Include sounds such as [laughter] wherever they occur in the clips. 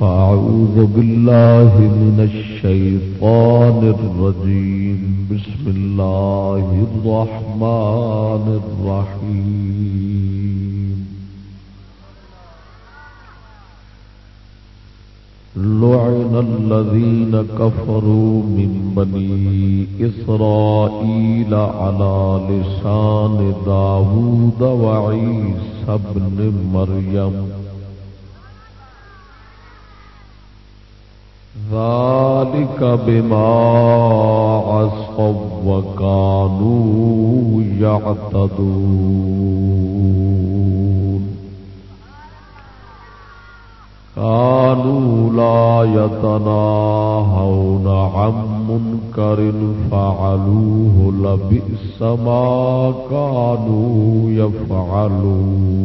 فأعوذ بالله من الشيطان الرجيم بسم الله الرحمن الرحيم لعن الذين كفروا من بني إسرائيل على لسان داود وعيسى بن مريم ذلك بما عصوا وكانوا يعتدون كانوا لا يتناهون عن منكر فعلوه لبئس ما كانوا يفعلون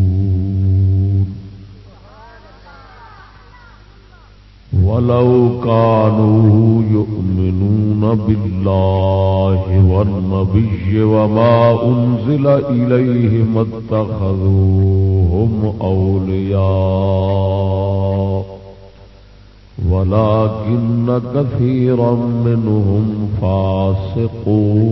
ولو كانوا يؤمنون بالله والنبي وما أنزل إليهم اتخذوهم أولياء ولكن كثيرا منهم فاسقون.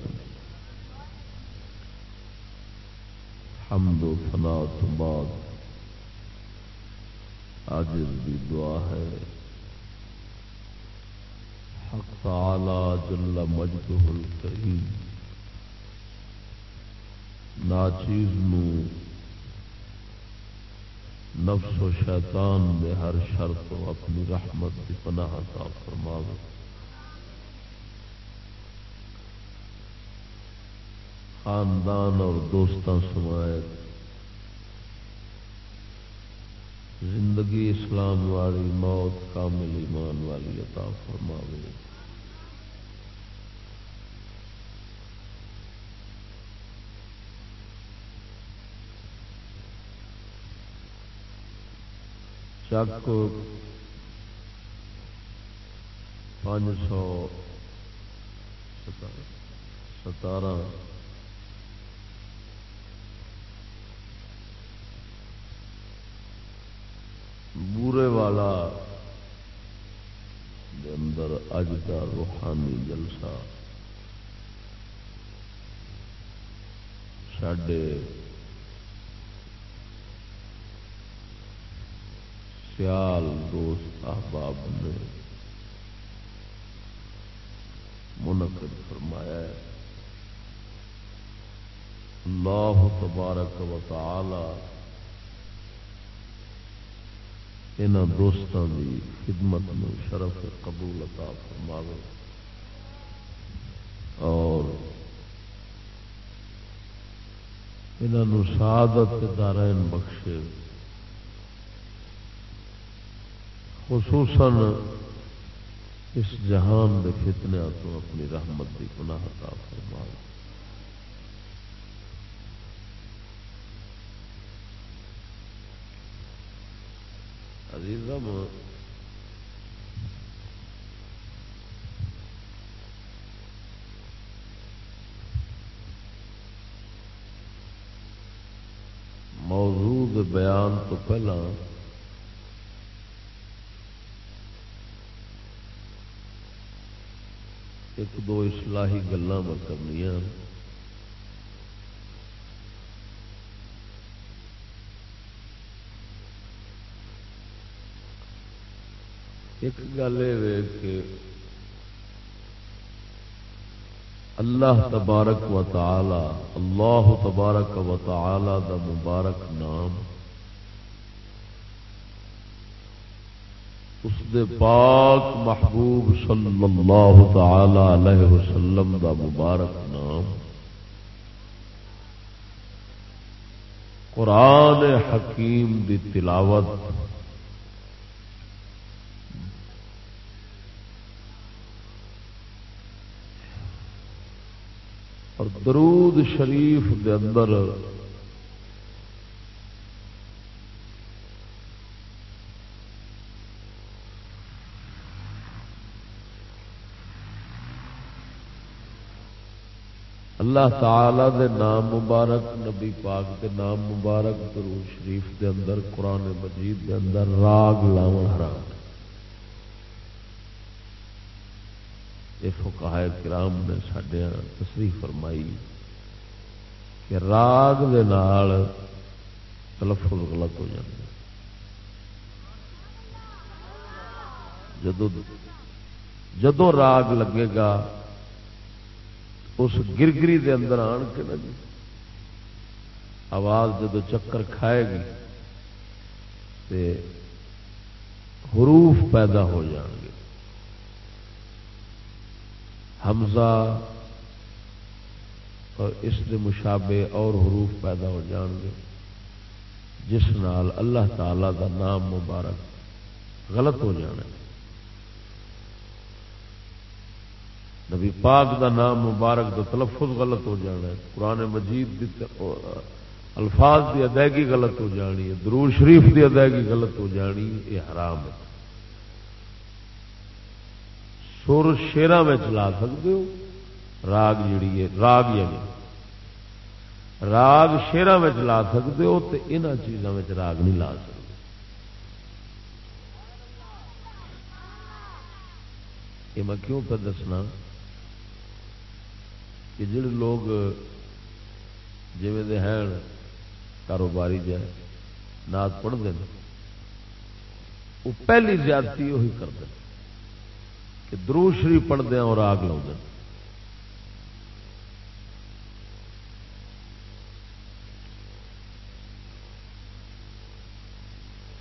حمد و فنا تو بعد آج بھی دعا ہے. حق تعالی جل مجدہ الکریم. ناچیز نو نفس و شیطان میں ہر شرط و اپنی رحمت کی پناہ عطا فرماوے. خاندان اور دوستان سمایت زندگی اسلام والی، موت کامل ایمان والی عطا فرماوے۔ چک پانچ سو ستارہ بورے والا دے اندر اج کا روحانی جلسہ سڈے سیال دوست احباب نے منعقد فرمایا ہے۔ اللہ تبارک و تعالی ان دوستوں کی خدمت میں شرف قبول عطا فرماوے۔ اور انہوں سعادت دارین بخشے۔ خصوصاً اس جہان کے فتنیا تو اپنی رحمت کی گناہ عطا فرما عزیزم موجود بیان تو پہلا ایک دو اسلحی گلان میں کرنی ایک گل یہ کہ اللہ تبارک و تعالی، اللہ تبارک و تعالی دا مبارک نام اس دے پاک محبوب صلی اللہ تعالی علیہ وسلم دا مبارک نام قرآن حکیم دی تلاوت اور درود شریف دے اندر اللہ تعالی دے نام مبارک، نبی پاک دے نام مبارک درود شریف دے اندر، قرآن مجید دے اندر راگ لاون حرام۔ یہ فقہ کرام نے سڈیا ہاں تصریح فرمائی کہ راگ دے نال تلفظ غلط ہو جائے جدو جدو راگ لگے گا، اس گرگری دے اندر آن کے نا جی آواز جدو چکر کھائے گی تے حروف پیدا ہو جان گے۔ حمزہ اور اس کے مشابے اور حروف پیدا ہو جان گے، جس نال اللہ تعالی دا نام مبارک غلط ہو جانا نبی پاک دا نام مبارک دا تلفظ غلط ہو جانا ہے، قرآن مجید دی الفاظ دی ادائیگی غلط ہو جانی ہے درور شریف دی ادائیگی غلط ہو جانی یہ حرام ہے۔ سر شیرا میں سکتے ہو۔ راگ جڑی ہے، راگ یعنی راگ شیرا میں چلا سکتے ہو تو یہاں چیزوں میں راگ نہیں لا سکتے۔ یہ میں کیوں پہ دسنا؟ کہ جڑے لوگ جی ہیں، کاروباری جائے نات پڑھتے ہیں، وہ پہلی زیادتی وہی کرتے ہیں۔ کہ درو شریف پڑھتے ہیں اور آگ لاؤ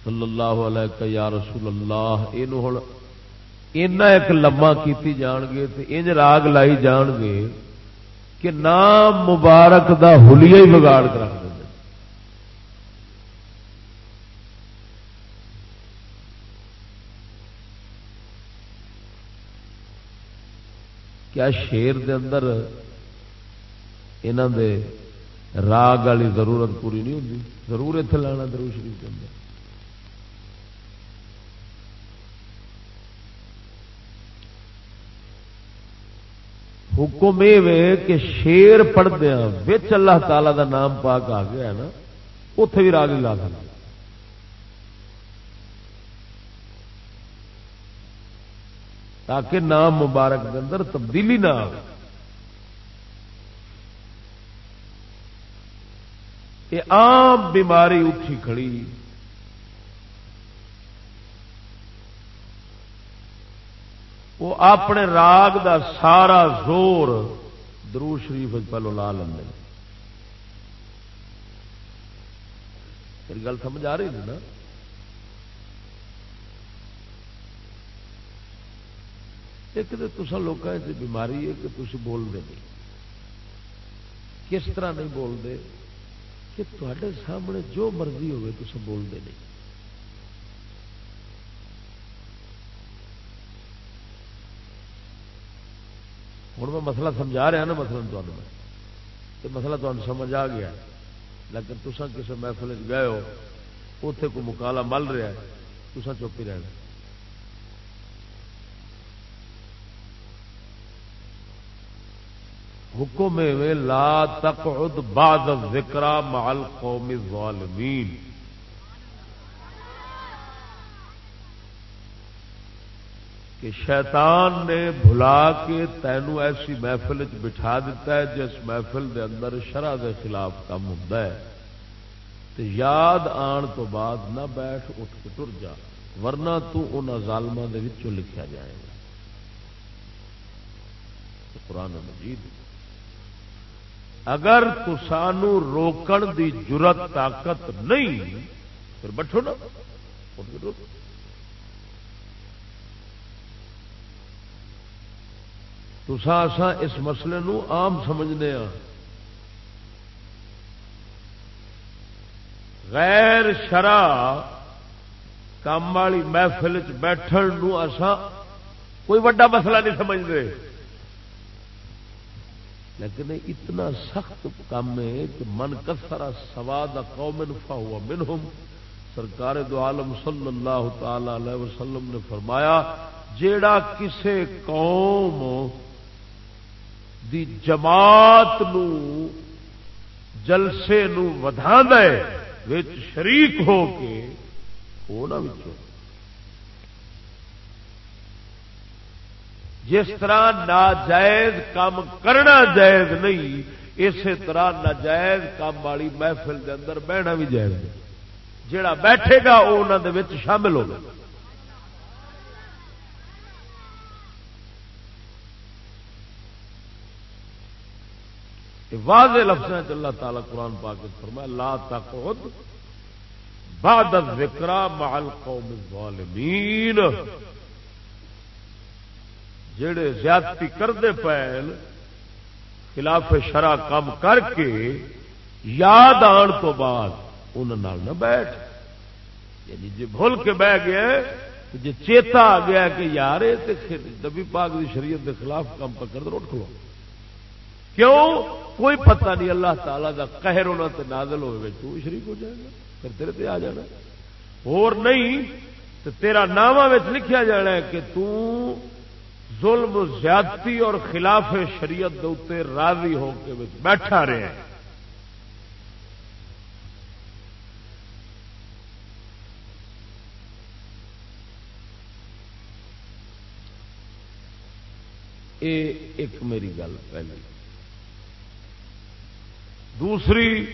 صلی اللہ علیہ یا رسول اللہ یہ ایک لما کیتی جان گے تو انج راگ لائی جان گے کہ نام مبارک دا حلیہ ہی بگاڑ کر رکھ دیں کیا شیر دے اندر انہوں دے راگ والی ضرورت پوری نہیں ہوتی ضرور اتنے لانا درو شریف کے اندر۔ حکم یہ کہ شیر پڑھدیا بچ اللہ تعالی دا نام پاک آ گیا نا اتے بھی راگ نہیں لا سکتا تاکہ نام مبارک کے اندر تبدیلی نہ آئے یہ عام بیماری اٹھی کھڑی۔ وہ اپنے راگ دا سارا زور درو شریف پہلو لا لیں میری گل سمجھ آ رہی نا ایک تو تصا لوگ بیماری ہے کہ تھی بولتے نہیں۔ کس طرح نہیں بولتے کہ تے سامنے جو مرضی ہوئے تو بولتے نہیں۔ ہوں میں مسئلہ سمجھا رہا نا، مسئلہ تمہیں تو مسئلہ تمہیں سمجھ آ گیا۔ لیکن تسا کسی محفل گئے ہو اتے کوئی مکالا مل رہا ہے تسا چپ ہی رہنا۔ حکم میں لا تقعد بعد الذکر مع القوم الظالمین۔ کہ شیطان نے بھلا کے تینوں ایسی محفل چ بٹھا دیتا ہے، جس محفل دے اندر شرع دے خلاف کام ہوتا ہے۔ تو یاد آن تو بعد نہ بیٹھ، اٹھ کے ٹر جا، ورنہ تو ان ظالموں کے لکھا جائے گا۔ قرآن مجید اگر تو روکن دی جرت طاقت نہیں، پھر بٹھو نا۔ تسا اس مسئلے نو عام سمجھنے ہاں غیر شرع کام والی محفل بیٹھن کوئی وڈا مسئلہ نہیں سمجھتے لیکن اتنا سخت کام ہے کہ من کسرا سواد قوم ہوا منہم۔ سرکار دو عالم صلی اللہ تعالی علیہ وسلم نے فرمایا، جیڑا کسے قوم دی جماعت نو، جلسے نو ودھا دے وچ شریک ہو کے وہ جس طرح ناجائز کام کرنا جائز نہیں، اسی طرح ناجائز کام والی محفل کے اندر بہنا بھی جائز نہیں۔ جڑا بیٹھے گا وہ انہوں شامل ہوگا۔ واضح لفظ اللہ تعالی قرآن پاک فرمایا، لا تقعد بعد الذکر مع القوم الظالمین۔ جڑے زیادتی کرتے پہل خلاف شرع کام کر کے یاد آن تو بعد انہوں نہ بیٹھ۔ یعنی جی بھول کے بہ گیا جی چیتا آ گیا کہ یار نبی پاک کی شریعت کے خلاف کام پکڑ دو اٹھ کھلو۔ کیوں؟ کوئی پتہ نہیں، اللہ تعالی کا قہر انہوں تے نازل ہوئے تو شریک ہو جائے گا، پھر تیرے تے آ جانا۔ اور نہیں، تو تیرا نام لکھیا جانا ہے کہ تو ظلم زیادتی اور خلاف شریعت دے راضی ہو کے بیٹھا رہے ہیں۔ ایک میری گل پہلی دوسری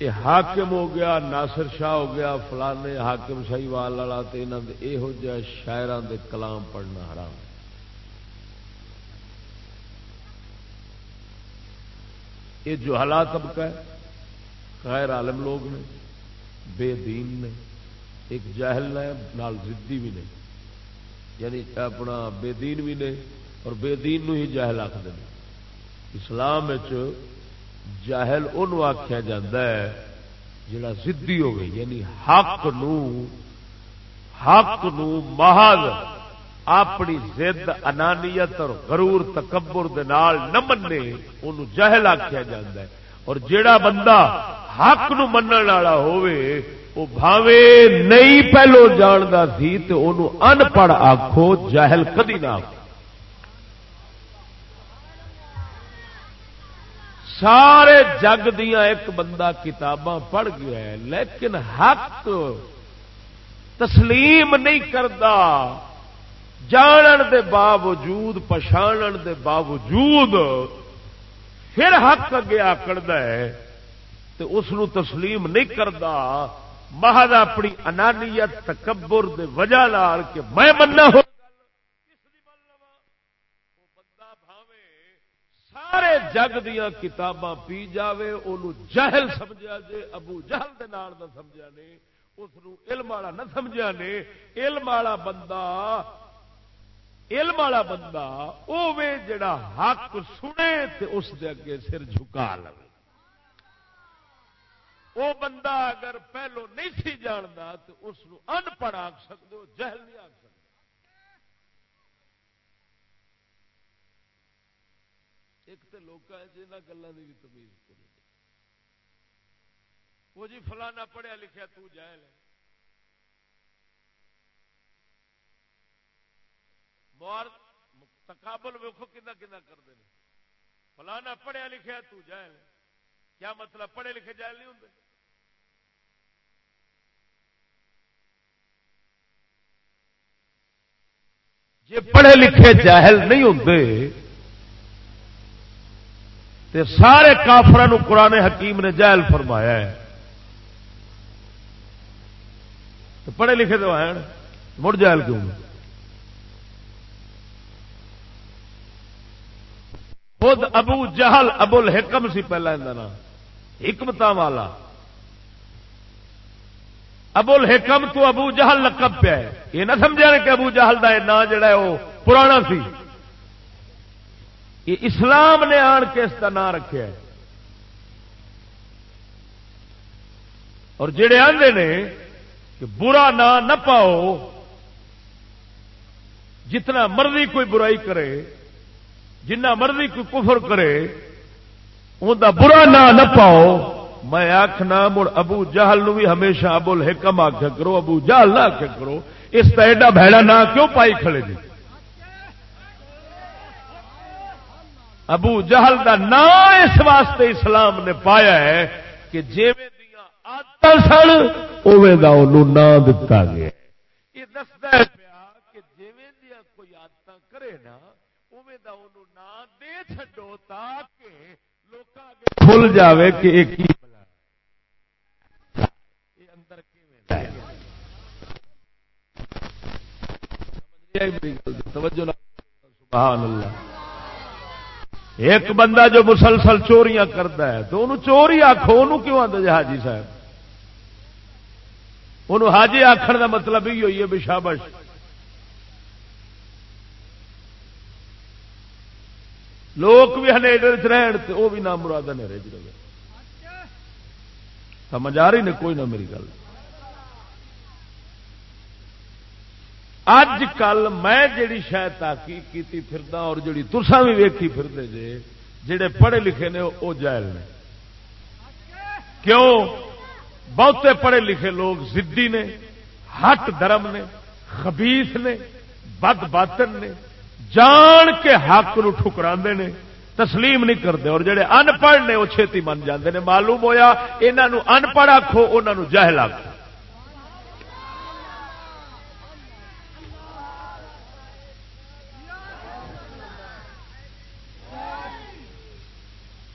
یہ حاکم ہو گیا، ناصر شاہ ہو گیا، فلانے حاکم شاہی والا یہو جہ شاعران دے کلام پڑھنا حرام یہ جو حالات طبقہ ہے غیر عالم لوگ نے، بے دین نے، ایک جاہل ہے نال زدی بھی نے یعنی اپنا بے دین بھی نے اور بے دین نو ہی جاہل آخر اسلام جاہل ان آخیا جا جڑا زدی ہو گئی یعنی حق نو حق نو محض اپنی زد، انانیت اور غرور، تکبر دے نال نہ منے، ان جہل آخیا جا اور جیڑا بندہ حق نو من والا ہوئے وہ بھاوے نہیں پہلو جانتا سی تو ان پڑھ آخو جاہل کدی نہ آخو سارے جگ دیا ایک بندہ کتاباں پڑھ گیا ہے، لیکن حق تسلیم نہیں کرتا جانن دے باوجود پچھان دے باوجود پھر حق اگے آکڑ ہے تو اس تسلیم نہیں کرتا محض اپنی انانیت، تکبر دے وجہ لال کہ میں مننا ہو سارے جگ دیا کتاباں پی جاوے ان جہل سمجھا جے، ابو جہل دے نال دا سمجھا نے اس علم والا نہ سمجھا نے، علم والا بندہ، علم والا بندہ وہ جڑا حق سنے تے اس دے اگے سر جھکا لو وہ بندہ اگر پہلو نہیں سی جانتا تو اس ان پڑھ آ سکتے ہو جہل نہیں آ ایک تو لوگ جنہ گلوں کی بھی تمیز کرو وہ جی فلانا پڑھیا لکھا تو جہل ہے۔ تقابل ویکو کنا کنا کرتے ہیں فلانا پڑھیا لکھا تو جہل ہے۔ کیا مطلب پڑھے لکھے جہل نہیں ہوں جی پڑھے لکھے جاہل نہیں ہوں تو سارے کافران قرآن حکیم نے جہل فرمایا ہے۔ تو پڑھے لکھے تو ہیں۔ مڑ جہل کیوں؟ خود ابو جہل ابو الحکم سی پہلا نام حکمت والا۔ ابو الحکم تو ابو جہل لقب پیا ہے۔ یہ نہ سمجھا کہ ابو جہل کا نام جڑا ہے وہ پرانا سی۔ یہ اسلام نے آن کے اس کا نام رکھا ہے اور جڑے آدھے نے کہ برا نام نہ پاؤ، جتنا مرضی کوئی برائی کرے، جنہ مرضی کوئی کفر کرے ان برا نام نہ پاؤ، میں آخنا مڑ ابو جہل بھی ہمیشہ ابو الحکم آخیا کرو، ابو جہل نہ آخیا کرو، اس کا ایڈا بہڑا نام کیوں پائی کھڑے جی ابو جہل کا نام اس واسطے اسلام نے پایا ہے کہ جی آدت سن اوے نام دتا گیا یہ دستا ہے پیا کہ جی کوئی آدت کرے نا اوے نام دے چڈو تاکہ لوگ کھل جاوے کہ ایک ہی سبحان اللہ۔ ایک بندہ جو مسلسل چوریاں کرتا ہے تو انہوں چوری آخو انہوں کیوں آتا جی حاجی صاحب؟ انہوں حاجی آخر کا مطلب ہی ہوئی ہے بشابش لوگ بھی ہنیڈر رہن تو وہ بھی نام مراد نے رہے سمجھ آ رہی نے؟ کوئی نہ میری گل۔ اج کل میں جیڑی شاید تحقیق کی پھردا اور جڑی ترسا بھی ویکھی پھرتے جے جڑے پڑھے لکھے نے وہ جائل نے۔ کیوں؟ بہتے پڑھے لکھے لوگ زدی نے، ہٹ درم نے خبیس نے، بد باطن نے، جان کے حق نو ٹھکرا نے، تسلیم نہیں کرتے اور جڑے ان پڑھ نے وہ چھتی من جاندے نے۔ معلوم ہویا انہوں ان پڑھ آخو انہوں جہل آخو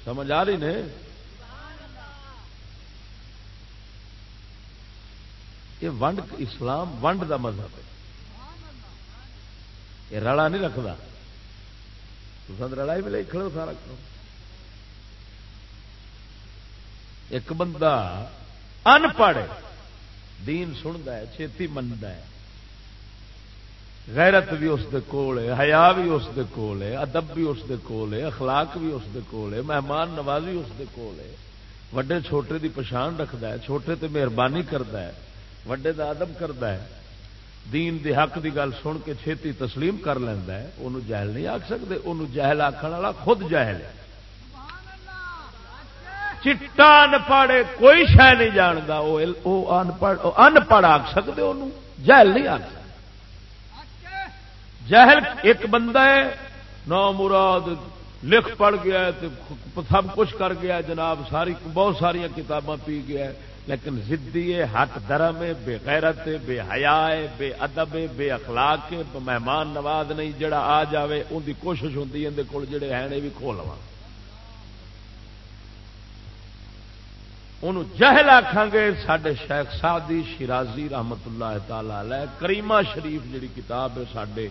سمجھ آ رہی نے یہ ونڈ اسلام ونڈ کا مذہب ہے۔ یہ رلا نہیں رکھتا۔ تو رلا ہی کھڑو سارا کرو ایک بندہ ان پڑھ دین سنتا ہے، چھتی منتا ہے۔ غیرت بھی اس دے کول ہے، حیا بھی اس دے کول ہے، ادب بھی اس دے کول ہے، اخلاق بھی اس دے کول ہے، مہمان نوازی اس دے کول ہے۔ وڈے چھوٹے دی پچھان رکھتا ہے، چھوٹے تے مہربانی کرتا ہے، وڈے دا ادب کرتا ہے۔ دین دی حق دی گل سن کے چھتی تسلیم کر لینا ہے انہوں جہل نہیں آخ سکتے انہوں جہل آخر والا خود جہل ہے۔ چٹا انپڑھے کوئی شہ نہیں جانتا وہ ان پڑھ آخ سکتے انہوں جہل نہیں آخ سکتے جہل ایک بندہ ہے نو مراد لکھ پڑھ گیا ہے سب کچھ کر گیا جناب، ساری، بہت ساری کتاباں پی گیا ہے۔ لیکن زدی ہے ہٹ درم ہے، بے غیرت ہے، بے حیا ہے، بے ادب ہے، بے اخلاق ہے، مہمان نواز نہیں، جڑا آ جائے ان کی کوشش ہوتی اندر کول جڑے ہیں یہ بھی کھو لوا ان جہل آخان گے سڈے شیخ سادی شرازی رحمت اللہ تعالی کریمہ شریف جڑی کتاب ہے سڈے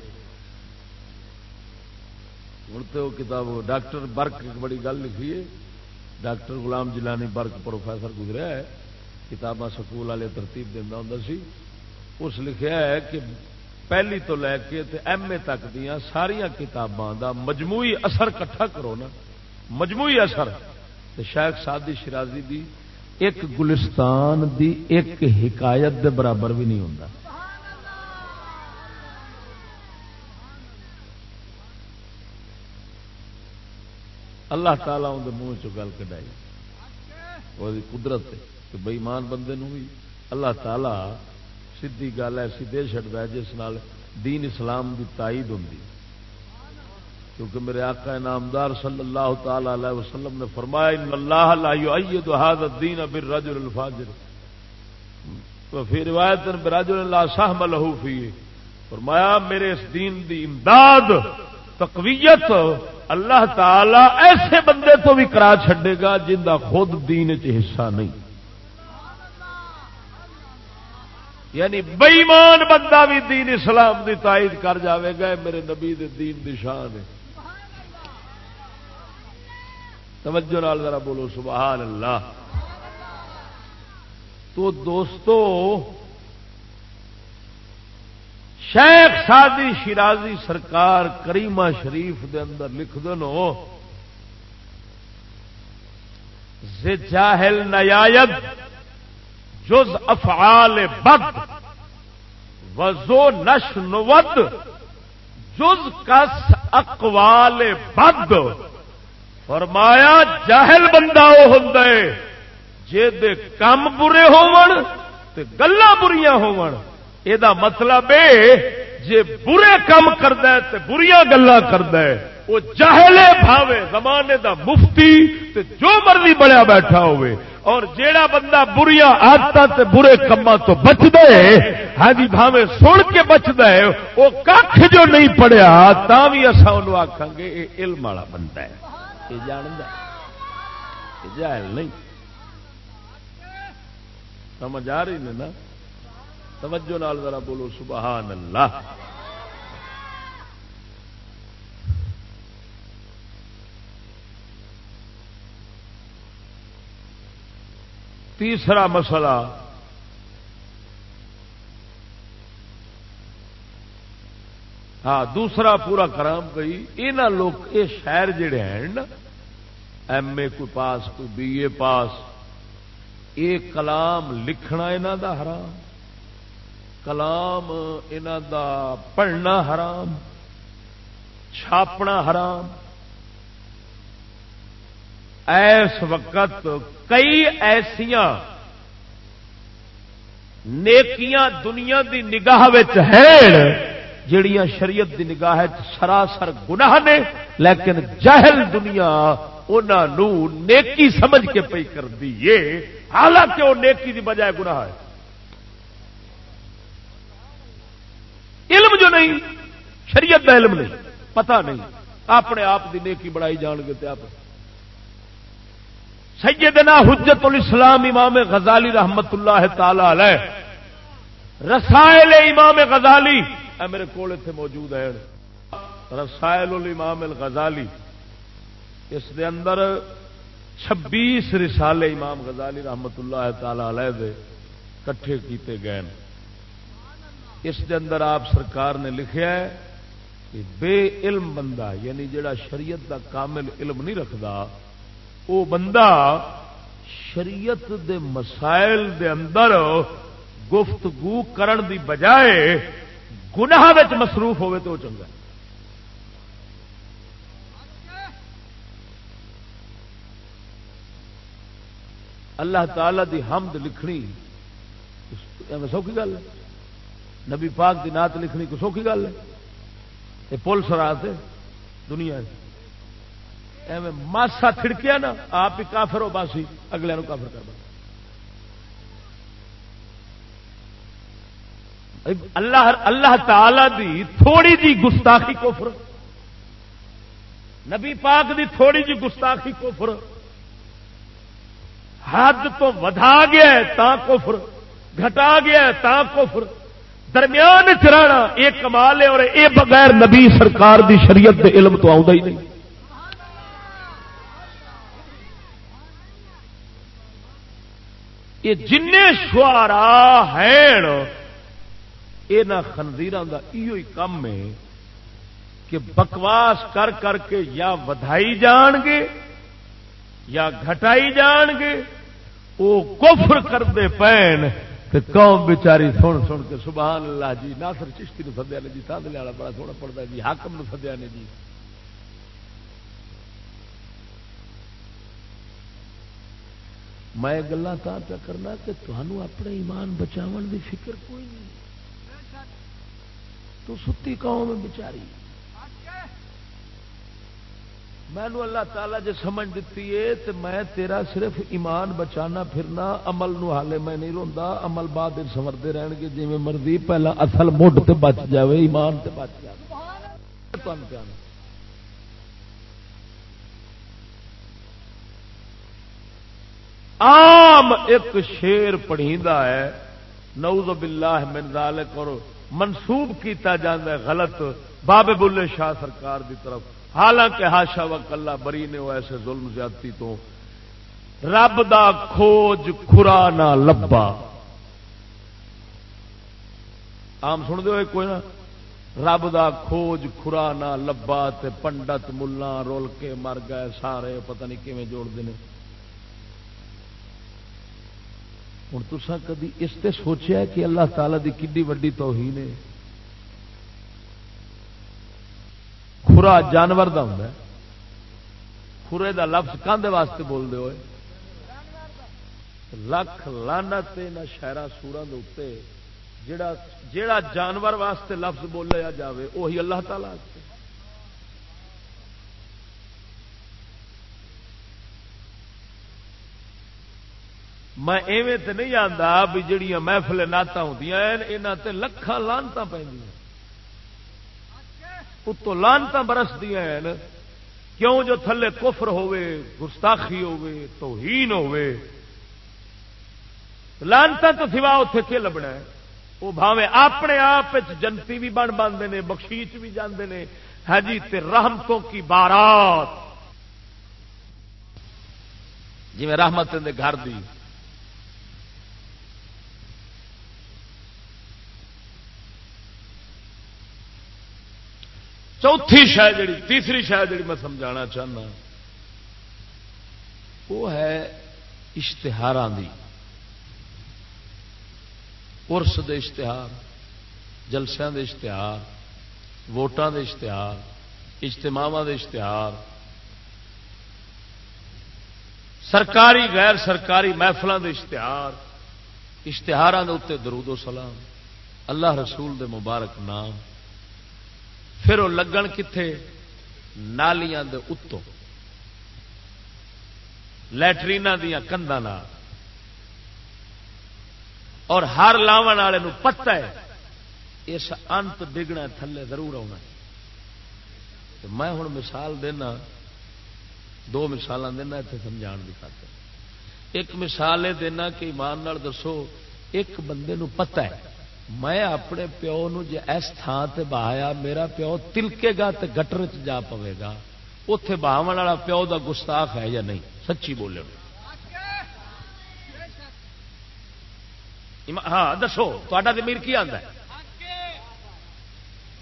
ہوں تو کتاب ڈاکٹر برک ایک بڑی گل لکھی ہے۔ ڈاکٹر غلام جلانی برک پروفیسر گزرا ہے۔ کتاباں سکول والے ترتیب دینا ہوں سی۔ اس لکھیا ہے کہ پہلی تو لے کے ایم اے تک دیا ساریا کتاباں دا مجموعی اثر کٹھا کرو نا۔ مجموعی اثر۔ شیخ سادی شرازی دی ایک گلستان دی ایک حکایت دے برابر بھی نہیں ہوں اللہ تعالیٰ اندر منہ چ گل کٹائی وہ قدرت کہ بئیمان بندے نو بھی اللہ تعالی سیدھی گل ایسی دے چڑتا ہے جس نال دین اسلام دی تائید ہوں کیونکہ میرے آقا نامدار صلی اللہ تعالی علیہ وسلم نے فرمایا، ان اللہ لا یؤید هذا الدین بالرجل الفاجر. وفي روایت برجل لا سهم له فيه فرمایا، میرے اس دین دی امداد تقویت اللہ تعالی ایسے بندے تو بھی کرا چھڈے گا جن دا خود دین چ حصہ نہیں۔ یعنی بئیمان بندہ بھی دین اسلام دی تائید کر جاوے گا میرے نبی دے دین دی شان ہے۔ توجہ نال ذرا بولو، سبحان اللہ۔ تو دوستو شیخ سادی شیرازی سرکار کریمہ شریف دے اندر لکھ دو جاہل نیاید جز افعال بد وزو نش نود جز کس اقوال بد۔ فرمایا، جاہل بندہ وہ ہوں جے کم برے گلا بریاں ہون۔ یہ مطلب جے برے کام کرد بریاں گلا کرد وہ جاہلے بھاوے، زمانے دا مفتی تے جو مرضی بڑیا بیٹھا ہوئے، اور جیڑا بندہ بریا آدت برے کما تو بچ دے ہاں جی بھاوے سن کے بچ دے وہ کھ جو نہیں پڑھیا، تا بھی اصا ان آخان گے یہ علم والا بندہ ہے۔ یہ جان جائل نہیں۔ سمجھ آ رہی نا؟ توجہ نال ذرا بولو، سبحان اللہ۔ تیسرا مسئلہ۔ ہاں دوسرا پورا کرام گئی یہاں لوگ یہ شہر جڑے ہیں نا، ایم اے کوئی پاس، کوئی بی اے پاس یہ کلام لکھنا یہاں دا حرام۔ کلام یہاں دا پڑھنا حرام، چھاپنا حرام۔ ایس وقت کئی ایسیا نیکیاں دنیا دی نگاہ ہیں جڑیاں شریعت دی نگاہ سراسر گناہ نے، لیکن جہل دنیا انہوں نیکی سمجھ کے پی کر دیے حالانکہ وہ نیکی دی بجائے گناہ ہے۔ علم جو نہیں، شریعت کا علم نہیں، پتہ نہیں۔ اپنے آپ دی نیکی بڑائی جان گے آپ۔ سیدنا حجت الاسلام امام غزالی رحمت اللہ تعالی علیہ، رسائل امام غزالی۔ اے میرے کول اتنے موجود ہے رسائل الامام الغزالی، اس دے اندر چھبیس رسالے امام غزالی رحمت اللہ تعالی علیہ دے کٹھے کیتے گئے۔ اس دے اندر آپ سرکار نے لکھیا ہے کہ بے علم بندہ یعنی جڑا شریعت دا کامل علم نہیں رکھتا وہ بندہ شریعت دے مسائل دے اندر گفتگو کرن دی بجائے گناہ مصروف ہوئے تو چنگا اللہ تعالی دی حمد لکھنی سوکھی گل ہے۔ نبی پاک دی نات لکھنی کو سوکھی گل ہے؟ یہ پولیس رات دنیا ایویں ماسا کھڑکیا نا، آپ ہی کافر ہو باسی اگلے کافر کر اللہ اللہ تعالی دی تھوڑی جی گستاخی کفر۔ نبی پاک دی تھوڑی جی گستاخی کفر۔ حد تو ودا گیا ہے، تا کفر۔ گھٹا گیا ہے، تا کفر۔ درمیان چرانا یہ کمال ہے اور یہ بغیر نبی سرکار دی شریعت دے علم تو آؤں ہی نہیں۔ یہ جن شعرا ہیں، یہ خنزیر کا یہ کم ہے کہ بکواس کر کر کے یا ودائی جان گے یا گھٹائی جان گے، وہ کفر کرتے پین قوم بچاری سن سن کے سبحان اللہ جی ناصر چشتی نو سدیا نے جی سادلے والا بڑا سونا پڑتا جی حاکم نو سدیا نے جی۔ میں گلا پہ کرنا کہ تمہوں اپنے ایمان بچاؤ دی فکر کوئی نہیں۔ تو ستی قوم بچاری مینو اللہ تعالی جی سمجھ دیتی ہے تو میں تیرا صرف ایمان بچانا پھرنا، عمل نو حالے میں نہیں روندا، عمل بعد سمرتے رہن گے۔ جی مرضی پہلا اصل مڈ تے بچ جاوے، ایمان تے بچ جائے عام ایک شیر پڑھی ہے، نعوذ باللہ من ذالک، اور منسوب کیتا جاندہ ہے غلط، بابے بلے شاہ سرکار دی طرف۔ حالانکہ ہاشا و کلا بری نے وہ ایسے ظلم زیادتی تو رب دا کھوج خورا نہ لبا۔ آم سن دے کوئی نہ رب دا کھوج خورا نہ لبا تے پنڈت ملا رول کے مر گئے سارے، پتہ نہیں کیون جوڑتے ہیں ہوں تسا کدی اس سے سوچیا کہ اللہ تعالی دی کڈی وڈی توہین ہے؟ خورا جانور دا ہوں خورے دا لفظ کاندے واسطے بول دے ہوئے۔ لکھ لانا شہرا سورا جڑا جڑا جانور واسطے لفظ بولیا جاوے وہی اللہ تعالی میں ایویں تے نہیں آتا بھی جڑیاں محفل نعت ہوں یہاں تے لکھان لانتا پہ اتو لانتا برس دیا کیوں جو تھلے کفر ہوے گستاخی ہوے توہین ہوے لانتا تو سوا اتے کی لبنا ہے؟ وہ بھاوے اپنے آپ جنتی بھی بن بنتے ہیں بخشیچ بھی جاندے نے۔ ہاں جی تے رحمتوں کی بارات۔ جی میں رحمت دے گھر دی۔ چوتھی شہ جڑی، تیسری شہ جڑی میں سمجھانا چاہنا۔ وہ ہے اشتہار ارس دے اشتہار جلسوں دے اشتہار ووٹان دے اشتہار اجتماع دے اشتہار۔ سرکاری، غیر سرکاری محفلوں دے اشتہار اشتہار درود و سلام، اللہ رسول دے مبارک نام۔ پھر وہ لگن کتنے نالیاں دے اتوں۔ لٹرین دیا کندھا اور ہر لاو والے پتا ہے، اس انت ڈگنا تھلے ضرور آنا میں ہوں مثال دینا، دو مثال دینا اتنے سمجھا کی خاطر۔ ایک مثال یہ دینا کہ ایمان دسو، ایک بندے نو پتہ ہے۔ میں اپنے پیو نو جی اس تھان سے بہایا، میرا پیو تلکے گا تو گٹر چ جا پوے گا۔ اتے بہاو والا پیو دا گستاخ ہے یا نہیں؟ سچی بولے ہاں دسو تا میر کی آتا ہے؟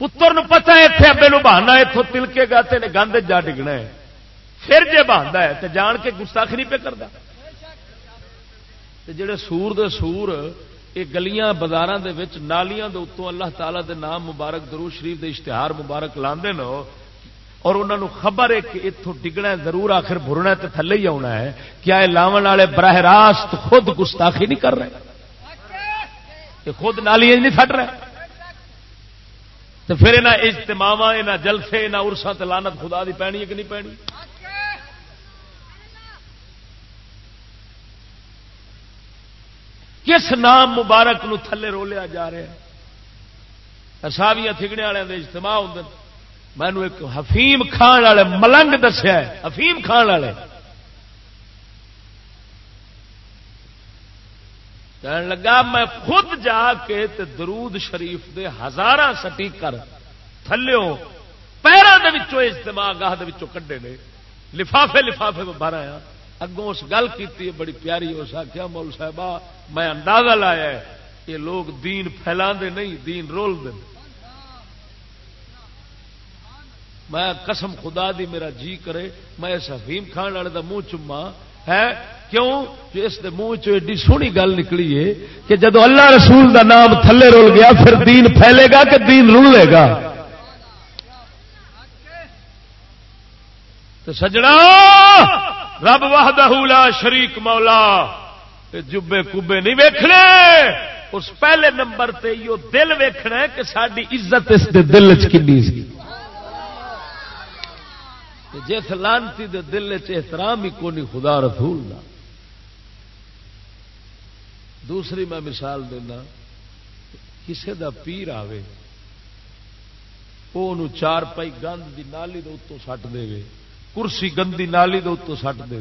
پتر پتا ہے اتنے ابے بہانا اتوں تلکے گا تو گند جا ڈگنا ہے۔ پھر جی بہانا ہے تو جان کے گستاخ نہیں پہ کرتا جڑے سور دے سور یہ گلیاں بازار نالیاں دے اتوں اللہ تعالی دے نام مبارک درو شریف دے اشتہار مبارک لاندے نو اور انہوں نے خبر ہے کہ اتوں ڈگنا ضرور آخر برنا تو تھلے ہی آنا ہے کیا یہ لاو والے براہ راست خود گستاخی نہیں کر رہے۔ خود نالی نہیں فٹ رہے۔ تو پھر یہاں اجتماع یہاں جلسے یہاں ارسا لانت خدا دی پینی ہے کہ نہیں پینی؟ کس نام مبارک نو تھلے رولیا جا رہا ہے۔ ساویاں تھگڑے والے اجتماع ہوں مینو ایک حفیم کھان والے ملنگ دسیا حفیم کھان والے۔ کہنے لگا، میں خود جا کے تے درود شریف دے ہزار سٹی کر تھلو پیروں کے اجتماع گاہ کڈے نے۔ لفافے لفافے باہر آیا۔ اگوں اس گل کی بڑی پیاری، اس آخیا مول صاحبہ، میں اندازہ لایا ہے، یہ لوگ دین پھیلا نہیں، دین رول دے میں قسم خدا دی، میرا جی کرے، میں اس حفیم خان والے کا منہ چما ہے؟ کیوں؟ جو اس منہ چی سونی گل نکلی ہے کہ جدو اللہ رسول دا نام تھلے رول گیا، پھر دین پھیلے گا کہ دین رولے گا؟ تو سجڑا! رب واہدہ شریک مولا۔ جبے کبے نہیں ویکھنے۔ اس پہلے نمبر تے یہ دل ویکھنا ہے کہ ساری عزت اس دے دل چی سی۔ جس لانتی دے دل چ احترام ہی کونی خدا رسول دا۔ دوسری میں مثال دینا، کسے دا پیر آوے وہ چار پائی گند دی نالی دے اتوں سٹ دے کرسی گندی نالی دے اتوں سٹ دے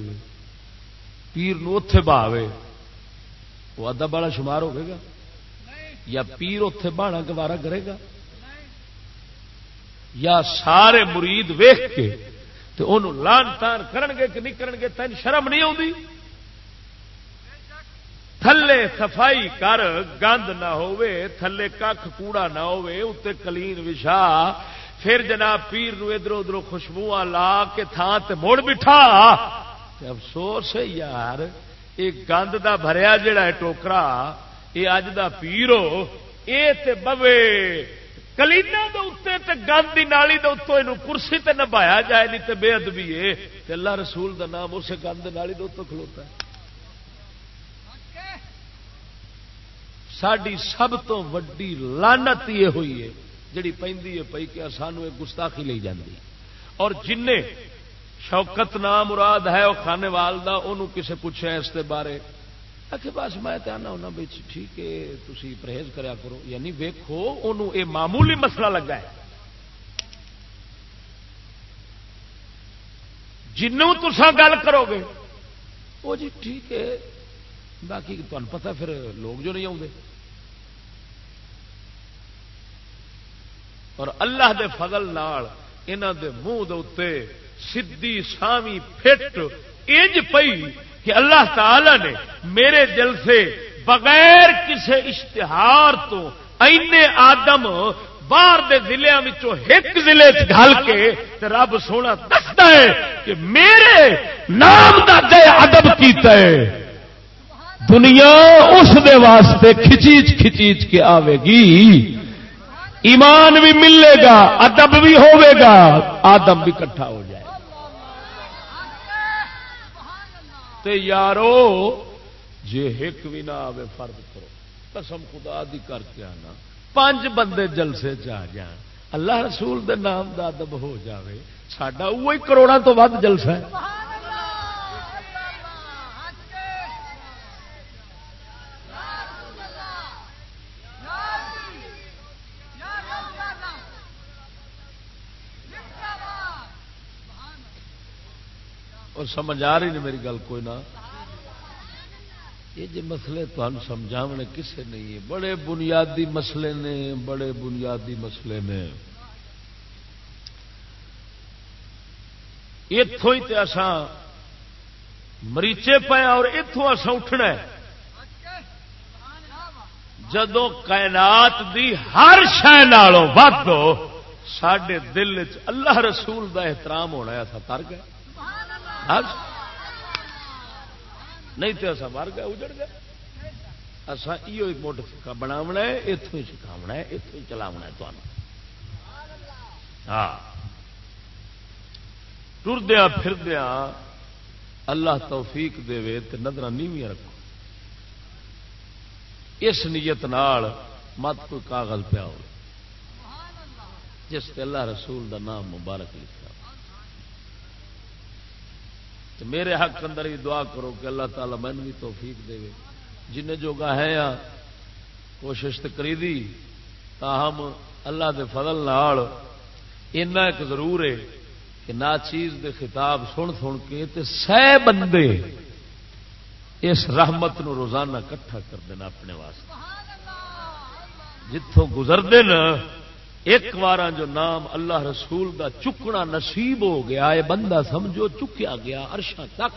پیر نو اتے بہاوے وہ ادب والا شمار ہوئے گا یا پیر اتے بہانا گوارا کرے گا یا سارے مرید ویخ کے تو انہوں لان تان کرنگے کہ نہیں کرنگے تین شرم نہیں آتی تھلے صفائی کر گند نہ ہوئے تھلے کھ کوڑا نہ ہوئے اتنے کلین وشا پھر جناب پیر نو ادھر ادھر خوشبو لا کے تھان تے موڑ بٹھا۔ افسوس ہے یار یہ گند دا بھریا جڑا ہے ٹوکرا یہ اج دا پیرو یہ تے بوے۔ کلینا تے گند کی نالی دے اتوں یہ کرسی تے نبایا جائے، نہیں تے بے ادبی ہے۔ اللہ رسول دا نام اسے گند نالی دے اتوں کھلوتا ہے۔ ساری سب تو وڈی لانت یہ ہوئی ہے۔ جڑی پہ پی کہ سانو ایک گستاخی لئی جاندی۔ اور جن شوکت نام مراد ہے وہ کھانے وال انہوں کسے پوچھا اس کے بارے۔ آخ بس میں آنا ہونا بچ ٹھیک ہے تھی پرہیز کریا کرو۔ یعنی ویکو ان معمولی مسئلہ لگا ہے۔ جنوں تسا گل کرو گے۔ وہ جی ٹھیک ہے۔ باقی تمہیں پتا پھر لوگ جو نہیں آتے اور اللہ دے فضل نال دے منہ دے سدھی ساوی فٹ انج پئی کہ اللہ تعالی نے میرے دل سے بغیر کسی اشتہار تو اینے آدم باہر دے ضلع ایک ضلع ڈل کے رب سونا دستا ہے کہ میرے نام کا دے ادب کیتا ہے۔ دنیا اس دے واسطے کھچیچ کھچیچ کے آئے گی۔ ایمان بھی ملے گا، ادب بھی ہوے گا، آدم بھی کٹھا ہو جائے تے یارو، جے ایک بھی نہ آئے فرد کرو، قسم خدا دی کر کے آنا۔ پانچ بندے جلسے چ جان اللہ رسول دے نام دا ادب ہو جاوے۔ ساڈا وہی کروڑا تو ود جلسہ ہے۔ اور سمجھ آ رہی نہیں میری گل، کوئی نہ۔ یہ جی مسئلے تمہیں کسے نہیں ہے۔ بڑے بنیادی مسئلے نے، بڑے بنیادی مسئلے نے۔ اتوں ہی اسان مریچے پے اور اتوں اسان اٹھنا جدو کائنات دی ہر شہ ود سڈے دل چ اللہ رسول دا احترام ہونا ہے تر گیا نہیں تو اصا مر گئے، اجڑ گئے۔ اصا یہ موٹ سکا بناونا ہے اتوں ہی سکھاونا ہے اتوں ہی چلاونا ہے تمہیں ہاں۔ ٹردیا پھردیا اللہ توفیق دے تو نظر نیویاں رکھو۔ اس نیت نال مت کوئی کاغذ پیا ہو۔ جس پہ اللہ رسول دا نام مبارک لکھا تو میرے حق اندر ہی دعا کرو کہ اللہ تعالی من بھی توفیق دے جن جوگا ہے یا کوشش تو کری دی، تاہم اللہ دے فضل نال اینا ایک ضرور ہے کہ نا چیز دے خطاب سن سن کے تے سہ بندے اس رحمت نو روزانہ کٹھا کر دینا اپنے واسطے۔ جتوں گزرتے نا ایک بار جو نام اللہ رسول دا چکنا نصیب ہو گیا یہ بندہ سمجھو، چکیا گیا ارشا تک۔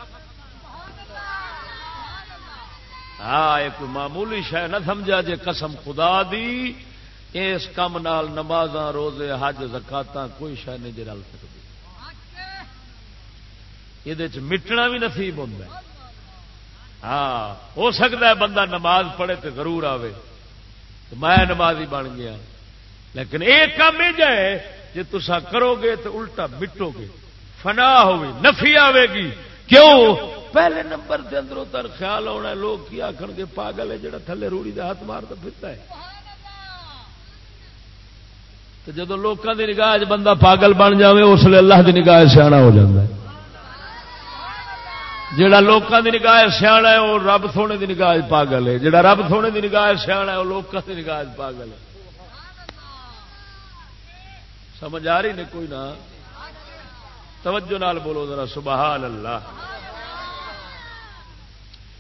ہاں ایک معمولی شہ نہ سمجھا جے قسم خدا دی۔ اس کم نال نماز روزے، حج زکات کوئی شہ نہیں جی رل سکتی یہ مٹنا بھی نصیب ہوتا ہے۔ ہاں ہو سکتا ہے بندہ نماز پڑھے تو ضرور آئے میں نمازی بن گیا۔ لیکن ایک کام یہ جائے جی تسا کرو گے تو الٹا مٹو گے۔ فنا ہوگی نفی آئے گی۔ کیوں؟ پہلے نمبر کے اندروں تر خیال آنا لوگ کی آخر گے، پاگل ہے جڑا تھلے روڑی دے ہاتھ مارتا پھرتا ہے۔ تو جدو لوگوں کی نگاہ بندہ پاگل بن جائے اس لیے اللہ کی نگاہ سیاح ہو جاتا ہے۔ جڑا لوگوں کی نگاہ سیاح ہے وہ رب سونے کی نگاہ پاگل ہے۔ جڑا رب سونے کی نگاہ سیاح ہے وہ لوگوں کی نگاہ پاگل ہے۔ سمجھ آ رہی نے کوئی نہ توجہ نال بولو ذرا، سبحان اللہ۔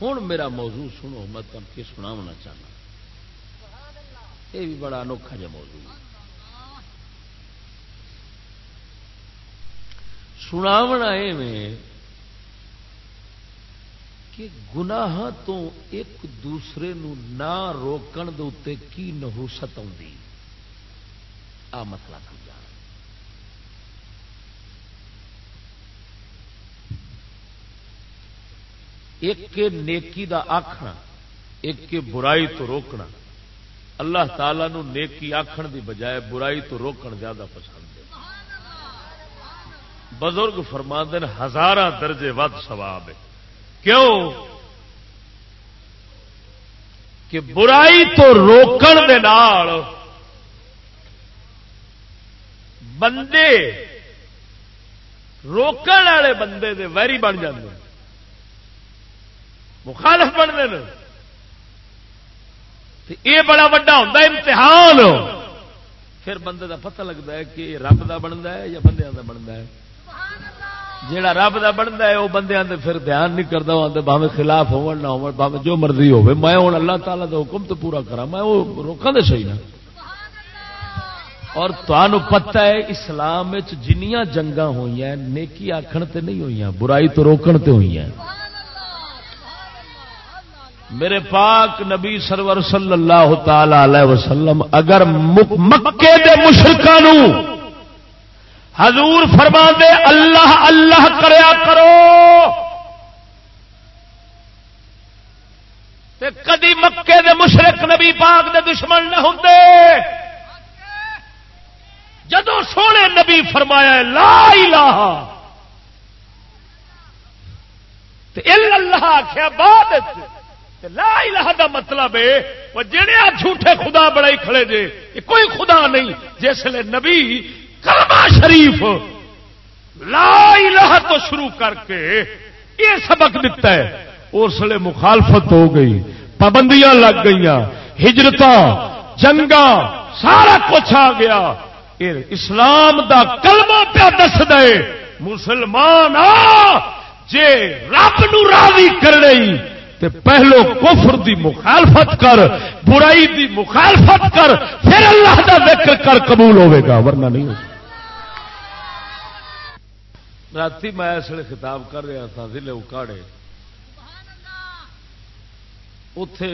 ہوں میرا موضوع سنو، میں تم کی سنا ہونا چاہنا۔ یہ بھی بڑا انوکھا جا موضوع سناونا میں کہ گناہ تو ایک دوسرے نو نہ روکن دے کی نہوست آ مسئلہ سمجھا ایک نیکی دا آخنا ایک برائی تو روکنا۔ اللہ تعالی نو نیکی آخر دی بجائے برائی تو روکن زیادہ پسند ہے۔ بزرگ فرماندن ہزار درجے ود سواب ہے۔ کیوں؟ کہ برائی تو روکن دے نال بندے، روکن والے بندے دے ویری بن جاتے مخالف بنتے ہیں۔ یہ بڑا وا امتحان۔ پھر بندے دا پتہ لگتا ہے کہ یہ رب کا بنتا ہے یا بندے کا بنتا ہے۔ جہا رب کا بنتا ہے وہ بندے پھر دھیان نہیں کرتا آتے باوے خلاف ہو نہ ہو جو مرضی ہو میں ہوں اللہ تعالیٰ کا حکم تو پورا کرا میں وہ روکا دے صحیح نا اور تمہوں پتہ ہے، اسلام جنیاں جنگا ہوئی ہیں، نیکی آخر تے نہیں ہوئی برائی تو روکن تے ہوئی ہیں۔ میرے پاک نبی سرور صلی اللہ تعالی علیہ وسلم، اگر مکے دے مشرقوں حضور فرما دے اللہ اللہ کریا کرو۔ تے کدی مکے دے مشرق نبی پاک دے دشمن نہ ہوں جدو سونے نبی فرمایا لا الہ۔ تے اللہ آخیا بعد لا الہ دا مطلب ہے وہ جڑے جھوٹے خدا بڑائی کھڑے جے کوئی خدا نہیں، جس لیے نبی کلمہ شریف لا الہ تو شروع کر کے یہ سبق دیتا ہے۔ اس لیے مخالفت ہو گئی، پابندیاں لگ گئی ہجرت جنگا سارا کچھ آ گیا۔ اسلام دا کلمہ پیا دس دے مسلمان آ جے رب نو راضی کر رہی تے پہلو کفر دی مخالفت کر، برائی دی مخالفت کر، پھر اللہ دا ذکر کر قبول ہوے گا، ورنہ نہیں ہوگا رات میں اس لیے خطاب کر رہا تھا، ضلع اکاڑے۔ اتے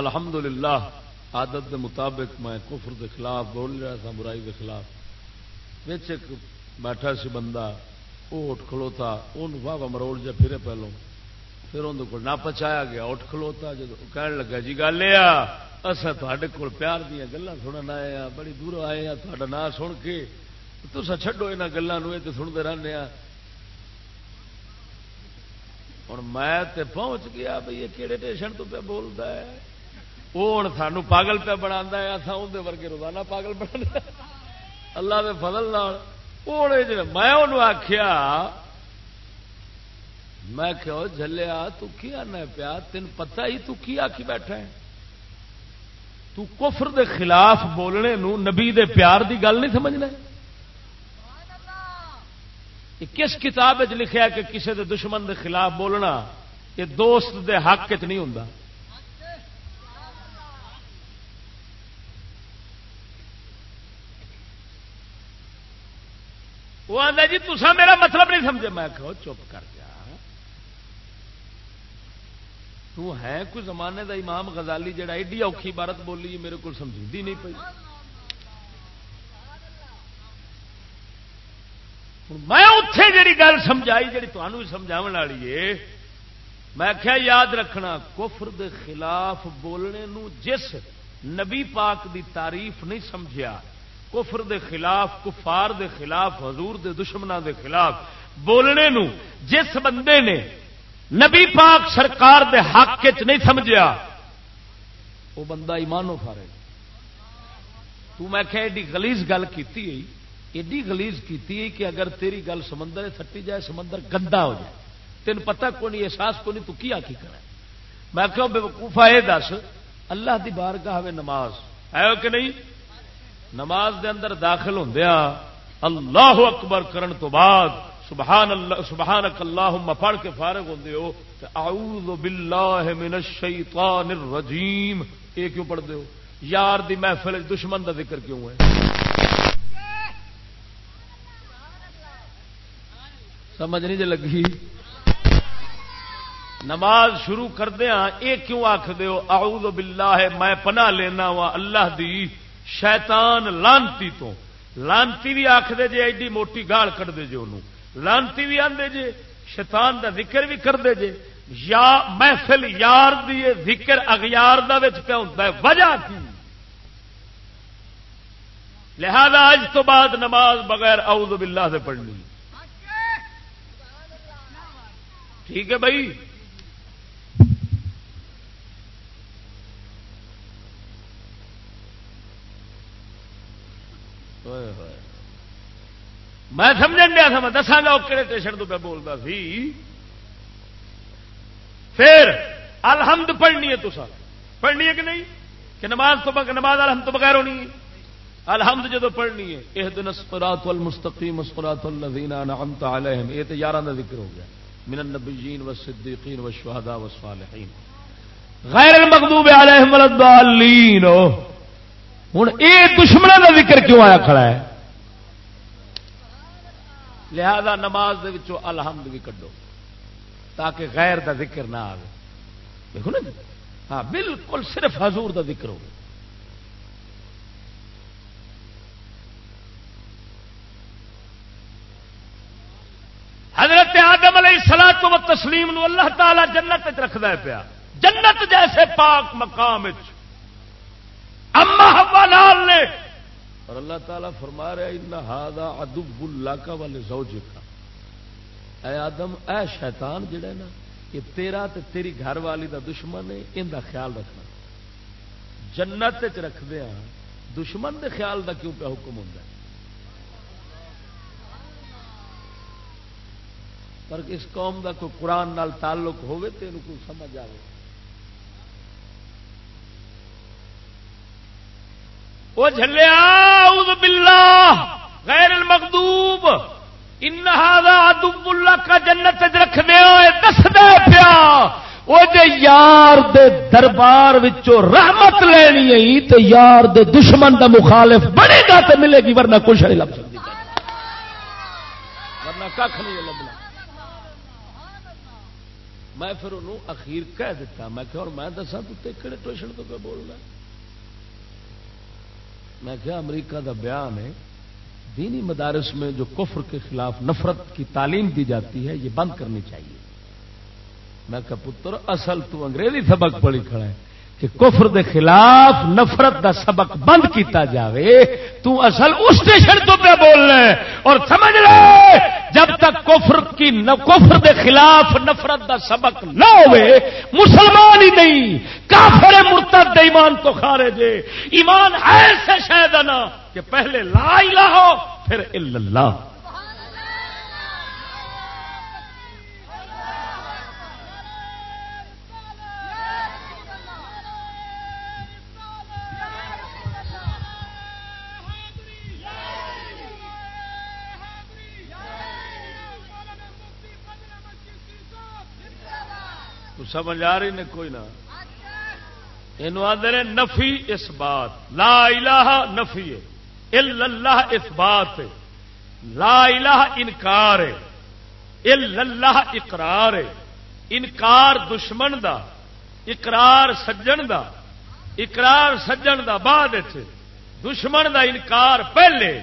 الحمد للہ آدت کے مطابق میں کفر کے خلاف بول رہا تھا، برائی کے خلاف۔ ایک بیٹھا سی بندہ وہ اٹھ کھلوتا، ان واہ مروڑ جا پھرے پہلو پھر اندر کو نہ پچایا گیا، اٹھ کھلوتا جب کہنے لگا جی گل یہ اصل تے کول پیار دیا گلیں سنن آئے ہیں بڑی دور آئے ہیں تا نام سن کے تو چڈو یہاں گلوں یہ سنتے رہنے ہوں میں پہنچ گیا بھائی یہ کہڑے ٹیشن تو پہ بولتا ہے؟ وہ ہوں سانو پاگل پہ بنا ہے اصا اندر ورگے روزانہ پاگل بنا اللہ کے فضل میں آخیا میں کہ جلیا کی آنا پیا؟ تین پتا ہی تو کی بیٹھا ہے؟ تو کفر دے خلاف بولنے نو نبی دے پیار دی گل نہیں سمجھنا کس کتاب لکھا کہ کسی دے دشمن دے خلاف بولنا یہ دوست دے حق چ نہیں ہوں وہ آتا جی تسا میرا مطلب نہیں سمجھے۔ میں کہو چپ کر جا تو ہے کوئی زمانے دا امام غزالی جڑا ایڈی اوکھی عبارت بولی میرے کو سمجھی نہیں پی میں اتے جی گل سمجھائی جی تمہیں سمجھا والی ہے، میں کیا یاد رکھنا، کفر دے خلاف بولنے نو جس نبی پاک دی تعریف نہیں سمجھیا، کفر دے خلاف، کفار دے خلاف، حضور دے دشمنوں دے خلاف بولنے نو جس بندے نے نبی پاک سرکار دے حق چ نہیں سمجھیا، وہ بندہ ایمانو فارے تو میں کہ ایڈی گلیز گل کی ایڈی گلیز کی کہ اگر تیری گل سمندر تھٹی جائے، سمندر گندا ہو جائے۔ تین پتا کو نہیں احساس کو نہیں تو کیا کی کرا میں کہوں بے وقوفا یہ دس، اللہ دی بار کا نماز ہے کہ نہیں؟ نماز دے اندر داخل ہوں اللہ اکبر کرن تو بعد سبحان اللہ سبحان پڑھ کے فارغ ہوں اعوذ باللہ من الشیطان الرجیم۔ یہ کیوں پڑھتے ہو؟ یار دی محفل دشمن دا ذکر کیوں ہے؟ سمجھ نہیں جی لگی؟ نماز شروع کردیا ہاں، یہ کیوں آخ اعوذ باللہ ہے میں پناہ لینا وا اللہ دی شیطان لانتی تو۔ لانتی بھی آخ دے جے ایڈی موٹی گال کٹ دے جے انہوں۔ لانتی بھی آدھے جے، شیطان دا ذکر بھی کر دے جے۔ یا محفل یار دی ذکر اغیار دا وچ پہ ہوتا ہے، وجہ کی؟ لہذا اج تو بعد نماز بغیر اعوذ باللہ سے پڑھنی۔ ٹھیک ہے بھائی؟ میں سمجھ دیا تھا، میں دساگا وہ کہڑے اسٹیشن تو پہ بولتا سی۔ پھر، الحمد پڑھنی ہے تو سر۔ پڑھنی ہے کہ نہیں؟ کہ نماز تو بغ... نماز الحمد تو بغیر ہونی ہے۔ الحمد جدو پڑھنی ہے یہ دن اسپرات المستقیم اسپرات الزین انعمت علیہم۔ یہ تو یارہ کا ذکر ہو گیا۔ من النبیین والصدیقین والشہداء والصالحین۔ غیر المغضوب علیہم الضالین۔ ہوں یہ دشمنوں کا ذکر کیوں آیا کھڑا ہے؟ لہذا نماز دے وچوں الحمد بھی کڈو، تاکہ غیر دا ذکر نہ آئے دیکھو نا جی۔ ہاں بالکل صرف حضور دا ذکر ہو حضرت آدم علیہ سلا تو تسلیم نو اللہ تعالی جنت رکھتا پیا۔ جنت جیسے پاک مقام اما ہوا لال نے اور اللہ تعالیٰ فرما رہا ان ہادا ادب اللہ کا والے زوجے کا اے آدم، اے شیطان جڑا نا یہ تیرا تے تیری گھر والی دا دشمن ہے، ان دا خیال رکھنا۔ جنت چ رکھ دیا ہاں، دشمن دے خیال دا کیوں پہ حکم ہوں پر اس قوم دا کوئی قرآن نال تعلق ہوئے تو یہ کوئی سمجھ آئے وہ جلیا باللہ، غیر المغضوب، ان ادب اللہ کا جنت رکھ دے دس دے پیا۔ وہ جے یار دے دربار وچوں رحمت لینی ہے تے یار دے دشمن دا مخالف بنے گا تے ملے گی، ورنہ کچھ نہیں لب سکتی۔ ورنہ کھ نہیں لبنا۔ میں پھر انہوں اخیر کہہ دیتا، میں کہ اور میں دسا تو کہڑے ٹوشن تو پہ بولنا میں کیا امریکہ کا بیان ہے، دینی مدارس میں جو کفر کے خلاف نفرت کی تعلیم دی جاتی ہے، یہ بند کرنی چاہیے۔ میں کہ پتر، اصل تو انگریزی سبق پڑھی کھڑا ہے۔ کہ کفر دے خلاف نفرت دا سبق بند کیتا جاوے، تو اصل اس اسٹیشن تو پہ بولنا ہے۔ اور سمجھ لے، جب تک کفر کی کفر دے خلاف نفرت دا سبق نہ ہوئے، مسلمان ہی نہیں، کافر مرتد ایمان تو خارج ایمان ایسے شاید نا کہ پہلے لا الہ ہو پھر اللہ۔ سمجھ آ رہی نے کوئی نہ۔ یہ آدھے نفی اس بات۔ لا الہ نفی ہے۔ اللہ اس بات لا الہ انکار ہے۔ اللہ اقرار ہے۔ انکار دشمن دا۔ اقرار سجن دا۔ اقرار سجن دا بعد دشمن دا انکار پہلے۔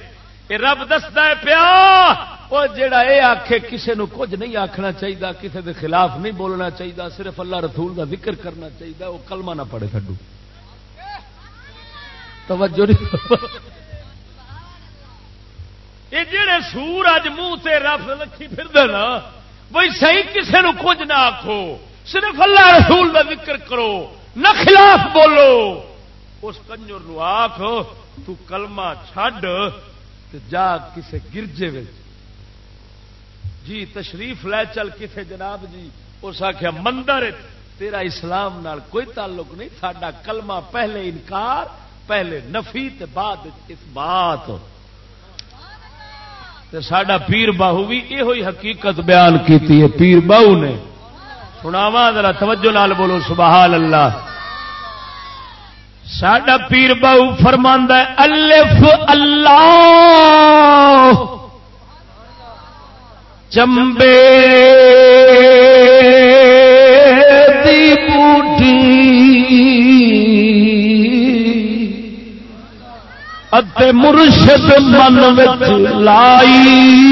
یہ رب دستا ہے پیا وہ جڑا یہ آخ کسی نو کچھ نہیں آخنا چاہیے کسی دے خلاف نہیں بولنا چاہیے صرف اللہ رسول دا ذکر کرنا چاہیے وہ کلمہ نہ پڑے کھڈو توجہ یہ جڑے سور اج منہ سے رف لکھی پھر نا بھائی صحیح کسی نو کچھ نہ آخو صرف اللہ رسول دا ذکر کرو، نہ خلاف بولو۔ اس کنجر نو آخ تو کلمہ چھڈ جا کسے گرجے جی تشریف لے چل کسے جناب جی۔ اس آخیا مندر، تیرا اسلام نال کوئی تعلق نہیں سڈا کلمہ پہلے انکار، پہلے نفی بعد اس بات۔ سڈا پیر باہو بھی یہ حقیقت بیان کی پیر باہو نے۔ سناوا ذرا توجہ نال بولو، سبحان اللہ۔ ساڈا پیر بہو فرماند الف اللہ! چمبے دی بوٹی۔ اتے مرشد من لائی۔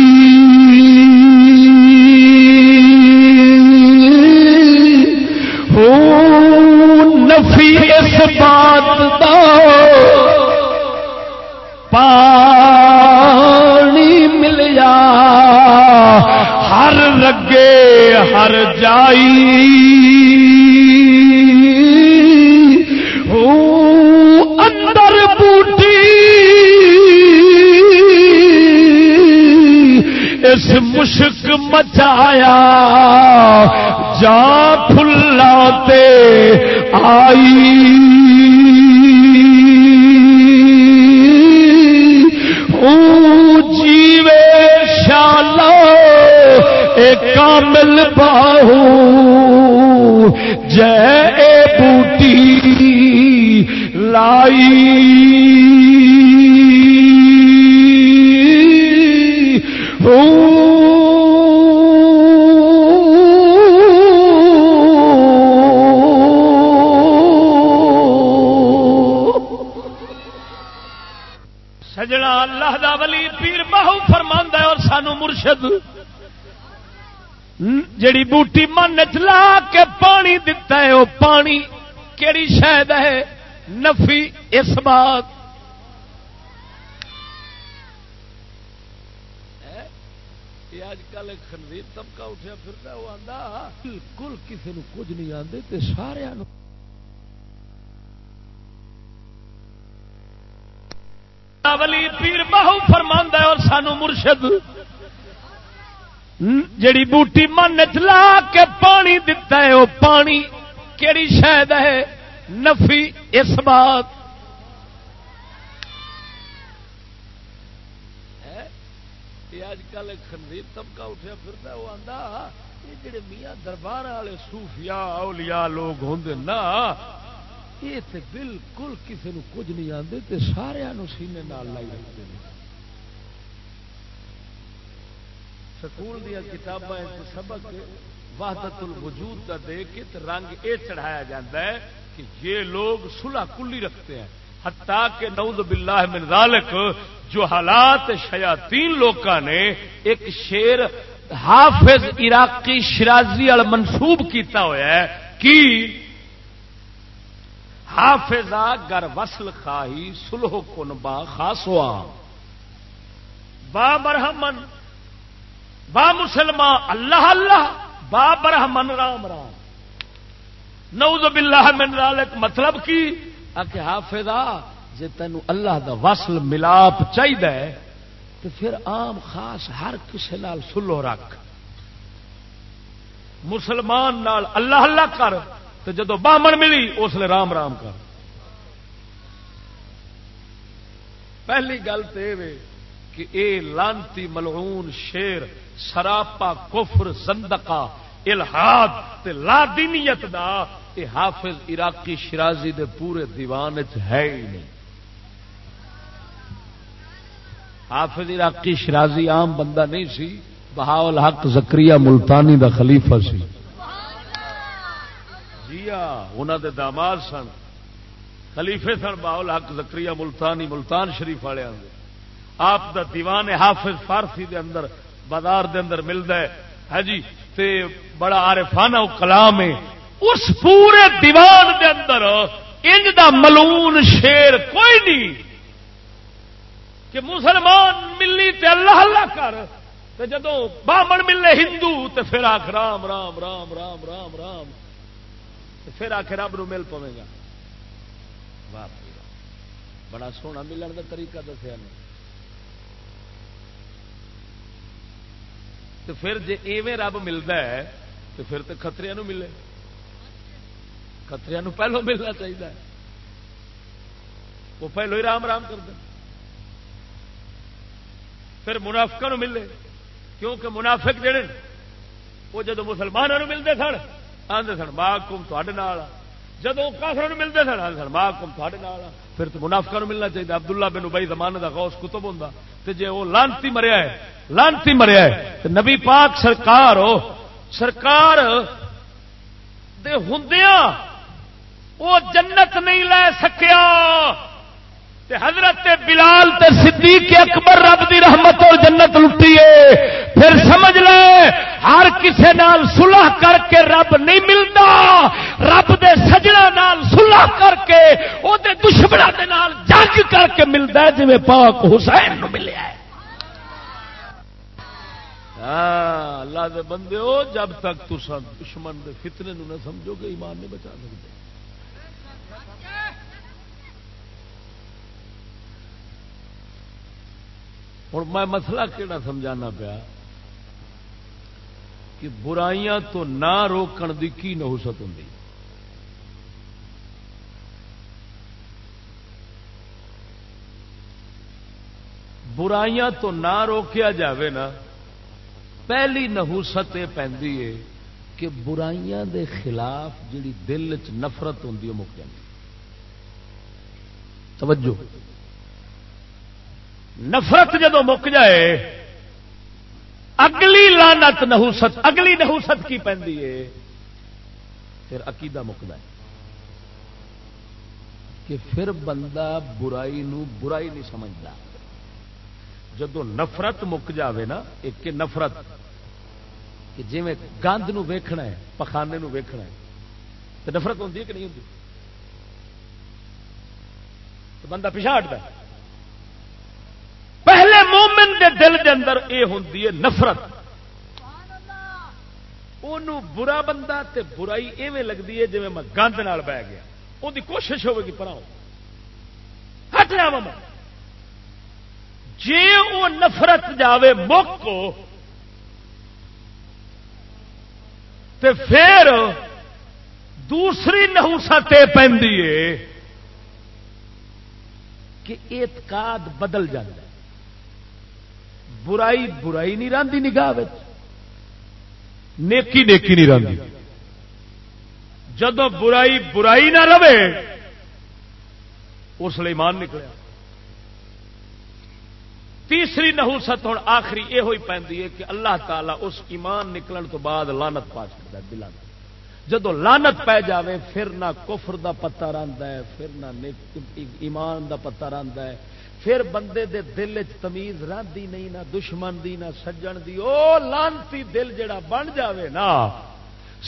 نفی اس بات دا پانی مل جا۔ ہر رگے ہر جائی اندر بوٹی اس مشک مچایا جا پھلاتے آئی جیوے کامل باہو، جے بوٹی لائی۔ او سجنا اللہ دا ولی پیر بہو فرماندہ ہے اور سانو مرشد جڑی بوٹی من چلا کے پانی دتا ہے، وہ پانی کیڑی شاید ہے؟ نفی، اس بات۔ اج کل طبقہ اٹھا پھرتا وہ آتا بالکل کسی نے کچھ نہیں آتے سارا ولی پیر بہو فرماندہ اور سانو مرشد جڑی بوٹی من چلا کے پانی دتا ہے، وہ پانی کیڑی شاید ہے؟ نفی، اس بات۔ اج کل خنویر طبقہ اٹھا پھرتا وہ آتا یہ جڑے میاں دربار والے سوفیا اولیاء لوگ ہوں نا، یہ بالکل کسی نو کچھ نہیں آتے سارا سینے نال لائی رکھتے ہیں۔ سکول دیا کتابیں سبق وحدت الوجود کا دے کے رنگ یہ چڑھایا جاتا ہے کہ یہ لوگ سلح کلی رکھتے ہیں۔ حتیٰ کہ نعوذ باللہ من ذالک جو حالات شیاطین لوکاں نے ایک شیر حافظ عراقی شرازی وال منسوب کیتا ہوا ہے کہ حافظہ گر وصل خاہی سلح کن با خاصوا با برہمن با مسلمان، اللہ اللہ، با برہمن، رام رام۔ نعوذ باللہ من ذالک مطلب کی؟ کہ حافظہ جی تینوں اللہ دا وصل، ملاپ چاہیے تو پھر عام خاص ہر کسی نال سلو رکھ۔ مسلمان نال اللہ اللہ کر، تو جدو بامن ملی، اس لیے رام رام کر۔ پہلی گل تو یہ کہ اے لانتی ملعون شیر سراپا کفر زندقا الحاد تے لا دینیت دا اے حافظ عراقی شرازی دے پورے دیوان ہے ہی نہیں۔ حافظ عراقی شرازی عام بندہ نہیں سی، بہاول حق زکریہ ملتانی دا خلیفہ سی۔ جی ہاں، زکریہ انہوں دے داماد سن۔ خلیفے سن باول حق زکریہ ملتانی، ملتان شریف والے آپ دا دیوان حافظ فارسی دے اندر بازار دے اندر ملتا ہے۔ ہاں جی تے بڑا عارفانہ کلام ہے۔ اس پورے دیوان دے اندر انج دا ملون شیر کوئی نہیں۔ کہ مسلمان ملی تے اللہ اللہ کر، تے جدو بامن ملے ہندو، تے پھر آخ رام رام رام رام رام رام۔ تے پھر آخ رب نو مل پوے گا۔ واہ بڑا سونا ملن کا طریقہ دسیا نے۔ تو پھر جی ایویں رب ملتا ہے، تو پھر تو خطرے ملے۔ خطرے پہلو ملنا چاہیے وہ پہلو ہی رام رام کر دیں پھر منافق ملے۔ کیونکہ منافق جڑے وہ جدو مسلمانوں ملتے سن آدھے سن، ماں، کم تھوڑے جدو کافر ملتے سن آدھے سن، ماں، کم تھوڑے پھر تو منافق ملنا چاہیے عبداللہ بن بھائی زمانے کا غوث کتب ہوں تو جی وہ لانتی مریا ہے لانتی مریا نبی پاک سرکار ہو، سرکار دے ہندیاں وہ جنت نہیں لے سکیا۔ تے حضرت بلال تے صدیق اکبر رب دی رحمت اور جنت لٹی ہے۔ پھر سمجھ لے، ہر کسے نال صلح کر کے رب نہیں ملتا۔ رب دے سجنا نال صلح کر کے، او دے دشمنوں دے نال جنگ کر کے ملتا ہے جی پاک حسین نو ملیا ہے۔ ہاں اللہ دے بندے ہو، جب تک تو دشمن دے فتنے نو نہ سمجھو گے، ایمان نہیں بچا سکتے۔ ہوں میں مسئلہ کہڑا سمجھانا پیا کہ برائیاں تو نہ روکن دی کی نہوست ہوں برائیاں تو نہ روکیا جاوے نا پہلی نہوست یہ پی کہ برائیاں دے خلاف جڑی دل چ نفرت ہوں مک جاتی توجہ۔ نفرت جدو مک جائے، اگلی لانت نہوست اگلی نہوست کی پی پھر عقیدہ مکتا ہے۔ کہ پھر بندہ برائی نو برائی نہیں سمجھتا۔ جدو نفرت مک جاوے نا، ایک نفرت کہ جی میں گند ویکھنا ہے، پخانے نو ویکھنا ہے۔ تو نفرت ہوتی ہے کہ نہیں ہوتی تو بندہ پیچھا ہٹتا پہلے مومن دے دل دے اندر اے ہوتی ہے نفرت۔ برا بندہ تے برائی ایویں لگتی ہے جی میں گند بہ گیا۔ وہ کوشش ہوگی پر ہٹ جا میں۔ جی وہ نفرت جاوے مک تے پھر دوسری نہوست پی کہ اعتقاد بدل جائے برائی برائی نہیں رہی نگاہ نیکی نیکی نہیں رہی جب برائی برائی نہ رہے، اس لیے مان نکلیا تیسری نہوست ہوں آخری یہ ہوئی پی ہے کہ اللہ تعالیٰ اس ایمان نکلن تو بعد لانت پا چکتا ہے دلان جدو لانت پی جاوے، پھر نہ کفر دا پتا رہتا ہے، پھر نہ ایمان دا پتا رہتا ہے۔ پھر بندے دے دل چ تمیز رہی نہیں، نہ دشمن دی، نہ سجن دی۔ او لانتی دل جڑا بن جاوے نا،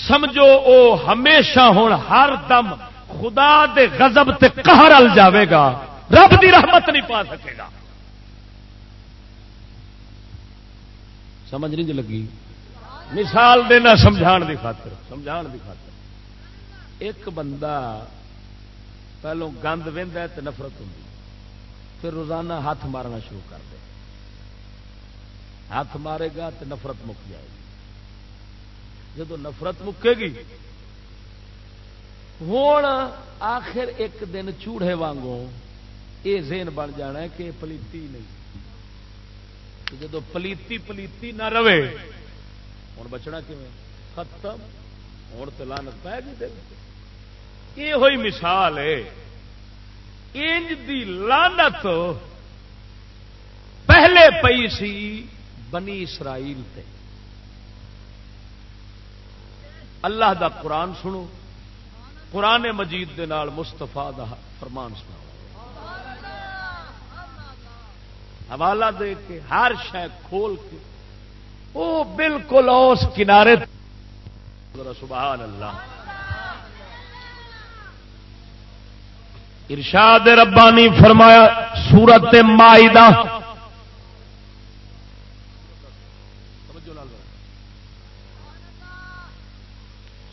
سمجھو او ہمیشہ ہوں ہر دم خدا دے غضب تے قہر ال جاوے گا۔ رب دی رحمت نہیں پا سکے گا۔ سمجھ نہیں لگی۔ مثال دینا سمجھان دی خاطر، سمجھان دی خاطر۔ ایک بندہ پہلو گند وہد تو نفرت ہوں پھر روزانہ ہاتھ مارنا شروع کر دے۔ ہاتھ مارے گا تو نفرت مک جائے گی۔ جب نفرت مکے گی ہوں آخر ایک دن چوڑے وانگوں یہ زین بن جانا ہے کہ پلیتی نہیں۔ جب پلیتی پلیتی نہ رہے ہوں بچنا ختم ہوں تو لانت پہ گی دل یہ ہوئی مثال ہے۔ انج دی لانت پہلے پئی سی بنی اسرائیل تے۔ اللہ دا قرآن سنو۔ قرآن مجید دے نال مستفا دا فرمان سنا حوالہ دے کے ہر شہ کھول کے وہ بالکل اس کنارے سبحان اللہ۔ ارشاد ربانی فرمایا، سورت مائدہ۔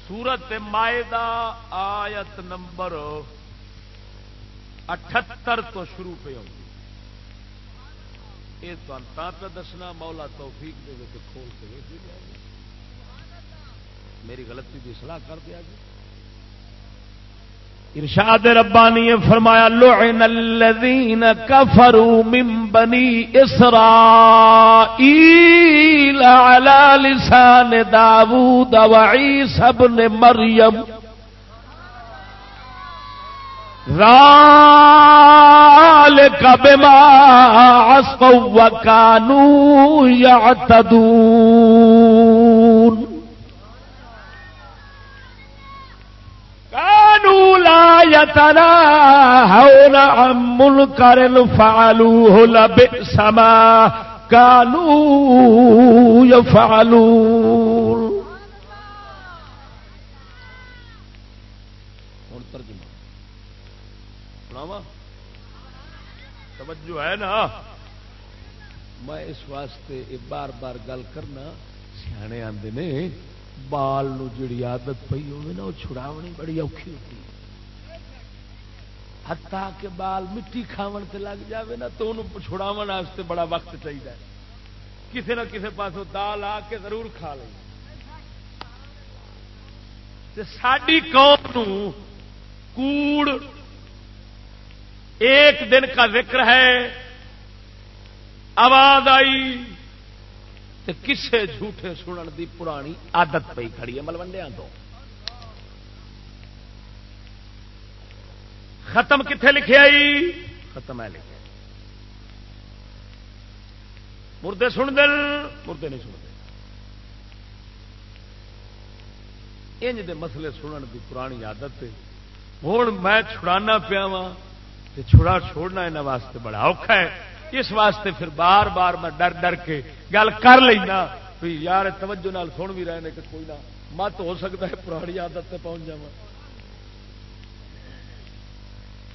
سورت مائدہ آیت نمبر اٹھتر تو شروع پہ ہوگی یہ تو دسنا، مولا توفیق دے کے کھول کے میری غلطی کی سلاح کر دیا جی۔ ارشاد ربانی فرمایا، لعن الذين كفروا من بني اسرائيل على لسان داوود وعيسى ابن مريم ذلك بما عصوا وكانوا يعتدون كانوا لا يتناهون عن منكر فعلوه لبئس ما كانوا يفعلون توجہ ہے نا؟ میں اس واسطے بار بار گل کرنا، سیانے آتے نے، بال نو جڑی عادت پی ہوگی نا وہ چھڑاونی بڑی اوکھی ہوتی۔ ہتا کے بال مٹی کھاون تے لگ جاوے نا، تو انہوں چھڑاون واسطے بڑا وقت چاہیے کسی نہ کسی پاس دال آ کے ضرور کھا لیں۔ ساری قوم کوڑ ایک دن کا ذکر ہے۔ آواز آئی تو کسے جھوٹے سنن دی پرانی عادت پی کھڑی ہے ملوڈیا تو ختم کتنے لکھے آئی؟ ختم ہے لکھے۔ مردے سن دل، مردے نہیں سنتے انج دے مسئلے سنن دی پرانی عادت ہوں میں چھڑانا پیا وا چھڑا چھوڑنا یہاں واسطے بڑا اوکھا ہے۔ اس واسطے پھر بار بار میں ڈر ڈر کے گل کر لینا۔ بھی یار، توجہ نال سن بھی رہے ہیں کہ کوئی نہ، مت ہو سکتا ہے پرانی عادت سے پہنچ جا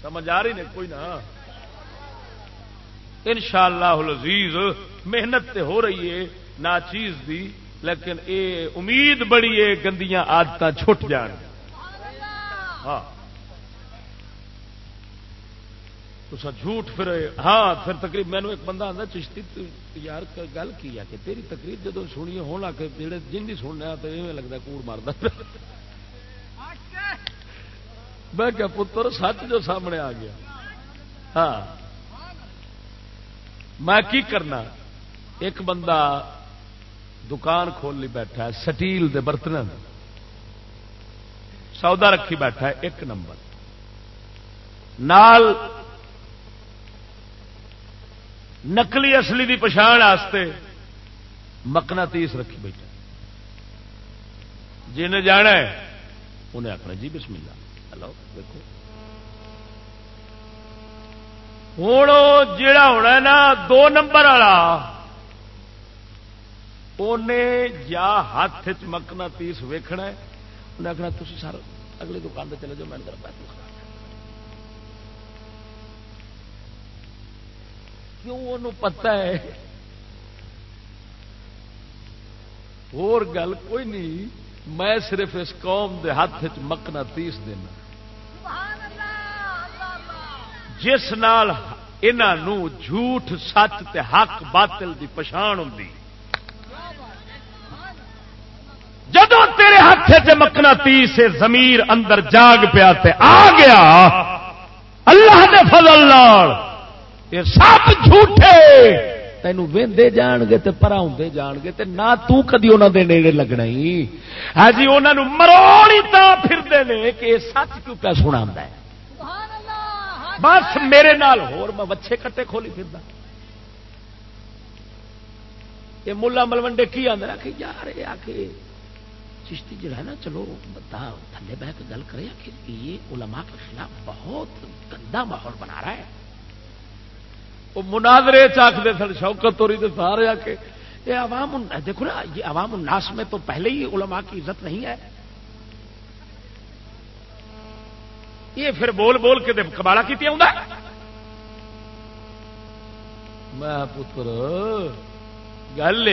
سمجھ آ رہی نے کوئی نہ؟ ان شاء اللہ محنت تے ہو رہی ہے نہ چیز دی، لیکن اے امید بڑی ہے، گندیاں آدت چھٹ جان۔ ہاں۔ تو جھوٹ پھر ہاں پھر تقریب مینو ایک بندہ آتا چشتی یار گل کی ہے کہ تیری تقریب جدو سنی ہونا کہ جڑے جن کی سننا تو ایویں لگتا کوڑ مارتا میں کیا پتر، سچ جو سامنے آ گیا۔ ہاں۔ میں کی کرنا؟ ایک بندہ دکان کھول لی بیٹھا ہے، سٹیل دے برتن سودا رکھی بیٹھا ہے، ایک نمبر۔ نال نقلی اصلی دی پچھان واسطے مکنا تیس رکھی بیٹھا جن جانا ہے، انہیں آخنا جی بسم اللہ۔ ہلو، دیکھو۔ ہوں جا ہونا نا، دو نمبر والا۔ انہیں یا ہاتھ مکنا تیس ویکھنا ہے۔ انہیں آخنا تھی سر اگلی دکان پہ چلے جاؤ، میں پیسے کیوں پتا ہے؟ اور گل کوئی نہیں، میں صرف اس قوم دے ہاتھ چ مکنا تیس دینا جس نال انہوں جھوٹ سچ تے حق باطل دی پچھان ہوں جدو تیرے ہاتھ چ مکنا تیس زمیر اندر جاگ پیا تے آ گیا۔ اللہ دے فضل لال یہ سب جھوٹے۔ تینوں وے جان گے تو پرا ہوں جان گے تے نہ تو کدی انہوں دے نیڑے لگنا ہی۔ ہاں جی انہوں مروڑی تا پھرتے ہیں کہ سچ کیوں پہ سنا ہے۔ بس میرے نال ہور میں بچے کٹے کھولی پھر یہ ملا ملوڈے کی آدھا کہ یار یہ آ کے چشتی جڑا ہے نا چلو تھلے بہ کے گل کرے کہ یہ علماء کے خلاف بہت گندا ماحول بنا رہا ہے۔ وہ مناظرے چاکتے سن، شوکت توری تو سارے آ کے۔ یہ عوام دیکھو نا، یہ عوام الناس میں تو پہلے ہی علماء کی عزت نہیں ہے۔ یہ پھر بول بول کے کباڑا کی آؤں میں پتر، گل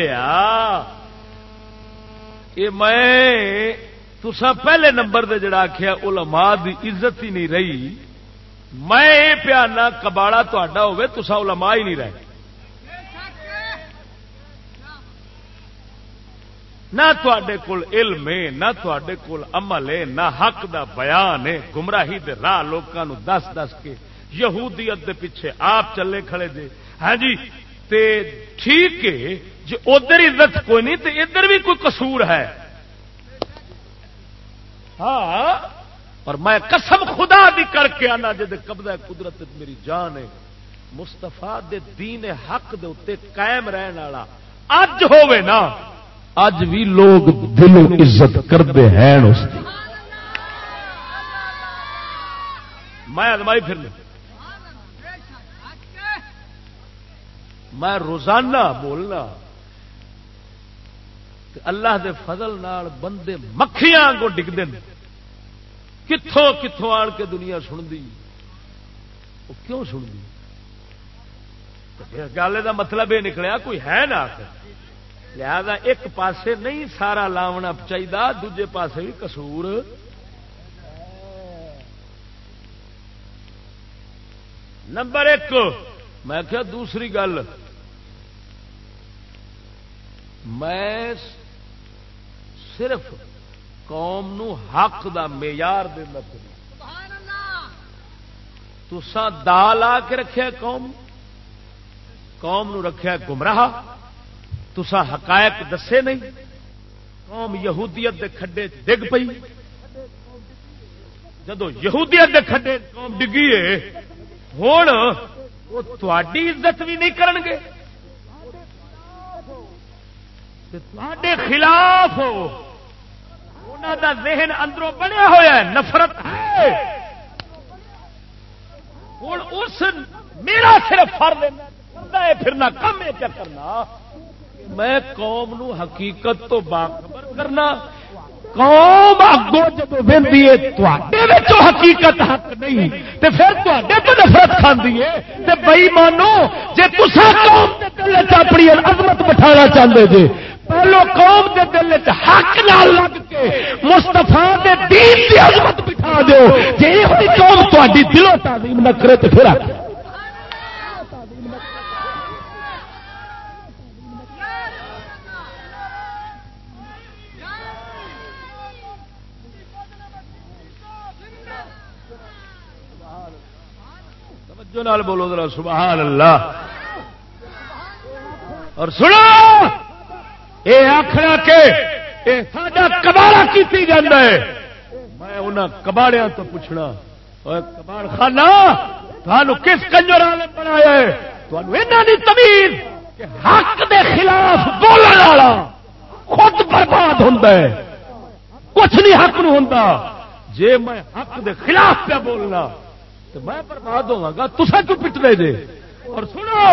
یہ میں تسا پہلے نمبر دے جڑا آخیا علماء دی عزت ہی نہیں رہی۔ میں یہ پیانا کباڑا تا ہوے تسا علماء ہی نہیں رہے۔ نہ تے کول علم ہے، نہ تے کول عمل ہے، نہ حق دا بیان ہے۔ گمراہی دے راہ لوگوں دس دس کے یہودیت دے پیچھے آپ چلے کھڑے جے۔ ہاں جی تے ٹھیک ہے، جو ادھر عزت کوئی نہیں، تے ادھر بھی کوئی قصور ہے۔ ہاں۔ اور میں قسم خدا بھی کر کے آنا جی قبضہ قدرت میری جان ہے۔ مستفا دے دین حق دے اتنے قائم رہن والا اج ہوے نا۔ اج بھی لوگ دل عزت کرتے ہیں اس کی میں ادمائی پھر میں روزانہ بولنا۔ اللہ دے فضل نال بندے مکھیاں کو ڈگتے ہیں کتوں کتوں آن کے دنیا سنتی وہ کیوں سنتی گل کا مطلب یہ نکلیا، کوئی ہے نا لہذا ایک پاسے نہیں سارا لاونا چاہیے دجے پاسے بھی کسور نمبر ایک، میں کیا دوسری گل۔ میں صرف قوم نو حق دا معیار دینا تسان دال آ کے رکھے قوم قوم نو رکھیا گمراہ۔ تسا حقائق دسے نہیں۔ قوم یہودیت دے کھڈے ڈگ پئی۔ جدو یہودیت دے کھڈے قوم ڈگی ہے ہوں وہ تھی عزت بھی نہیں کرن گے۔ خلاف انہوں دا ذہن اندروں بنیا ہوا نفرت ہے۔ ہوں اس میرا صرف فرد ہے پھرنا، کم ہے کیا کرنا؟ میں قوم نو حقیقت تو باخبر کرنا۔ قوم اگو جب تے حقیقت حق نہیں۔ تے پھر تے تو نفرت کھاندی ہے۔ تے بئی مانو جی تصا قوم اپنی عظمت بٹھانا چاہتے جی پہلو قوم کے دل حق نہ لگ کے مستفا دین کی عظمت بٹھا دو جی یہ قوم تاری دلوں تعلیم نہ کرے تو پھر نال بولو ذرا سبحان اللہ اور سنو یہ آخر کے کباڑا کی جانا ہے؟ میں انہوں کباڑیا تو پوچھنا کباڑ خانہ تھانو کس کنجر والے بنایا ہے؟ تمیز حق دے خلاف بولنے والا خود برباد ہوں کچھ نہیں حق نو ہوں جے میں حق دے خلاف پہ بولنا تو میں برباد ہوا گا۔ تسا کیوں پٹ رہے جے؟ اور سنو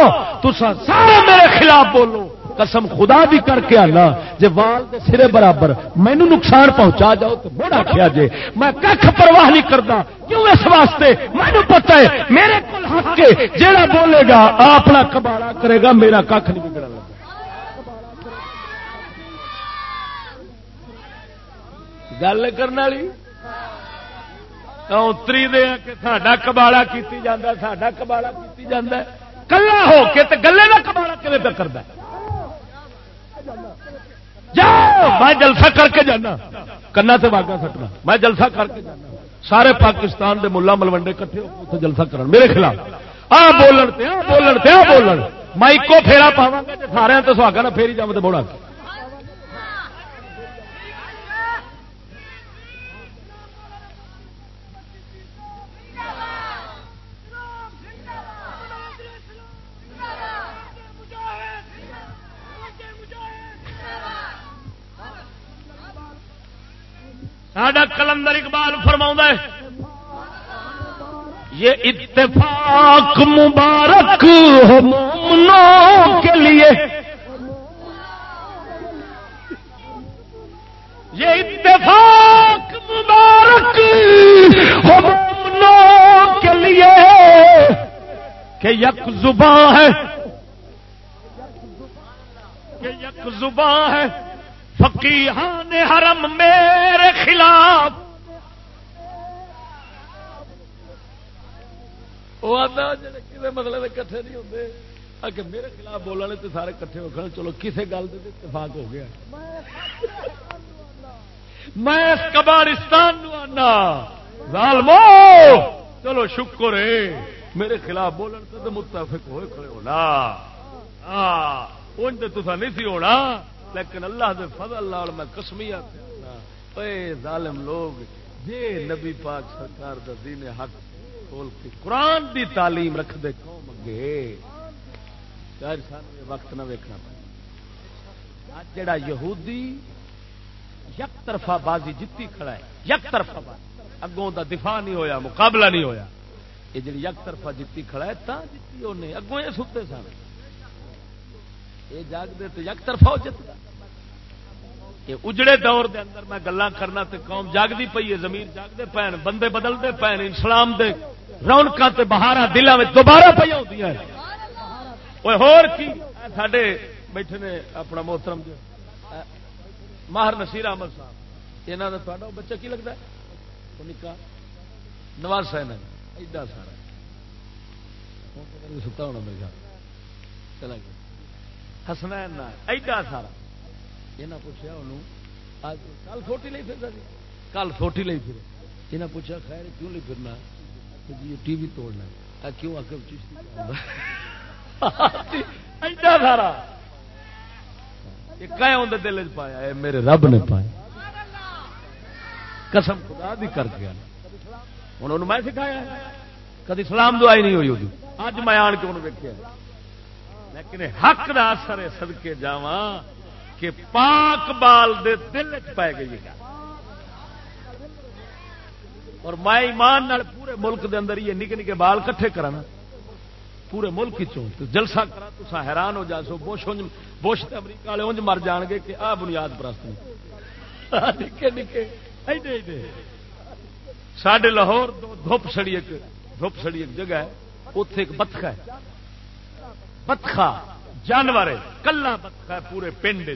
تسا سارے میرے خلاف بولو۔ قسم خدا بھی کر کے آنا جی وال دے سرے برابر مینو نقصان پہنچا جاؤ تو بڑا کیا جے۔ میں کھ پرواہ نہیں کرتا کیوں اس واسطے؟ مینو پتا ہے، میرے کو حق کے جیڑا بولے گا اپنا کباڑا کرے گا، میرا کھ نہیں بگڑا گل کرنے والی؟ اتری دیا کہ ساڈا کباڑا کی ساڈا کباڑا کی کلا ہو کے گلے کا کباڑا کھے پہ کرتا میں جلسہ کر کے جانا۔ کنا سے واگا سٹنا۔ میں جلسہ کر کے جانا۔ سارے پاکستان دے ملا ملوڈے کٹھے ہو جلسہ کرن۔ میرے خلاف۔ آ بولن تے، آ بولن تے، آ بولن۔ میں ایکو پھیرا پاوا سارے تو سہاگا نہ پھیری جا تو بوڑا ساڈا کلندر اقبال فرما ہے، یہ اتفاق مبارک ہو مومنوں کے لیے۔ یہ اتفاق مبارک ہو مومنوں کے لیے کہ یک زبان ہے، کہ یک زبان ہے۔ فقیحان حرم میرے خلاف۔ وہ آتا کسی مطلب کٹھے نہیں ہوتے کہ میرے خلاف بولنے تو سارے کٹھے ہو گئے چلو کسی گل سے اتفاق ہو گیا۔ میں اس کبارستان آنا۔ ظالمو! چلو شکر ہے۔ میرے خلاف بولن تو متفق ہوئے کھڑے ہونا۔ ہاں ان تو نہیں سی ہونا۔ لیکن اللہ دے فضل لال میں کسمیا ظالم لوگ، جے نبی پاک سرکار دا دین حق کھول کے قرآن دی تعلیم رکھ دے قوم اگے۔ وقت نہ ویکنا پڑے۔ جڑا یہودی یک طرفہ بازی جتی کھڑا ہے، یک طرفہ بازی۔ اگوں دا دفاع نہیں ہویا، مقابلہ نہیں ہویا۔ یہ جی یک طرفہ جتی کھڑا ہے تا جتی انہیں اگوں یہ ستے سن۔ یہ جاگ دے تو یک طرفہ ہو جتتا یہ اجڑے دور دے اندر میں گلا کرنا تے قوم جاگتی پی ہے زمین جاگتے پین بندے بدلتے پین اسلام دے رونق بہارا دلوں میں دوبارہ پہ ہوتی ہیں۔ ہور کی؟ سڈے بیٹھے نے اپنا محترم جی، جو ماہر نصیر احمد صاحب یہاں کا تا بچہ کی لگتا ہے؟ نکا نواز سین ایڈا سارا۔ ستا ہونا میرے خیال۔ چلا گیا۔ ہسنا ایڈا سارا۔ یہ پوچھا انہوں کل سوٹی لے پھر کل سوٹی لے پھر یہ پوچھا خیر کیوں لے پھرنا؟ جی ٹی وی توڑنا کیوں؟ آ کے [laughs] سارا۔ دل چ پایا؟ میرے رب نے پایا۔ قسم خدا بھی کر گیا ہوں میں سکھایا کدی سلام دعائی نہیں ہوئی ہوگی اج میں آن کے انہوں ویکیا لیکن حق دا اثر ہے سدکے جا کہ پاک بال دے دل چ پی گئی گا اور میں ایمان نال پورے ملک دے اندر یہ نکے نکے بال کٹھے کرانا پورے ملک چوں جلسہ کرا تو حیران ہو جا سو بوش بوش امریکہ والے انج مر جان گے کہ آ بنیاد پرست [laughs] نکے نکے سڈے لاہور دھوپ سڑی ایک، دھوپ سڑی ایک جگہ ہے اتے ایک بتخا ہے۔ بتخا جانور ہے، کلا بتخا پورے پنڈ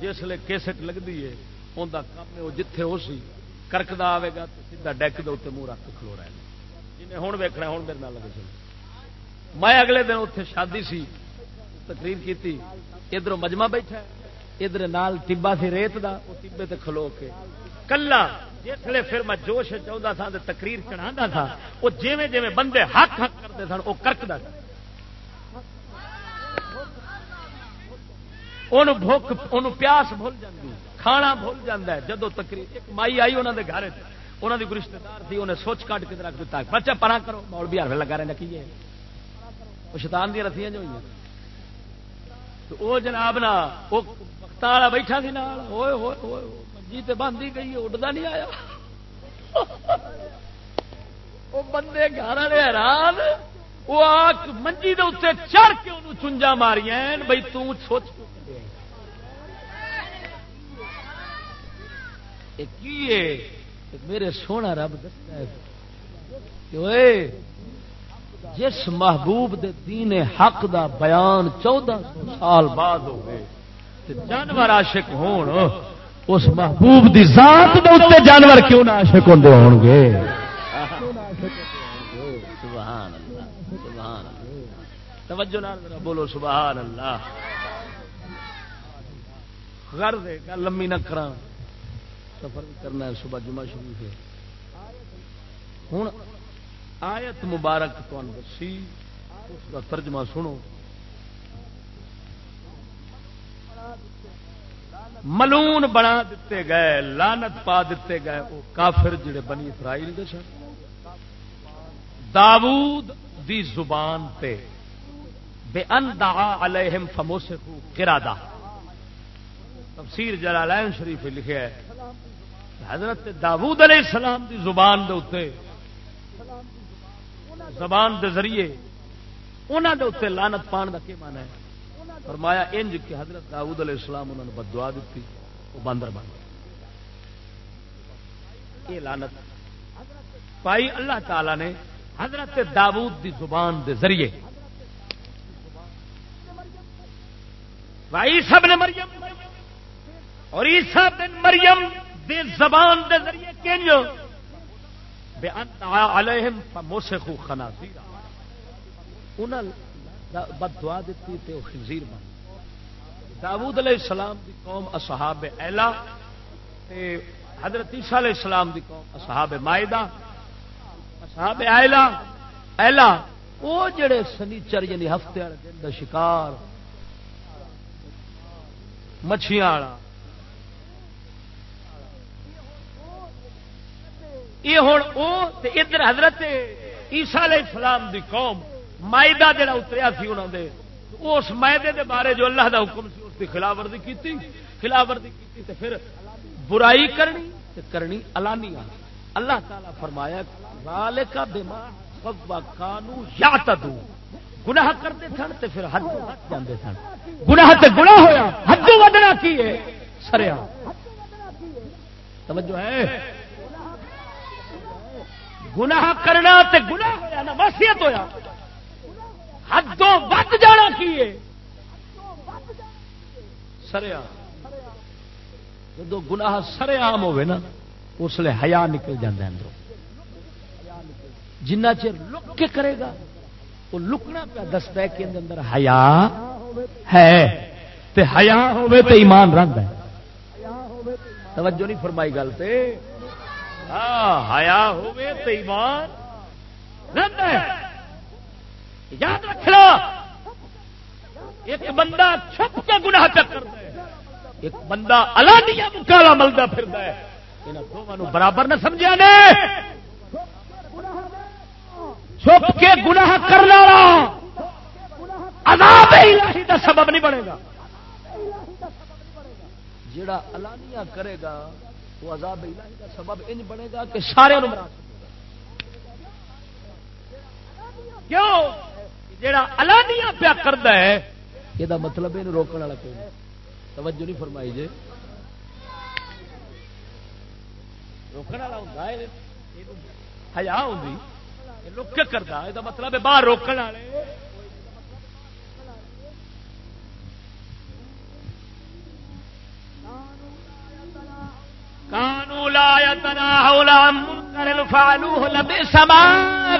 جسے کیسٹ لگتی ہے انہیں کام وہ جتھے ہو سی، کرکدا آئے گا تو سیدھا ڈیک دے اتنے منہ رکھ کھلو رہا ہے جنہیں ہوں ویکنا ہوں میرے نال چلو۔ میں اگلے دن اتنے شادی سی، تقریر کی ادھر مجمع بیٹھا ادھر نال ٹبا سی ریت دا وہ ٹبے تے کھلو کے۔ کلا جسے پھر میں جوش چاہتا تھا تقریر چڑھا تھا وہ جیویں جیویں بندے حق حق کرتے سن وہ کرکدا بھوک تھا پیاس بھول جاتی کھانا بھول جاتا ہے۔ جدو تقریر، ایک مائی آئی انہوں نے گھر انہوں کی رشتے دار تھی انہیں سوچ کٹ کے رکھ دیتا بچہ پرا کرو مول بھی ہر لگا رہے کی وہ شیطان دیا رتیاں جو ہوئی تو وہ جناب نا وہ وقت والا بیٹھا سی نال، ہوئے ہوئے ہوئے منجی تے باندھی گئی اڈتا نہیں آیا۔ [laughs] وہ بندے گھر والے حیران وہ آ منجی کے اتنے چڑھ کے انہوں چنجا ماریا بھائی توں سوچ میرے سونا رب دستا ہے۔ جس محبوب دے دین حق دا بیان چودہ سال بعد ہو گئے جانور عاشق ہون اس محبوب دی ذات دے اتنے جانور کیوں نہ عاشق ہوں ہون گے سبحان اللہ سبحان اللہ۔ توجہ نال بولو سبحان اللہ۔ غرض ہے لمبی نہ کراں۔ سفر کرنا ہے، صبح جمعہ شروع سے ہوں آیت مبارک دسی اس کا ترجمہ سنو۔ ملون بنا دیتے گئے لانت پا دیتے گئے وہ کافر جڑے بنی اسرائیل دے سن۔ داود دی زبان تے بے ان دعا علیہم فموسے کو کرادہ تفسیر جلالین شریف لکھے ہے۔ حضرت داود علیہ السلام دی زبان دے اتنے زبان دے ذریعے انہوں دے اتنے لانت پان کا کی من ہے؟ فرمایا، انج کہ حضرت داود علیہ السلام انہوں نے بدوا دیتی وہ باندر بن یہ لانت پائی اللہ تعالی نے حضرت داود دی زبان دے ذریعے بھائی سب نے مریم اور عیسا بن مریم دے زبان دے ذریعے کنج۔ علیہم موسیقو خنازیر۔ انہوں بد دعا دیتی تے وہ خنزیر بن داود علیہ السلام دی قوم اصحاب ایلا تے حضرت عیسیٰ علیہ السلام دی قوم اصحاب مائدہ۔ اصحاب ایلا ایلا وہ جڑے سنیچر یعنی ہفتے والے دن دا شکار۔ مچھیاں والا۔ یہ ہوں ادھر حضرت عیسا علیہ السلام دی قوم مائدہ جڑا اتریا سی انہوں نے اس مائدے دے بارے جو اللہ دا حکم سی، اس کی خلاف ورزی کی خلاف ورزی کی تے پھر برائی کرنی تے کرنی الانی اللہ تعالی فرمایا کا دماغ کانو یا تدو گناہ کرتے سن تے پھر حد جاندے سن گناہ تے گناہ ہویا، حد ودنا کی ہے؟ سریا توجہ ہے؟ گناہ کرنا تے گناہ ہویا نا وصیت ہویا۔ حدوں ود جانا کی ہے؟ سریا جدو گناہ سر عام ہوئے نا، اس لیے ہیا نکل جاتا اندر جنہ چر لک کے کرے گا، وہ لکنا پہ دستا ہے کہ اندر ہیا ہے۔ تے ہیا ہوے تے ایمان رنگ ہے۔ توجہ نہیں فرمائی گل تے۔ ہاں، ہیا ہوے تے ایمان۔ یاد رکھنا ایک بندہ چھپ کے گناہ چکر ایک بندہ الانیا مکالا ملتا پھر دونوں برابر نہ سمجھا نے چھپ کے گناہ کرنا عذاب الہی کا سبب نہیں بنے گا۔ جڑا الانیا کرے گا وہ عذاب الہی کا سبب انج بنے گا کہ سارے کیوں؟ جڑا الانیا پیا کرتا ہے، یہ مطلب یہ روکنے والا کوئی توجہ نہیں فرمائی جی روکنے والا ہوں ہزار ہوں لک کرتا یہ مطلب باہر روکنے والے۔ کانو لا تنا منکر فالو لبے سما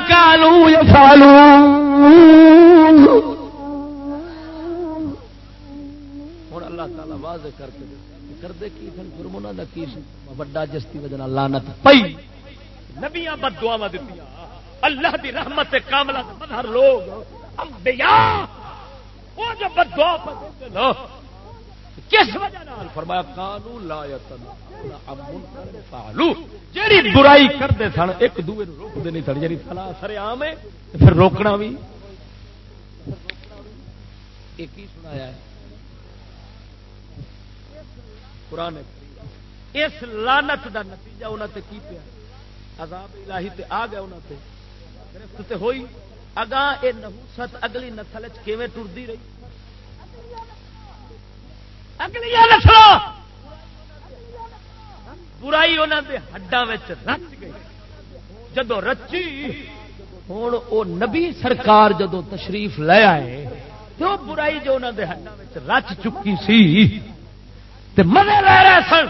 کالو فالو ہوں اللہ تعالی واضح کر کے کرتے کی فرمونا کا کی وڈا جستی وجہ لانت پئی۔ نبیاں بد دعوا دیتی اللہ دی رحمت کاملہ ہر لوگ انبیاء۔ وہ جو بدعا پڑھتے کس وجہ فرمایا قانو لا فعلو جیڑی برائی کرتے سن، ایک دوے روکتے نہیں سن یعنی جی فلا سر عام ہے پھر روکنا بھی ایک ہی سنایا ہے؟ قرآن اس لانت دا نتیجہ انہوں تے کی پیا؟ عذاب الہی تے آ گیا انہوں تے۔ گرفت تے ہوئی، اگاں یہ نحوست اگلی نسل کیویں ٹرتی رہی؟ اگلی نسل برائی انہوں دے ہڈاں رچ گئی۔ جدو رچی ہوں وہ نبی سرکار جدو تشریف لے آئے تو برائی جو انہوں دے ہڈاں رچ چکی سی، تے مزے لے رہے سن۔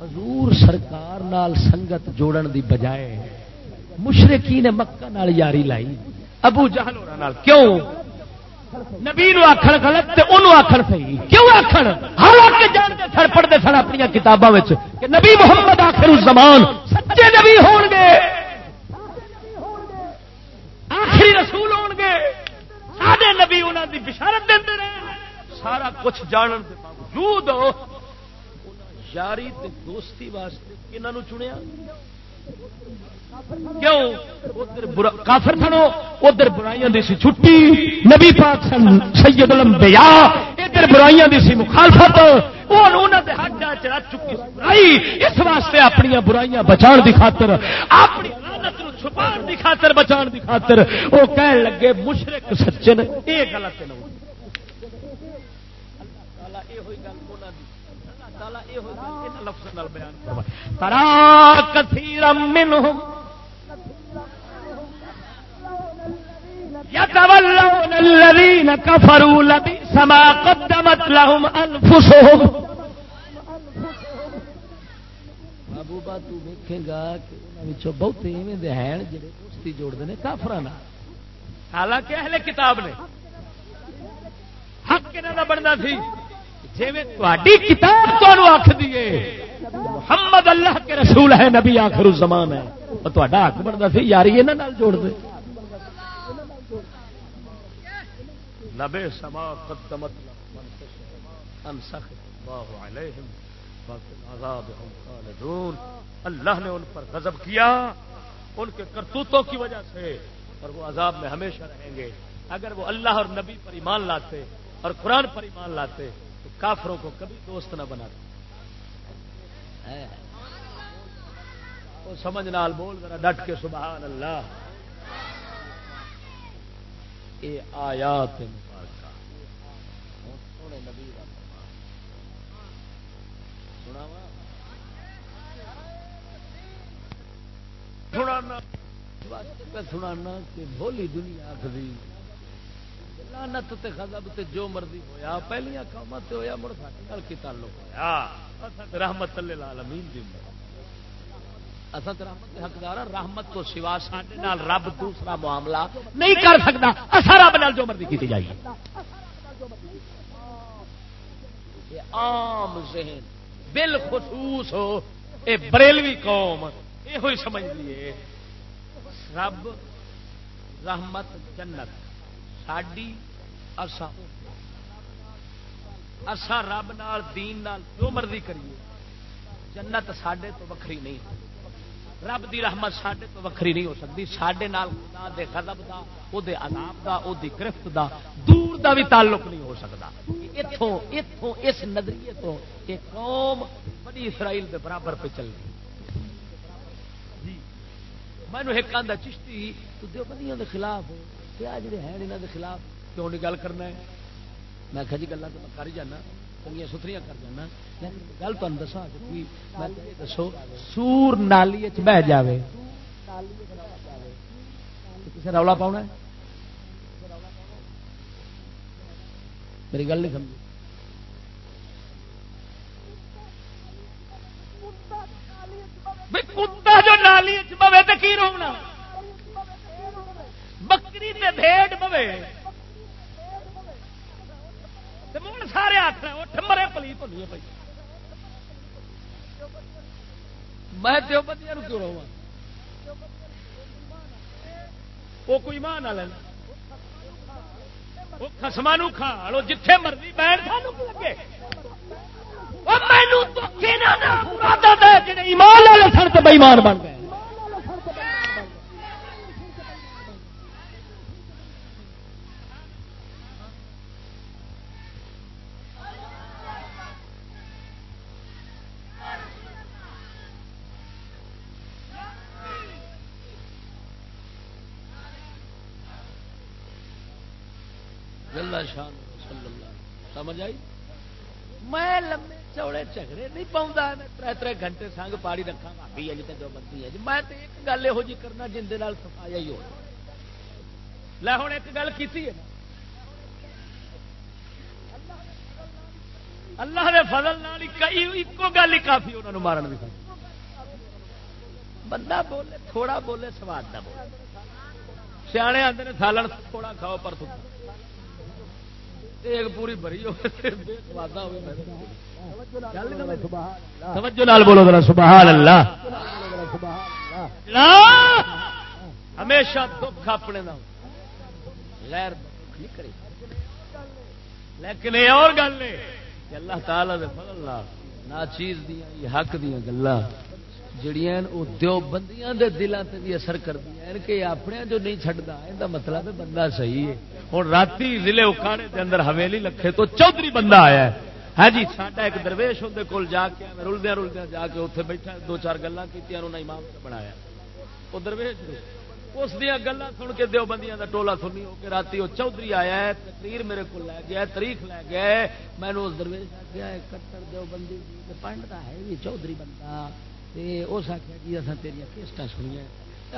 حضور سرکار نال سنگت جوڑن دی بجائے مشرقی نے مکہ نال یاری لائی۔ ابو جہل کیوں؟ نبی نو آخر غلط تے انہوں آخر صحیح۔ کیوں آخر حالانکہ جانتے سر پڑھتے سن اپنی کتابوں کہ نبی محمد آخر زمان سچے نبی ہون گے۔ آخری رسول ہون گے۔ سارے نبی انہوں دی بشارت دے رہے سارا کچھ جانن کے باوجود یاری تے دوستی واسطے کنہوں چنیا۔ کیوں؟ کافر سنو ادھر برائیاں دی سی چھٹی، نبی پاک سن سید الانبیاء، ادھر برائیاں دی سی مخالفت چکی اس واسطے اپنی برائیاں بچا دی خاطر، اپنی چھپا دی خاطر بچا دی خاطر وہ کہن لگے مشرق سچن یہ غلط ترا کثیر منهم يتولون الذين كفروا لبئس ما قدمت لهم انفسهم۔ محبوبہ تو دیکھے گا کہ بہت ایویں دے ہیں جڑے دوستی جوڑتے ہیں کافر حالانکہ اہل کتاب نے حق کہنا بننا سی۔ جی کتاب آخ دیے محمد اللہ کے رسول ہے، نبی آخر الزمان ہے۔ تو حق بنتا سی، یاری یہاں جوڑ دے۔ نبے سما قدمت اللہ نے ان پر غضب کیا، ان کے کرتوتوں کی وجہ سے، اور وہ عذاب میں ہمیشہ رہیں گے۔ اگر وہ اللہ اور نبی پر ایمان لاتے اور قرآن پر ایمان لاتے کافروں کو کبھی دوست نہ بناتے وہ سمجھ نال بول ذرا ڈٹ کے سبحان اللہ۔ یہ آیات سنانا کہ بولی دنیا آخری لانت تے غضب تے جو مرضی ہویا پہلیاں قوماں تے ہویا مڑ ساڈے نال کی تعلق ہویا۔ اساں رحمت للعالمین دی اساں تے رحمت دے حقدار رحمت تو سوا ساڈے نال رب دوسرا معاملہ نہیں کر سکدا۔ اساں رب نال جو مرضی کیتی جائیے۔ یہ عام ذہن بالخصوص ہو اے بریلوی قوم یہ ہوئی سمجھ لیے رب رحمت جنت۔ ساڈی اسا رب نال دین نال جو مرضی کریے جنت ساڈے تو وکری نہیں رب دی رحمت ساڈے تو وکری نہیں ہو سکتی سڈے خدا دے غضب دا او دے عذاب دا او دی گرفت دا دور دا بھی تعلق نہیں ہو سکتا اتوں اتوں اس نظریے تو یہ قوم بڑی اسرائیل دے برابر پہ چل رہی جی میں ایک آدھا چشتی تو دیوبندیوں دے خلاف ہو کیا جڑے ہیں یہاں دے خلاف کیوں نہیں گل کرنا ہے؟ میں کہ جی گلا تو میں کر ہی جانا چنگیا ستریاں کر جانا۔ یعنی گل تمہیں دسا دسو، سور نالی بہ جائے کسی رولا پاؤنا میری گل نہیں سمجھی۔ کتا جو نالی پوے تو کی رونا بکری بھیڑ پوے۔ سارے ہاتھ اٹھ، مرے پلیت ہونی ہے میں تو دیوبندیاں کیوں رہا وہ کوئی مان نہ وہ خسما کھا لو جتھے مرضی بیٹھ لگے۔ ایمان والے سن تو بئیمان بن گئے شان سمجھ آئی میں لمبے چوڑے جھگڑے نہیں پاؤں میں تر تر گھنٹے سنگ پاڑی رکھا بھابی ہے جو بندی ہے جی میں تو ایک گل یہو جی کرنا جن سفایا ہی ہو لے ہوں ایک گل کی ہے اللہ کے فضل ایک گل ہی کافی انہوں نے مارن بھی بندہ بولے تھوڑا بولے سواد نہ بولے سیانے آتے سالن تھوڑا کھاؤ پر تھوڑا ایک پوری بری بولو ذرا سبحان اللہ ہمیشہ دکھ اپنے غیر لیکن یہ اور گل اللہ تعالی نہ چیز دیا حق دیا گلا جڑیاں دو بندیاں دے دلوں سے بھی اثر کردی یعنی کہ اپنے جو نہیں چڈتا یہ مطلب ہے بندہ صحیح ہے۔ ہوں رات ضلع اکاڑے کے اندر حویلی لکھے تو چودھری بندہ آیا ہے۔ ہاں جی ساڈا ایک درویش اندر کول جا کے رلدیا رلدیا جا کے اتنے بیٹھا، دو چار گلاں گلیں کی امام بنایا۔ وہ درویش اس دیا گلا سن کے دو بندیاں کا ٹولا سنی ہو کے رات وہ چودھری آیا ہے، تقریر میرے کو لے گیا تاریخ لے گیا میں نے اس درویش آخیا کٹر دو بندی پنڈ کا ہے بھی چودھری بندہ۔ اس آخیا جی اصل تیریا کیسٹ سنیا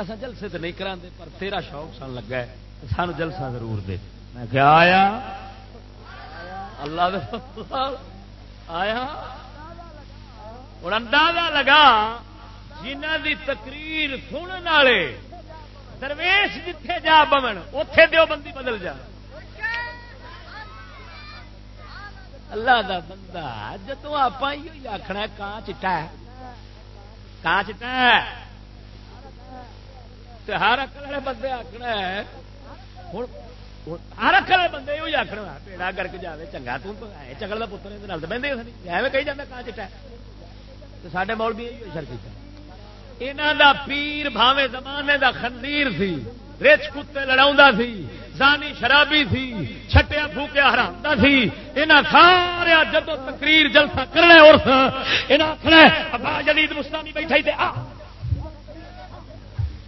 اصل جلسے تو نہیں کرا پر تیرا شوق سن لگا ہے۔ سان جلسہ ضرور دے۔ میں کیا آیا؟ اللہ آیا؟ ہوں اندازہ لگا جنہ دی تقریر سننے والے درویش جتھے جا بمن اتے دیو بندی بدل جا۔ اللہ دا بندہ جدو آپ آخنا کان چٹا کان چٹا ہر اکل والے بندے آخنا ہے۔ ہر اکل والے بندے یہ آخنا پیڑا گرک جائے چنگا تگل کا پتر بہتے ایویں کہی جانا کان چٹا سارے مول بھی یہ یہاں دا پیر بھاوے زمانے دا خندیر سی۔ رچ کتے لڑا سی، زانی شرابی سی، چھٹیا پھوکیا ہرا سی۔ یہاں سارا جدو تقریر جلسہ کرنا ارس یہاں آخنا ابا جدید مستانی بیٹھا تے، آ۔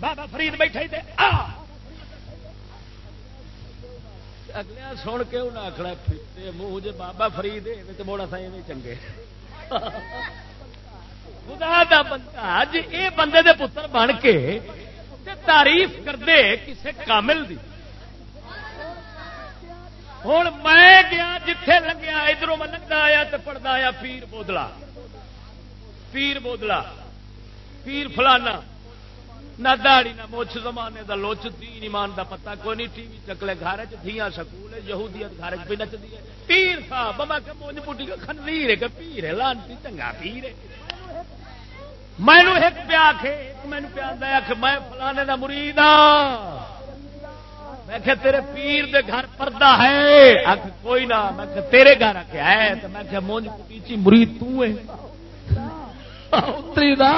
بابا فرید بیٹھا تے، آ۔ اگلے سن کے انہیں آخنا منہ جی بابا فرید تو موڑا سا یہ چنگے۔ خدا دا بندہ جی اے بندے دے پتر بن کے تعریف کرتے کسے کامل دی۔ ہوں میں گیا جتھے لگیا ادھر میں لگتا آیا تو پڑھتا آیا پیر بودلا۔ پیر بودلا، پیر فلانا۔ نہ داڑی نہ موچ زمانے دا لوچ، دین، ایمان دا پتہ۔ کوئی نہیں، ٹی وی چکلے گھر چیاں سکول، یہودیت گھر چ بھی نچتی ہے۔ پیر صاحب، میں کہ مونج پوٹی کا خنویر ہے کہ پیر ہے، لانتی، چنگا پیر ہے۔ مینو ایک پیا کے مینو پیا میں فلانے کا مرید ہاں۔ میں کہ تیرے پیر دے گھر پردہ ہے۔ آخ کوئی نہ، میں کہ تیرے گھر آ کے ہے۔ تو میں کہ مونج پیچی مرید تری دا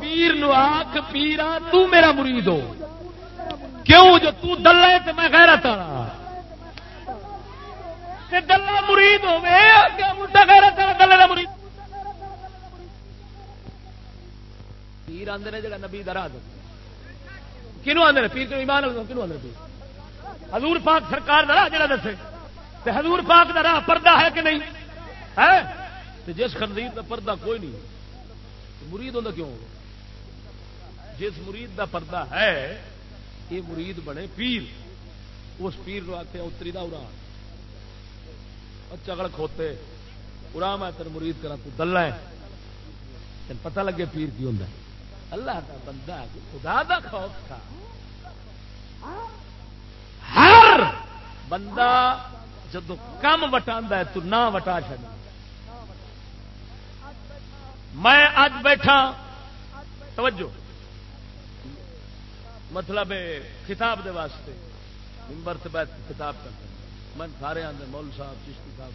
پیر نو آخ پیرا تو میرا مرید ہو۔ کیوں جو تو دلہ ہے تو میں غیرت ہاں۔ والا دلہ مرید ہوے غیرت ہاں، والا دلے کا مرید۔ پیر آدھے جا نبی درا دے۔ کنو آدھے پیر کنو ایمان کنو آدھے پیر؟ حضور پاک سرکار درا جا دسے۔ تے حضور پاک دا راہ پردہ ہے کہ نہیں؟ ہے؟ تے جس خندیر دا پردہ کوئی نہیں۔ مرید ہوتا کیوں؟ جس مرید دا پردہ ہے، یہ مرید بنے پیر۔ اس پیر کو آتے اتری دا ارا چگڑ اچھا کھوتے۔ ارا میں تین مرید کرا تو دلہ ہے۔ تین پتہ لگے پیر کی ہوں اللہ کا بندہ خدا دا خوف تھا۔ ہر بندہ جب کم وٹا ہے تو نہ وٹا چڑ میں اج بیٹھا۔ توجہ۔ مطلب کتاب دے واسطے۔ ممبر سے بیٹھ کتاب کرتا میں سارے آدھے مول صاحب چشتی صاحب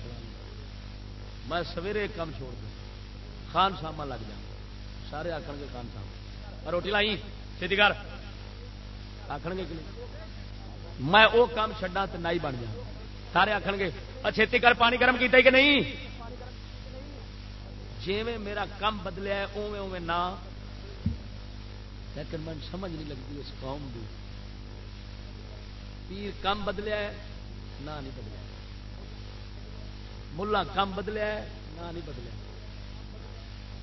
میں سویرے کام چھوڑ دوں۔ خان ساما لگ جا سارے آخر گے خان ساما روٹی لائی چیتی کر۔ آخر گے میں وہ کام چڈا تو نائی بن جا سارے آخ گے چھتی کر، پانی گرم کیتا کہ نہیں؟ جی میرا کم بدلیا اوے اوے نہ۔ لیکن من سمجھ نہیں لگتی اس قوم کی پیر کم بدلیا نہ نہیں بدلیا ملا کم بدلیا نہ نہیں بدلیا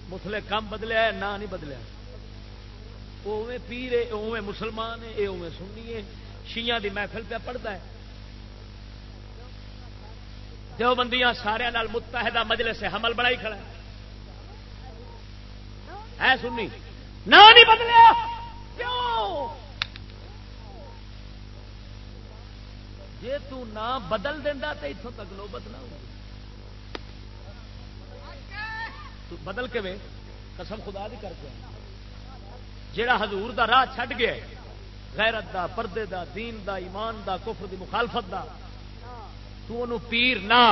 مسلے کم بدلیا نہ نہیں بدلیا اوے پیر ہے اوے مسلمان ہے یہ اوے سنی ہے۔ شیاں دی محفل پہ پڑھتا ہے۔ دو بندیاں سارے متحدہ مجلے سے حمل بڑائی کھڑا ہے۔ سنی؟ نہ نہیں بدلیا۔ کیوں؟ جی تنا بدل دینا تو اتوں تک نوبت نہ ہو بدل کے وے قسم خدا دی کر کے۔ جیڑا حضور دا راہ چھڈ گیا غیرت دا، پردے دا، دین دا، ایمان دا، کفر دی، مخالفت دا۔ تو انو پیر نہ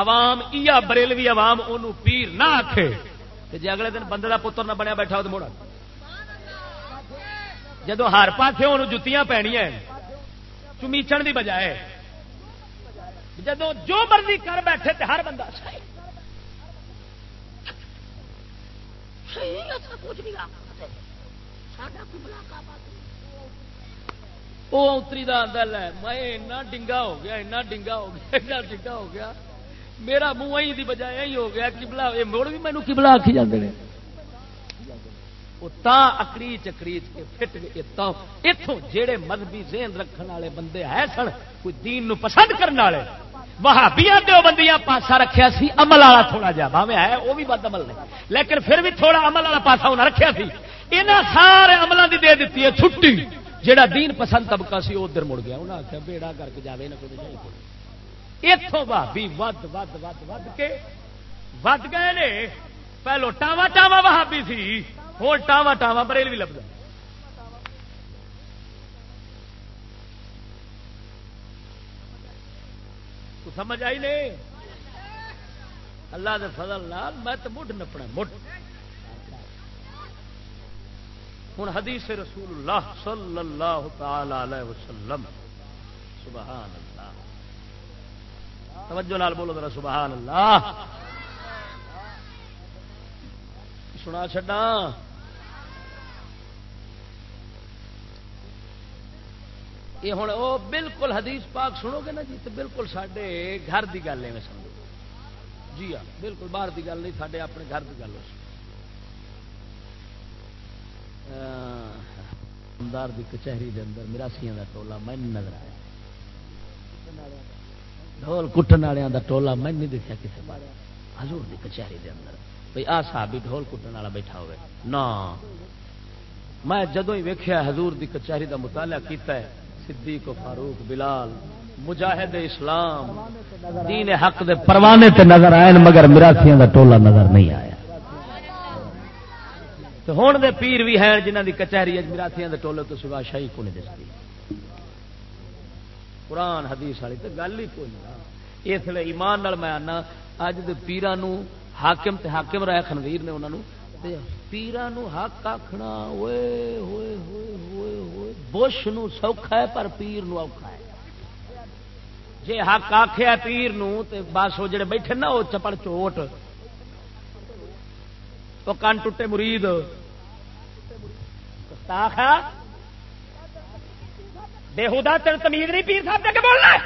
عوام ایا بریلوی عوام انو پیر نہ آکھے۔ تے جے اگلے دن بندے دا پتر نہ بنیا بیٹھا ہو تو موڑا۔ جدو ہر پاسے انہوں جتیاں پینیاں چمیچن دی بجائے۔ جدو جو مرضی کر بیٹھے تے ہر بندہ صحیح۔ اچھا، کچھ نہیں وہ اتری کا دل ہے میں ڈنگا ہو گیا اینا ڈنگا ہو گیا اینا ڈنگا ہو گیا میرا منہ اہی دی بجائے ہی ہو گیا کبلا یہ مڑ بھی مینو کبلا آخی جاتے ہیں اکڑیچ اکڑیچ کے فٹ اتوں جہے مذہبی ذہن رکھنے والے بندے ہے سن کوئی دین نو پسند کرنے والے وہابیا دو بندیاں پاسا رکھیا سی عمل والا تھوڑا جا باوے ہے وہ بھی بد عمل نہیں لیکن پھر بھی تھوڑا عمل والا پاسا انہیں رکھیا سی یہاں سارے عملوں کی دے دیتی ہے چھٹی۔ جہاں دین پسند طبقہ سی ادھر مڑ گیا۔ انہیں آخیا بیڑا کر کے جائے نہ اتوں بھابی ود ود ود ود کے ود گئے نے۔ پہلو ٹاوا ٹاوا وہابی سی۔ ہوں ٹاوا ٹاوا بریل بھی لگتا سمجھ آئی نہیں اللہ دے فضل لال میں تو مڈ نپنا مڈ ہوں حدیث رسول اللہ صلی اللہ تعالی علیہ وسلم۔ سبحان اللہ توجہ نال بولو ذرا سبحان اللہ سنا چڈا یہ ہوں وہ بالکل حدیث پاک سنو گے نا جی تو بالکل سڈے گھر کی گل ہے سمجھو۔ جی ہاں بالکل باہر کی گل نہیں سارے اپنے گھر کی گل ہو سکتی امدار کی کچہری کے اندر مراسیاں کا ٹولا میں نظر آیا۔ ڈھول کٹن والوں کا ٹولا میں نہیں دیکھا کسی بار ہزور کی کچہری کے اندر۔ بھائی آ صاحب ڈھول کٹن والا بیٹھا ہوئے۔ نہ میں جدو ہی ویکیا حضور کی کچہری کا مطالعہ کیتا ہے، صدیق و فاروق، بلال، مجاہد اسلام، دین حق دے پروانے تے نظر آئے مگر مراسیاں دا ٹولا نظر نہیں آیا تو ہون دے پیر بھی ہیں جنہ دی کچہری مراسیاں دے ٹولے تو سوا شاہی کو نہیں دستی۔ قرآن، حدیث والی تو گل ہی کوئی نہیں۔ اس لیے ایمان نال میں آنا اج دے پیران حاکم تے حاکم رہے خنویر نے انہوں تے پیران حق آخنا ہوئے ہوئے ہوئے ہوئے ہوئے، بش نو سوکھا ہے پر پیر نو اوکھا ہے۔ جے حق آخیا پیر نو تے بس وہ جڑے بیٹھے نا، وہ چپڑ چوٹ۔ وہ کن ٹوٹے مرید۔ بےحدا تین تمیز نہیں پیر صاحب کے بولنا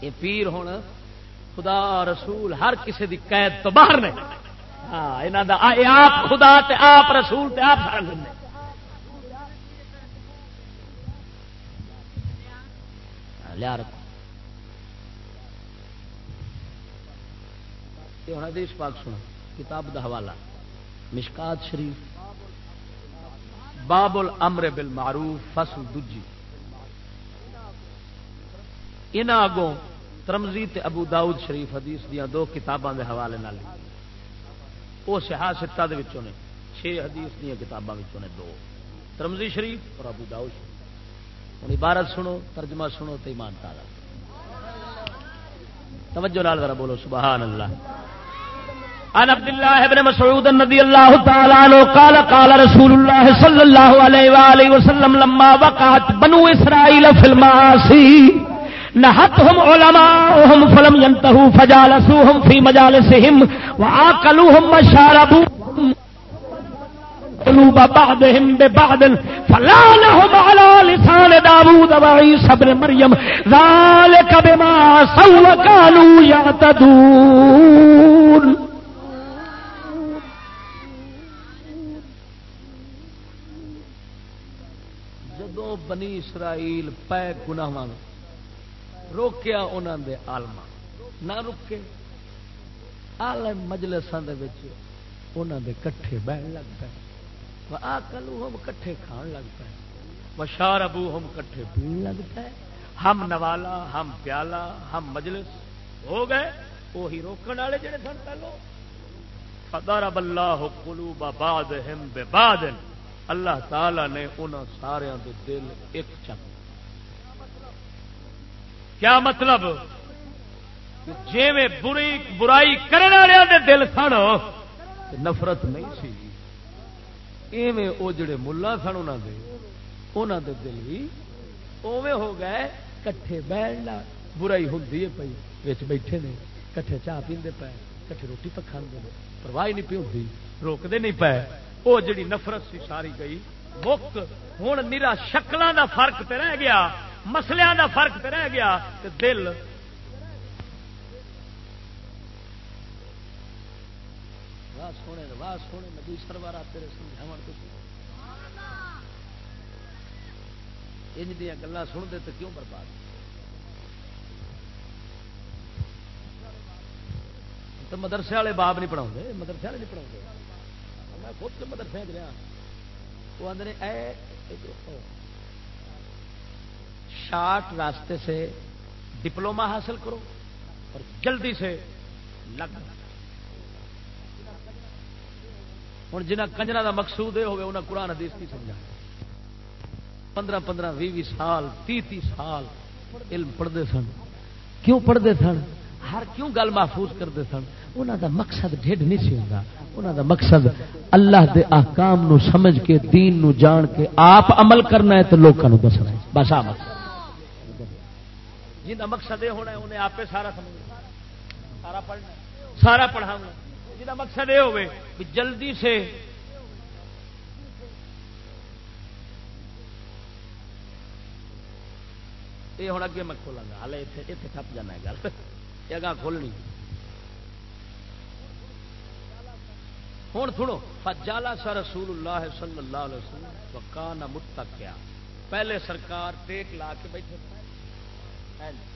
یہ پیر ہوں خدا رسول ہر کسی دی قید تو باہر نے۔ ہاں یہاں دا آپ خدا تے آپ رسول تے آپ سارا ہاں، دن لیا رکھو۔ حدیث پاک سنو۔ کتاب دا حوالہ، مشکات شریف باب الامر بالمعروف، فصل دجی ان آگوں ترمزی تے ابو داؤد شریف حدیث دیا دو کتاباں دے حوالے نال۔ وہ سہا ستا دے وچوں نے چھ حدیث دیا کتاباں وچوں نے دو۔ ترمزی شریف اور ابو داؤد شریف۔ ہوں عبارت سنو، ترجمہ سنو تو ایمان تارا توجہ لال ذرا بولو، سبحان اللہ۔ عن عبد الله بن مسعود رضي الله تعالى عنه قال قال رسول الله صلى الله عليه واله وسلم لما وقعت بنو اسرائيل في المعاصي، نهتهم علماءهم فلم ينتهوا، فجالسوهم في مجالسهم وعاقلوهم وشاربوا قلوب بعضهم ببعض فلانهم على لسان داود وعيسى بن مريم، ذلك بما سوى كانوا يعتدون. بنی اسرائیل پے گنا روکیا انہوں دے آلما نہ رکے۔ آلم مجلسوں دے کٹھے بہن لگ پے۔ آ کلو ہم کٹھے کھان لگ پے۔ وشار ابو ہم کٹھے پین لگ پے۔ ہم نوالا، ہم پیالہ ہم مجلس۔ ہو گئے۔ وہی روکن والے جڑے سن پہلو۔ فدار اللہ قلوب بعضهم ببعض اللہ تعالی نے انہوں سارا دل ایک چک کیا مطلب؟ جی بری برائی کرنے والوں دے دل سن نفرت نہیں سی۔ ایویں وہ جڑے ملا سن انہوں دے انہوں دے دل بھی اوے ہو گئے، کٹھے بہن برائی ہوں پی بیٹھے نے، کٹھے چاہ پیندے پے، کٹھے روٹی پکا پرواہ نہیں پی ہوں روکتے نہیں پے۔ وہ جڑی نفرت سی ساری گئی مک ہوں میرا شکلوں دا فرق تے رہ گیا، مسلیاں دا فرق تے رہ گیا تے دل واہ سونے واہ سونے نبی سرور تیرے سمجھاو ان دیا گلا سنتے تو کیوں برباد؟ تو مدرسے والے باب نہیں پڑھاؤ مدرسے والے نہیں پڑھاؤ میں خود مدرسے گیا وہ آدھے اے شارٹ راستے سے ڈپلوما حاصل کرو اور جلدی سے لگ۔ ہوں جنہ کنجرا کا مقصود یہ ہوگا انہیں قرآن حدیث کی سمجھا۔ پندرہ پندرہ بھی سال تی تی سال علم پڑھتے سن۔ کیوں پڑھتے سن؟ ہر کیوں گل محفوظ کرتے سن؟ انہوں دا مقصد ڈھڈ نہیں سی ہوتا انہوں دا مقصد اللہ دے احکام نو سمجھ کے، دین نو جان کے آپ عمل کرنا ہے تو لوگوں دسنا ہے۔ بس آ مقصد۔ جن مقصد یہ ہونا ہے، انہیں آپ سارا سمجھنا سارا پڑھنا سارا پڑھاؤں جا مقصد یہ ہوئے کہ جلدی سے یہ ہوں اگے میں کھولا گا۔ ہالے اتنے ٹپ جانا ہے گل۔ جگہ کھولنی ہوں تھوڑو فجالا سا رسول اللہ صلی اللہ علیہ وسلم وکانا متا کیا پہلے سرکار ٹیک لا کے بیٹھے۔ ہاں جی۔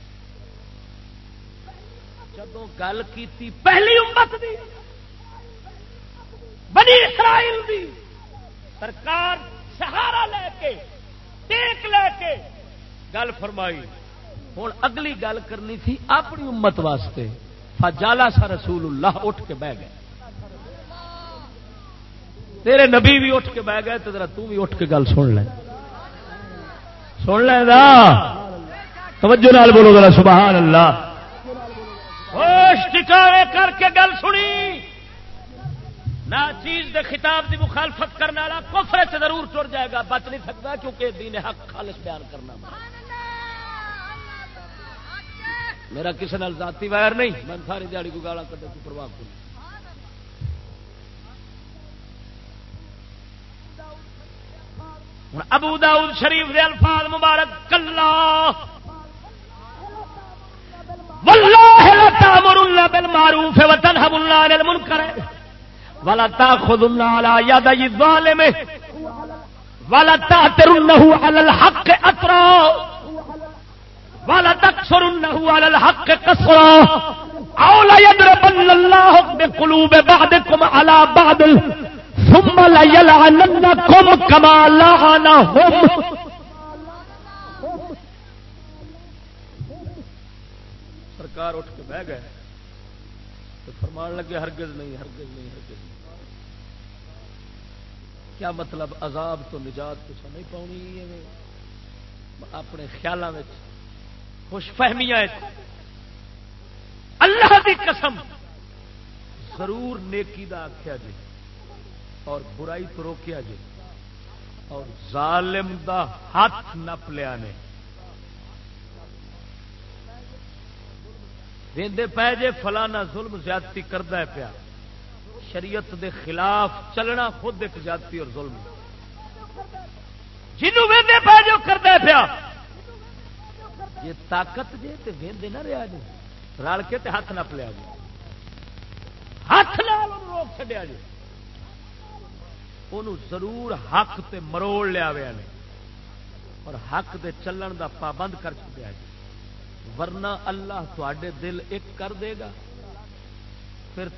جدو گل کی پہلی امت دی، بنی اسرائیل دی، سرکار سہارا لے کے، ٹیک لے کے گل فرمائی۔ ہوں اگلی گل کرنی تھی اپنی امت واسطے۔ فجالا سا رسول اللہ اٹھ کے بہ گئے۔ تیرے نبی بھی اٹھ کے بہ گئے تو ذرا تو بھی اٹھ کے گل سن لے۔ سن لے دا توجہ نال بولو ذرا سبحان اللہ ٹکاوے کر کے گل سنی۔ نہ چیز دے خطاب دی مخالفت کرنے والا کفر سے ضرور ٹر جائے گا۔ بچ نہیں سکتا کیونکہ دین حق خالص بیان کرنا۔ میرا کسی نال ذاتی وائر نہیں، میں ساری دیہی کو گالا کٹے کو پرواہ کروں ابو داؤد شریف دے الفاظ مبارک کلا واللہ لا تامرن بالمعروف وتنهون عن المنکر ولا تاخذن على يد الظالم ولا تاثرنه على الحق اثرا ولا تكسرنه على الحق كسرا او لا يضربن الله بقلوب بعضكم على بعض ثم لا يلعننكم كما لعنهم سرکار اٹھ کے بہ گئے تو فرمان لگے ہرگز نہیں ہرگز نہیں ہرگز نہیں۔ کیا مطلب عذاب تو نجات کچھ نہیں پاؤنی اپنے خیالوں میں خوش فہمیاں اللہ کی قسم۔ ضرور نیکی دا آخیا جی اور برائی تو روکیا جی اور ظالم دا ہاتھ نپ لیا نے۔ پہ جے فلانا ظلم زیادتی کرتا ہے پیا۔ شریعت دے خلاف چلنا خود ایک زیادتی اور ظلم۔ جنوب پہ جو کرتا پیا۔ یہ طاقت جے تو وے نہ رہا جی رل کے تے ہاتھ نپ لیا جی ہاتھ لال روک چڈیا جی وہ ضرور حق تے مروڑ لیا نے۔ اور حق دے چلن دا پابند کر چکیا جی ورنہ اللہ تے دل ایک کر دے گا، پھر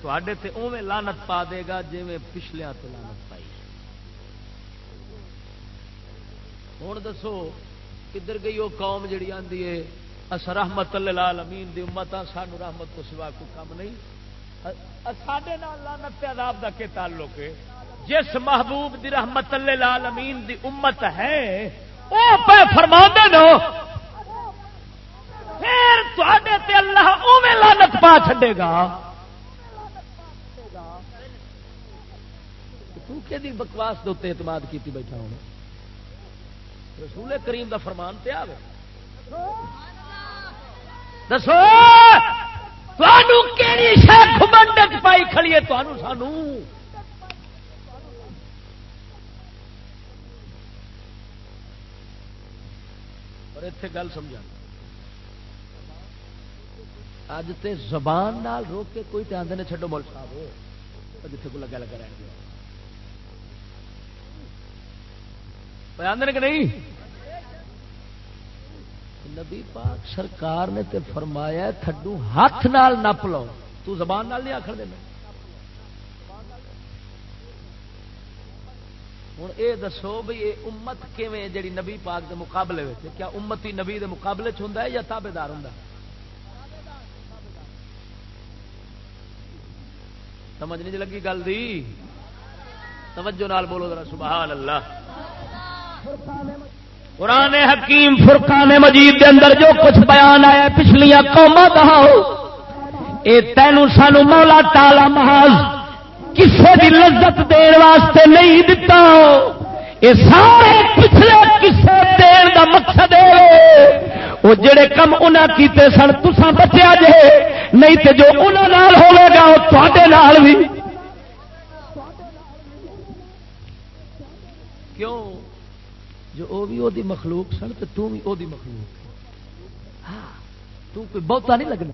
تے اوے لانت پا دے گا جی پچھلیا تو لانت پائی۔ ہوں دسو کدھر گئی وہ قوم جڑی آدھی ہے؟ اص رحمت لال امین دی امت سانو رحمت کو سوا کوئی کام نہیں۔ سڈے لانت عذاب کا کیا تعلق ہے؟ جس محبوب دی رحمت لال امین دی امت ہے وہ پہ فرما دو پھر تے اللہ اوے لانت پا چڈے گا۔ بکواس دے اعتماد کی بیٹھا ہونا؟ رسول کریم دا فرمان تے آوے دسو! کہڑی شہ گھمنڈ پائی کھڑیے تمہوں سانو اور اتے گل سمجھا اج تے زبان نال روک کے کوئی آدھے نے چڈو مل صاحب جتنے کو لگا لگا رہ گیا آدھے کہ نہیں؟ نبی پاک سرکار نے تے فرمایا تھڈو ہاتھ نال نپ لو تو زبان نال نہیں آخر دینا۔ ہوں یہ دسو بھائی یہ امت کیویں جڑی نبی پاک دے مقابلے میں کیا امتی نبی دے مقابلے چ ہوں یا تابے دار ہوں سمجھ نہیں جی لگی گل دی؟ توجہ نال بولو ذرا، سبحان اللہ۔ قرآن حکیم فرقان مجید دے اندر جو کچھ بیان آیا پچھلیا قوما دہاؤ اے تینوں سانو مولا تالا محاذ کسے دی لذت دین واسطے نہیں دتا۔ اے سارے پچھلے کسے دین دا مقصد ہے وہ جڑے کم انہاں کیتے سن تساں بچیا جے۔ نہیں تے جو انہاں نال ہوے گا وہ تواڈے نال بھی کیوں؟ جو وہ بھی وہ مخلوق سن تو تم بھی وہ مخلوق ہاں تو کوئی بہتا نہیں لگنا۔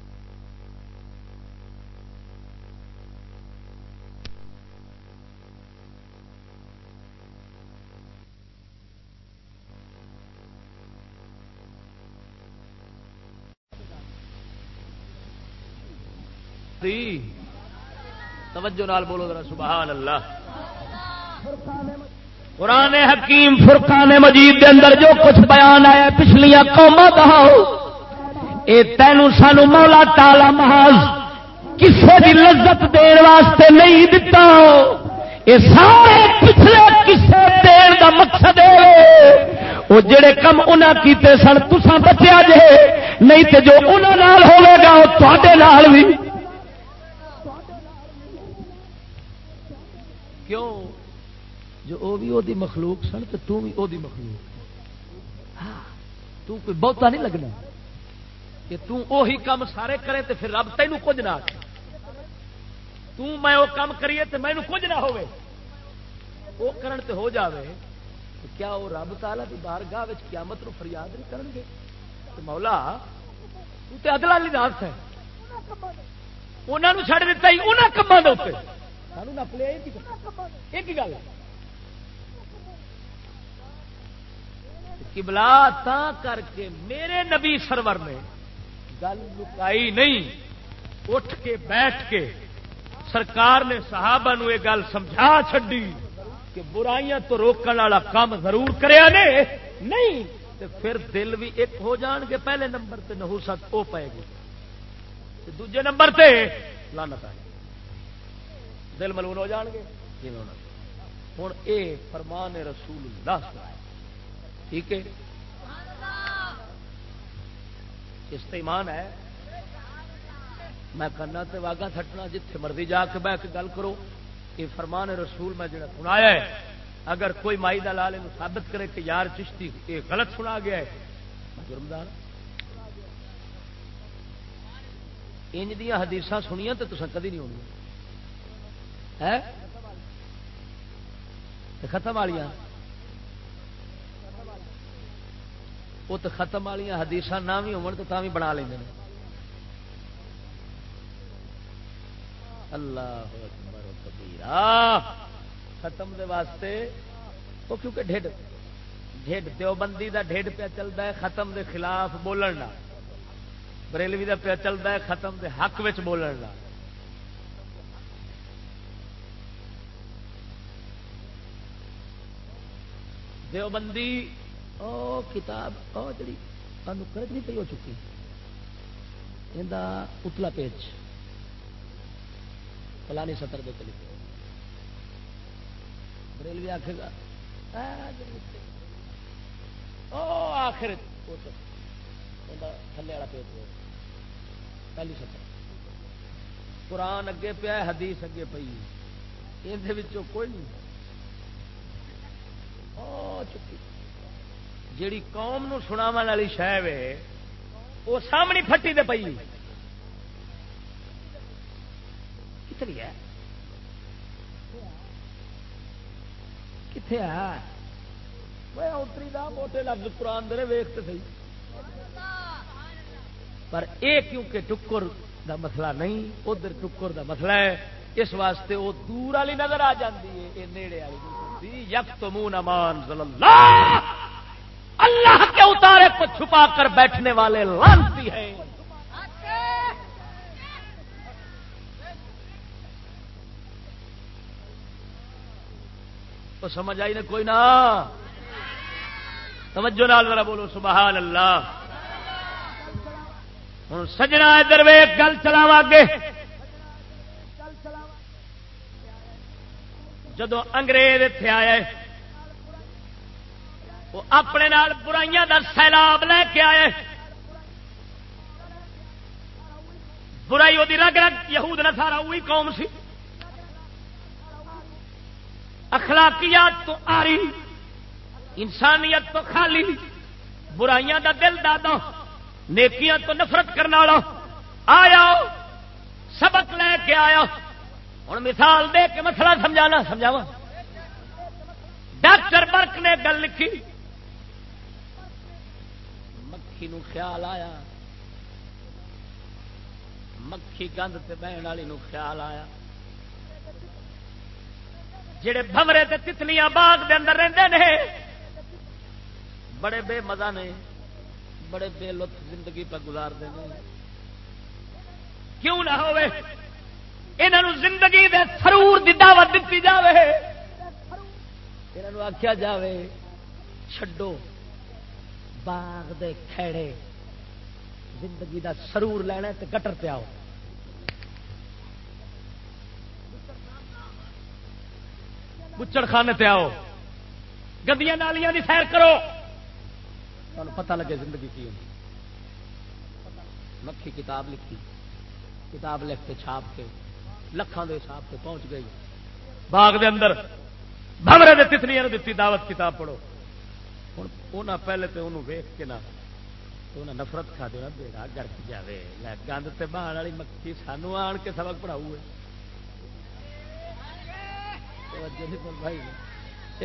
توجہ نال بولو ذرا سبحان اللہ۔ قرآن حکیم فرقان مجید دے اندر جو کچھ بیان آیا پچھلیا قوما دہاؤ اے تینوں سانو مولا تالا محاذ کسے دی لذت دین واسطے نہیں دتا۔ اے سارے پچھلے کسے دین دا مقصد ہے وہ جڑے کم انہاں کیتے سن، تساں بچیا جے۔ نہیں تے جو انہاں نال ہوے گا وہ تواڈے نال بھی کیوں؟ جو وہ بھی وہ مخلوق سن تو تم بھی وہ مخلوق ہاں تو کوئی بہتا نہیں لگنا۔ کہ وہی کام سارے کرے تو پھر رب تینوں کچھ نہ میں وہ کام کریے تو مینو کچھ نہ ہوئے وہ کرن تے ہو جاوے تو کیا وہ رب تالا کی بار گاہ قیامت نو فریاد نہیں کرن گے؟ تو مولا، تو تے اگلا لی دس ہے۔ انہوں چھڑ دیتا ہی انہوں کما دے سانو نپ لیا ایک گل ہے۔ کبلا تا کر کے میرے نبی سرور نے گل لکائی نہیں، اٹھ کے بیٹھ کے سرکار نے صحابہ نو یہ گل سمجھا چڈی کہ برائیاں تو روکنے والا کام ضرور کریا نے۔ نہیں تو پھر دل بھی ایک ہو جان گے، پہلے نمبر تے نہوست وہ پائے گی۔ دوجے نمبر تے لانت آئے دل ملون ہو جان گے؟ ہوں اے فرمان رسول اللہ ٹھیک ہے؟ استعمان ہے؟ میں کرنا تو واگا تھٹنا جتھے مرضی جا کے بہ کے گل کرو۔ یہ فرمان رسول میں جڑا سنایا ہے، اگر کوئی مائی دلال ثابت کرے کہ یار چشتی یہ غلط سنا گیا ہے۔ جرمدار انج دیا حدیث سنیا تو تصا کدی نہیں ہونی۔ ختم والیاں۔ وہ تو ختم والی حدیث نہ بھی ہو بھی بنا لیں اللہ ختم دے واسطے وہ کیونکہ ڈھڈ ڈھڈ دیوبندی دا ڈھڈ پہ چلتا ہے، ختم دے خلاف بولن بریلوی دا پہ چلتا ہے، ختم دے حق وچ بولن دیوبندی او کتاب، او جڑی کرج نہیں پی ہو چکی۔ یہ اتلا پیج۔ فلانی سطر دے کلی بریلوی آخے گا آخر تھلے والا پیج پہلی سطر۔ قرآن اگے پیا حدیث اگے پی یہ کوئی نہیں۔ چکی۔ جیڑی قوم نو سناو والی شہ وہ سامنے پھٹی دے پی کتنی ہے؟ کتنے اتری دا موٹے لفظ قرآن دے ویخ تو سی پر اے کیونکہ ٹکر دا مسئلہ نہیں، ادھر ٹکر دا مسئلہ ہے، اس واسطے وہ دور والی نظر آ جاتی ہے یہ نیڑے والی۔ یک تو منہ نمان اللہ۔ اللہ کے اتارے کو چھپا کر بیٹھنے والے لانتی ہیں۔ تو سمجھ آئی نا کوئی نہ توجہ نال ذرا بولو، سبحان اللہ۔ ہوں سجنا ادھر وے گل چلاو اگے۔ جدو انگریز اتے آئے وہ اپنے نال برائیاں دا سیلاب لے کے آئے۔ برائی وہ رگ رگ یہود نہ سارا وہی قوم سی۔ اخلاقیات تو آری، انسانیت تو خالی، برائیاں دا دل دادا نیکیاں تو نفرت کرنے والا۔ آیا، سبق لے کے آیا۔ ہوں مثال دے کے مسئلہ سمجھانا سمجھاوا ڈاکٹر برک نے گل لکھی۔ مکھی نو خیال آیا۔ مکھی گند تے بہن والی نو خیال آیا۔ جڑے بمرے تے تتلیاں باغ دے اندر رہندے نے، بڑے بے مزہ نے، بڑے بے لطف زندگی پہ گزارتے ہیں کیوں نہ ہوئے؟ انہوں زندگی دے سرور دی دعوت دیتی جاوے۔ انہوں آخیا جاوے، چھڈو۔ باغ دے کھیڑے زندگی دا سرور لینا تے گٹر پہ آؤ بچڑ خانے تے آؤ گندیاں نالیاں دی سیر کرو۔ پتہ لگے زندگی کی ہوگی مکھی کتاب لکھی۔ کتاب لکھ کے چھاپ کے لکھان دے حساب سے پہنچ گئی۔ باغ دے اندر بمرے دے تتلیاں دیتی دعوت کتاب پڑھو۔ ہوں انہیں پہلے تو انہوں ویخ کے نہ انہیں نفرت کھا دینا بیڑا گرک جائے گند تے بہان والی مکھی سانو آن کے سبق پڑھاؤ بھائی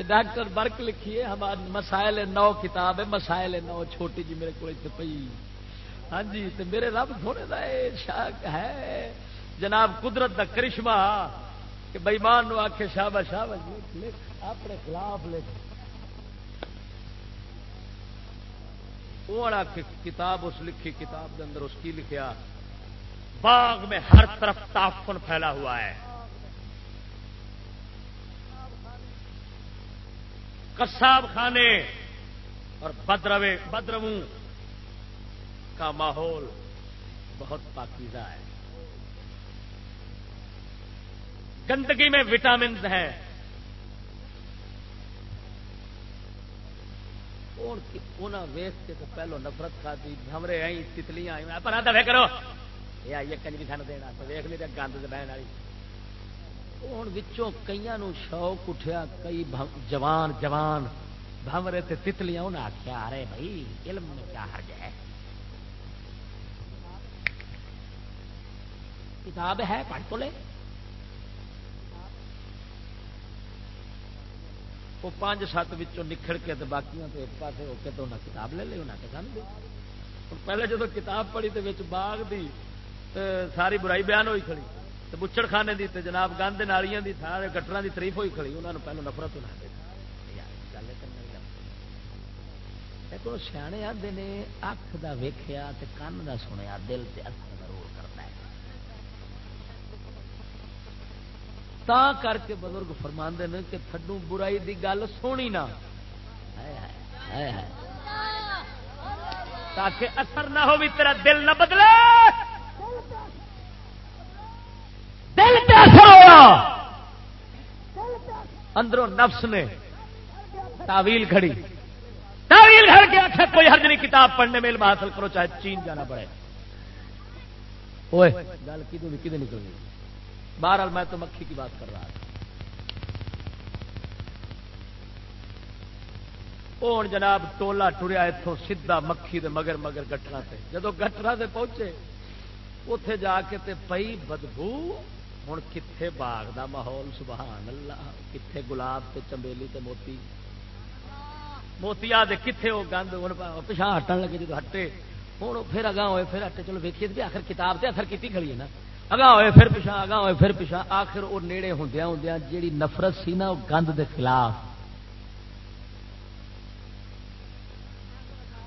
ڈاکٹر برک لکھیے ہمارے مسائل نو کتاب ہے مسائل نو چھوٹی جی میرے کو پی ہاں جی تو میرے رب تھوڑے کا شاک ہے جناب قدرت کا کرشمہ کہ بئیمان آخے شاہ شاہ لکھ اپنے خلاف لکھ کتاب اس لکھی کتاب کے اندر اس کی لکھیا، باغ میں ہر طرف تافن پھیلا ہوا ہے۔ کساب خانے اور بدروے بدرو کا ماحول بہت پاکیزہ ہے۔ گندگی میں وٹامنز ہیں۔ انہاں ویس کے تو پہلو نفرت کھا دی آئی تتلیاں آئی پر آتا کرو۔ یہ آئیے کنجری سن دینا۔ تو ویخ لی گند بہن والی۔ ہوں کئی شوق اٹھیا، کئی جوان جوان۔ بمرے تتلیاں انہیں آخیا ارے بھائی، علم میں کیا حرج ہے؟ کتاب ہے، پڑھ تو لے۔ وہ پانچ سات نکھڑ کے باقی ایک پاس ہو کے تو انہیں کتاب لے لی انہیں سن دی پہلے جب کتاب پڑھی تو باغ دی ساری برائی بیان ہوئی کھڑی بچڑ خانے دی تے جناب گند نالیاں دی سارے گٹر دی تریف ہوئی کھڑی انہوں نے پہلو نفرت ہونا لیکن سیانے آتے نے، اکھ دا ویخیا کن دا سنیا، دل سے اثر ضرور کرتا ہے تا کر کے بزرگ فرما نے کہ تھڈو برائی دی گل سونی نہ تاکہ اثر نہ ہو بھی تیرا دل نہ بدلے۔ دل پہ اثر ہوا۔ اندروں نفس نے تعویل کھڑی۔ تعویل گھر کے آخر کوئی حرج نہیں، کتاب پڑھنے میں علم حاصل کرو، چاہے چین جانا پڑے۔ گل کی نکل گئی بہرحال میں تو مکھی کی بات کر رہا تھا۔ وہ ہوں جناب ٹولا ٹریا اتوں سیدا مکھی دے مگر مگر گٹرا سے جدو گٹرا سے پہنچے اتے جا کے تے پئی بدبو ہوں کتنے باغ دا ماحول؟ سبحان اللہ کتنے گلاب تے چمبیلی تے موتی۔ موتی آ کتنے وہ گند پچھا ہٹن لگے جب ہٹے۔ ہوں پھر اگاں ہوئے، پھر ہٹے۔ چلو ویکھیے آخر کتاب سے اثر کی کھڑی ہے نا۔ اگاں ہوئے پھر پچھا اگاں ہوئے پھر پچھا آخر وہ نیڑے ہوں ہوں جیڑی نفرت سی نا وہ گند دے خلاف۔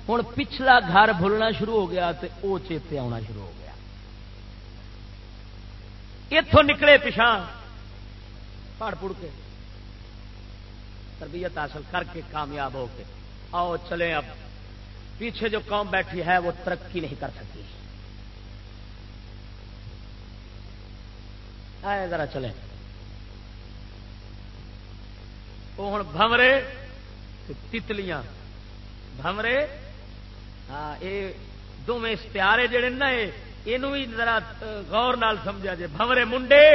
ہوں پچھلا گھر بھولنا شروع ہو گیا تو وہ چیتے آنا شروع ہو گیا۔ اتوں نکلے پچھا پڑ پڑ کے۔ تربیت حاصل کر کے کامیاب ہو کے۔ آؤ چلے اب۔ پیچھے جو قوم بیٹھی ہے وہ ترقی نہیں کر سکتی آئے ذرا چلے وہ ہوں بمرے تتلیاں۔ بمرے ہاں یہ دونوں اشتہارے جڑے نا یہ بھی ذرا غور نال سمجھا جائے بمرے منڈے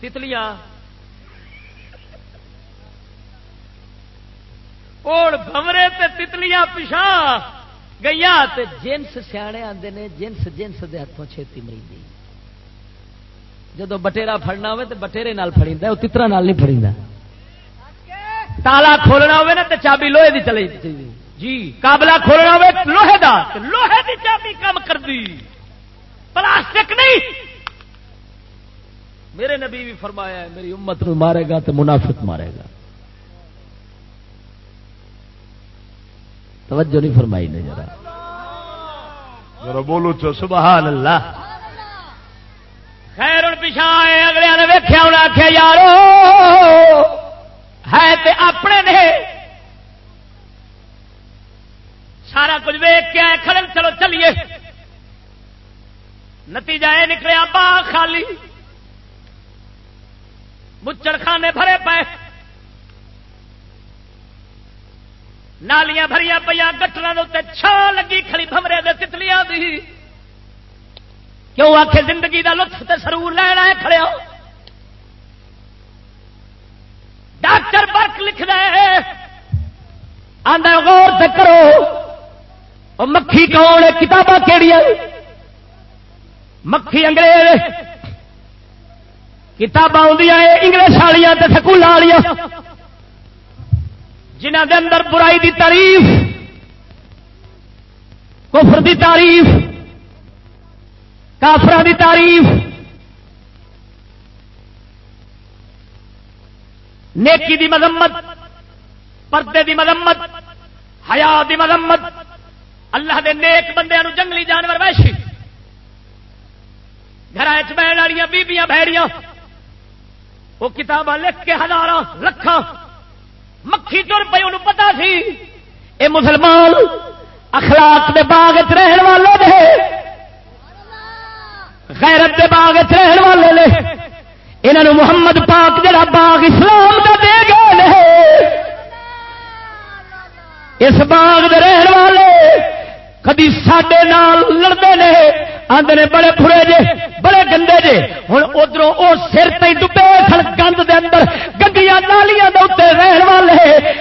تتلیاں۔ بمرے تتلیاں پچھا گئی جنس سیانے آتے ہیں جنس جنس دے ہاتھوں چھتی مری جدو بٹیرا فڑنا ہو بٹیرے فڑی وہ تترا نہیں فڑی تالا کھولنا ہو تو چابی لوہے کی چلے جی۔ کابلا کھولنا ہو لوہے دا۔ لوہے کی چابی کم کر دی۔ پلاسٹک نہیں۔ میرے نبی بھی فرمایا ہے میری امت مارے گا تو منافق مارے گا۔ توجہ نہیں فرمائی نے ذرا ذرا بولو چو سبحان اللہ۔ خیر ہوں پچھا اگلے نے ویخیا انہیں آخیا یارو، ہے تے اپنے نے۔ سارا کچھ ویگ کے آئے کھڑے چلو چلیے۔ نتیجہ یہ نکلیا، باغ خالی۔ مچڑ خانے بھرے پے نالیاں بھری پہ گٹر چھا لگی کھڑی بمرے دے تتلیاں دی۔ کیوں آخ زندگی دا لطف تے سرور لینا ہے کھڑے ہو؟ ڈاکٹر برک لکھ رہے آدھا غور سے کرو۔ مکھی کون کتاباں کہڑی مکھی انگریز۔ کتاباں آدیا انگلش والیا سکول والیا جنہ دے اندر برائی دی تعریف، کفر دی تعریف کافر دی تعریف۔ نیکی دی مذمت، پردے دی مذمت، حیا دی مذمت، اللہ دے نیک بندے جنگلی جانور ویشی۔ گھر بہن والی بیبیاں بھڑیاں وہ کتاباں لکھ کے ہزار لکھان مکھی تر پی انہوں پتا سی، اے مسلمان اخلاق دے باغ رہن والے دے۔ غیرت دے باغ رہن والے نے۔ انہوں محمد پاک جڑا باغ اسلام کا دے گئے اس باغ دے رہن والے کدی سڈے لڑتے ہیں آدھے بڑے برے جے، بڑے گندے جے۔ ہوں ادھر وہ سر تھی ڈبے سن گند دے اندر۔ گندیا نالیاں دے رہن والے،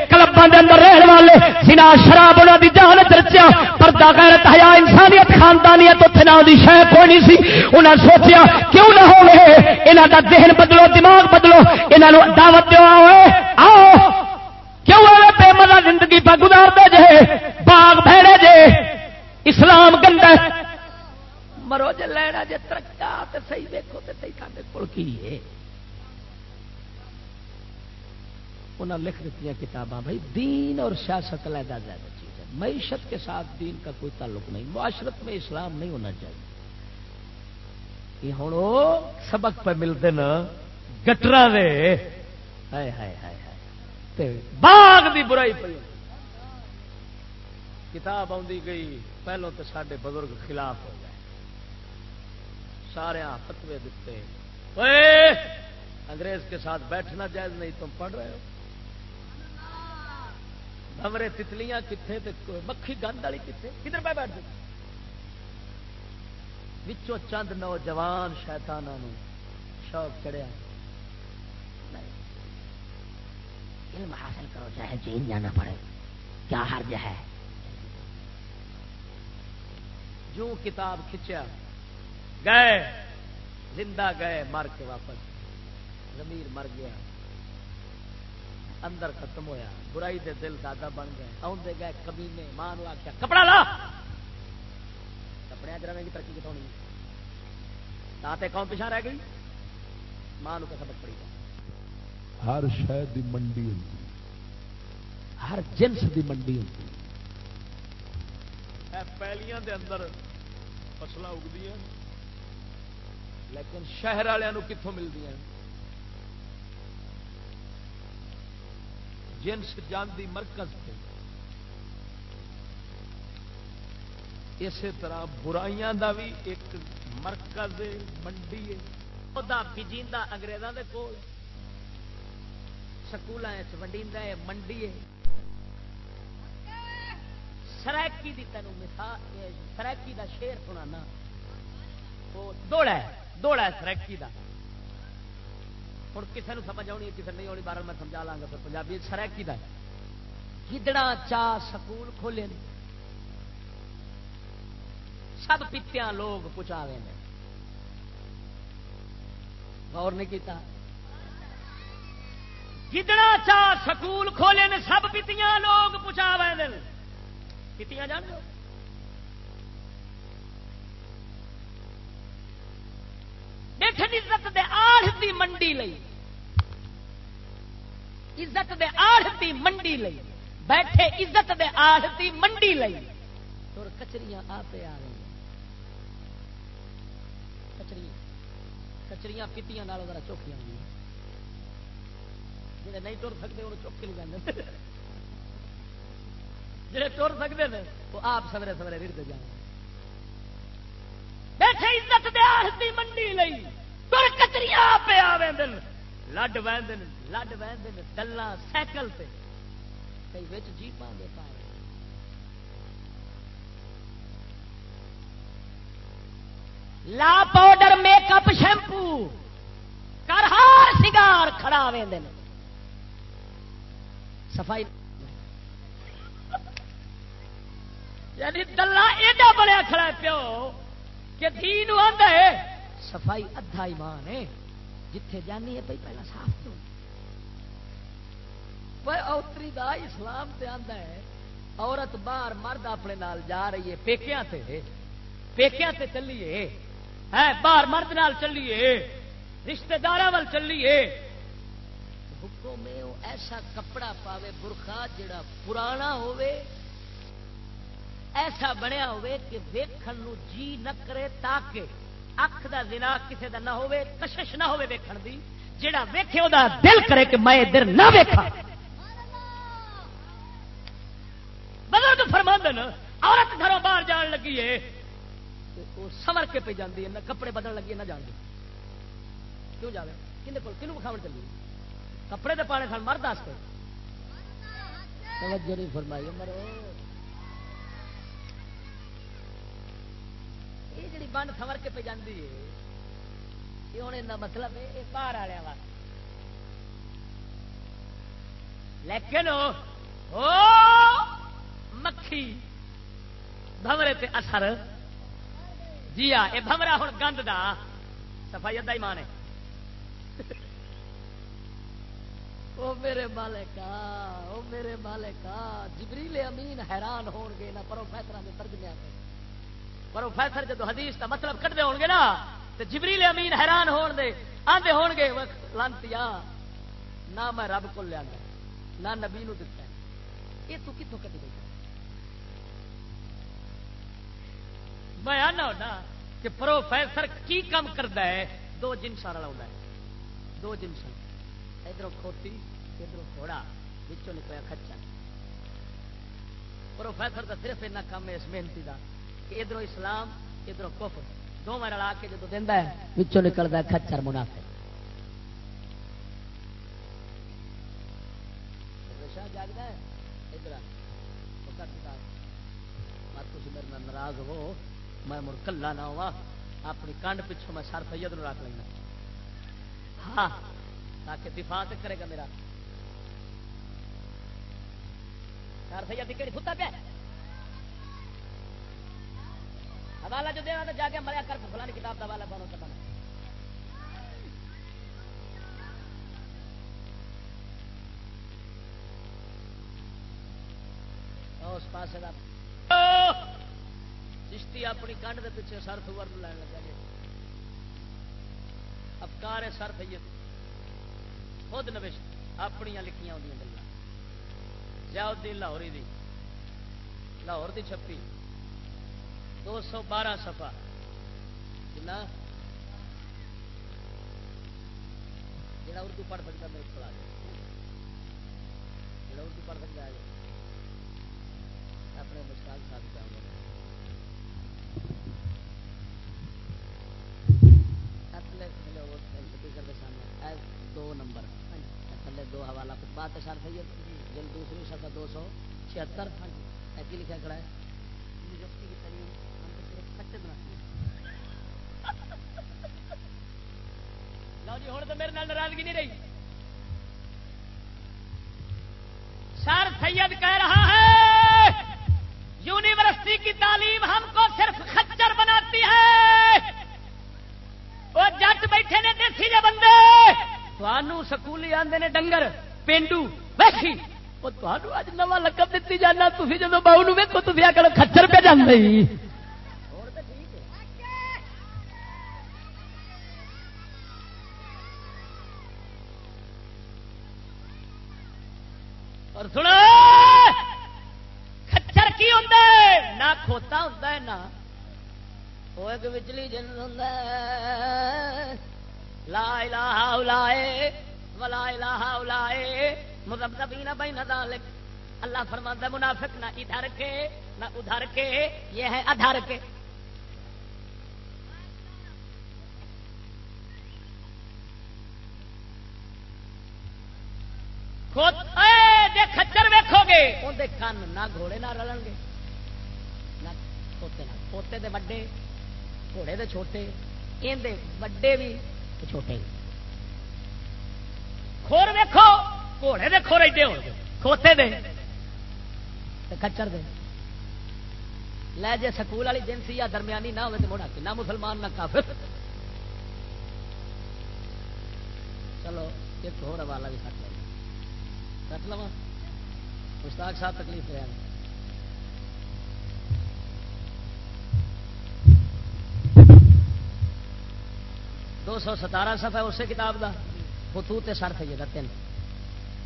کلباں دے اندر رہن والے۔ سنا شراب انہوں دی جان چرچیا پردہ غیرت حیا انسانیت، خاندانیت اتنے نہ دی شہ کوئی نہیں سی۔ انہیں سوچیا، کیوں نہ ہو یہاں کا ذہن بدلو، دماغ بدلو۔ یہاں دعوت دو آؤ کیوں بے مزہ زندگی پہ گزارتے جے؟ باغ بھڑے جے۔ اسلام گندا مرو جی لینا جی ترکا تو صحیح دیکھو تو صحیح سارے کول کی ہے؟ انہیں لکھ دیتی کتاباں بھائی، دین اور سیاست علیحدہ زیادہ چیز ہے۔ معیشت کے ساتھ دین کا کوئی تعلق نہیں، معاشرت میں اسلام نہیں ہونا چاہیے۔ یہ ہوں سبق پہ ملتے نا گٹرا دے۔ ہائے ہائے ہائے ہائے۔ باغ دی برائی پہ کتاب آئی گئی، پہلو تو سارے بزرگ خلاف ہو گئے۔ سارے فتوے دیتے انگریز کے ساتھ بیٹھنا جائز نہیں، تم پڑھ رہے ہو۔ بمرے تتلیاں کتنے مکھی گند والی کتنے کدھر پہ بیٹھ بچوں چند نوجوان شیتانوں شوق چڑیا علم حاصل کرو چاہے جیل جانا پڑے کیا حرج ہے؟ جو کتاب کھچیا گئے۔ زندہ گئے مر کے واپس۔ زمیر مر گیا۔ اندر ختم ہویا۔ برائی دے دل دادا بن گئے۔ آدھے گئے کمینے۔ ماں آخیا کپڑا لا۔ کپڑے رہے کی ترقی کتوں نہیں؟ تاتے کون پیچھا رہ گئی۔ ماں کا سبق پڑی ہر شہر دی منڈی ہوتی ہر جنس دی منڈی ہوتی پہلیاں دے اندر فصل اگتی لیکن شہر والوں کتوں ملتی ہیں؟ جنس جاندی مرکز پہ۔ اسی طرح برائیاں دا بھی ایک مرکز منڈی ہے۔ بجیندہ اگریزوں کے کول۔ سکول ونڈی ہے، منڈی ہے۔ سرائکی دی تینوں مثال، سرائکی دا شیر سنانا۔ وہ دوڑا ہے۔ دوڑا ہے دا۔ ہوں کسی نے سمجھ آنی کسی نہیں آنی بارہ میں سمجھا لا گا پھر پنجابی سرائکی کا گدڑا چاہ سکول کھولے سب پیتیاں لوگ پچا رہے ہیں غور نہیں کیتا۔ گدڑا چاہ سکول کھولے نے، سب پیتیاں لوگ پچا رہے ہیں پیتیاں جان دو۔ عزت دے آڑ دی منڈی لئی۔ عزت دے آڑ دی منڈی لئی۔ بیٹھے عزت دے آڑ دی منڈی لئی۔ اور کچریاں آپ آ رہی کچریاں پیتیاں ذرا چوکیاں ہوئی جڑے نہیں ٹر سکتے وہ چوکے نہیں جانے جڑے ٹر سکتے ہیں وہ آپ سویرے سویرے رڑتے جانے بیٹھے عزت دے آڑ دی منڈی لئی۔ تر کچریاں پہ آویں دن، لڈ وہدن لڈ وہدن دلہ سائیکل سے کئی بچ جی پانے پائے۔ لا پاؤڈر، میک اپ شیمپو کرہار سگار کھڑا وے صفائی۔ یعنی دلہ ایڈا بڑا کھڑا پیو، کہ دھی آدھا ہے صفائی ادھا ایمان ہے، جتھے جانی ہے بھائی پہلا صاف دو۔ اوتری دا اسلام تے آندا ہے، عورت باہر مرد اپنے نال جا رہی ہے، پیکیاں تے پیکیاں تے چلیے۔ ہے، باہر مرد نال چلیے۔ رشتہ دار وال چلیے۔ حکم میں ایسا کپڑا پاوے، برخا جڑا پرانا ہوئے ایسا بنیا ہوئے کہ ویکھن نو جی نہ کرے تاکہ اکھ دا زنا کسے دا نہ ہوئے، کشش نہ ہوئے ویکھن دی۔ جیڑا ویکھے او دا دل کرے کہ میں ادھر نہ ویکھا بزرگ فرماندن، عورت گھروں باہر جان لگی ہے، وہ سمر کے پہ جاندی ہے، نہ کپڑے بدل لگی ہے، نہ جان دی کیوں جاوے؟ کنے کول کینو کھاون چلی؟ کپڑے تے پانے سن مرد واسطے توجہ نہیں فرمائی مرو یہ جی بنڈ سمر کے پہ جاتی ہے یہ ہوں مطلب ہے یہ باہر والے لیکن مکھی بمرے تے اثر جی ہاں یہ بمرا ہوں گند دا صفائی ادا ہی مان ہے او میرے مالکا او میرے مالکا جبریل امین حیران ہون گے نہ پروفیسر کے ترجمے پروفیسر جدو حدیث کا مطلب کٹتے ہو گے نا تو جبریل امین حیران ہون دے آدھے ہون گے لانتی نہ میں رب کو لیا نہ نبی نو دتا یہ تو کتوں کٹی گئی؟ میں آنا ہونا کہ پروفیسر کی کام کرتا ہے، دو جنسا رلا ہے۔ دو جنس ادھر کھوتی ادھر گھوڑا بچوں نکلا کچا پروفیسر کا صرف اتنا کام ہے اس محنتی کا ادھر اسلام ادھر کفر دونوں رلا کے جدو دینا ہے پچھوں نکلتا ہے کچر منافع جاگتا ہے ادھر میرے ناراض ہو میں مڑ کلا نہ ہوا اپنی کنڈ پچھوں میں سر سید رکھ لینا۔ ہاں تاکہ دفاع کرے گا میرا۔ سر سید کہڑی کتا پیا حوالہ جو دینا تو جا کے مریا کر، فلانی کتاب کا حوالہ بنو پتا اس پاس چشتی اپنی کنڈ کے پیچھے سرف ورد لین لگا جی افکار ہے سر خود نوش اپنی لکھیاں ہوئی گلیں جاؤدین لاہوری دی، لاہور دی چھپی۔ دو سو بارہ سفا جنا جڑا اردو پڑھ سکتا میرے کو آ جائے جڑا اردو پڑھ سکتا ہے۔ اپنے مشتاق صاحب کا دو نمبر۔ تھلے دو حوالہ بات سر سید جن دوسری سفا دو سو چھہتر۔ کی لکھا کڑا ہے۔ لو جی ہوں تو میرے نال ناراضگی نہیں رہی سر سید کہہ رہا ہے یونیورسٹی کی تعلیم ہم کو صرف خچر بناتی ہے وہ جٹ بیٹھے نے دیسی جے بندے تو سکولی آتے نے ڈنگر پینڈو ویسی وہ اج نوا لقب دیتی جانا تھی جب بہو ویکو تھی آ کچر پہ جانے وہ ایک بجلی جن ہوں لا الہ لائے ولا الہ لائے مذبذبین بین ذالک اللہ فرماتا ہے منافق نہ ادھر کے نہ ادھر کے یہ ہے ادھر کے کچر ویکو گے اندر کن نہ گھوڑے نہ رلن گے نہ کھوتے نہ کھوتے دے وڈے گھوڑے دے چھوٹے اندر وڈے بھی چھوٹے بھی کھور ویکو گھوڑے دے کھور ایڈے ہو کھوتے دے کچر دے لے جے سکول والی جنسی یا درمیانی نہ ہوئے تو مڑا نہ مسلمان نہ کافر چلو ایک ہو حوالہ بھی کٹ لیں کٹ لوا مشتاق صاحب تکلیف رہا دو سو ستارہ صفحہ اسی کتاب کا خطوط سر سید تین۔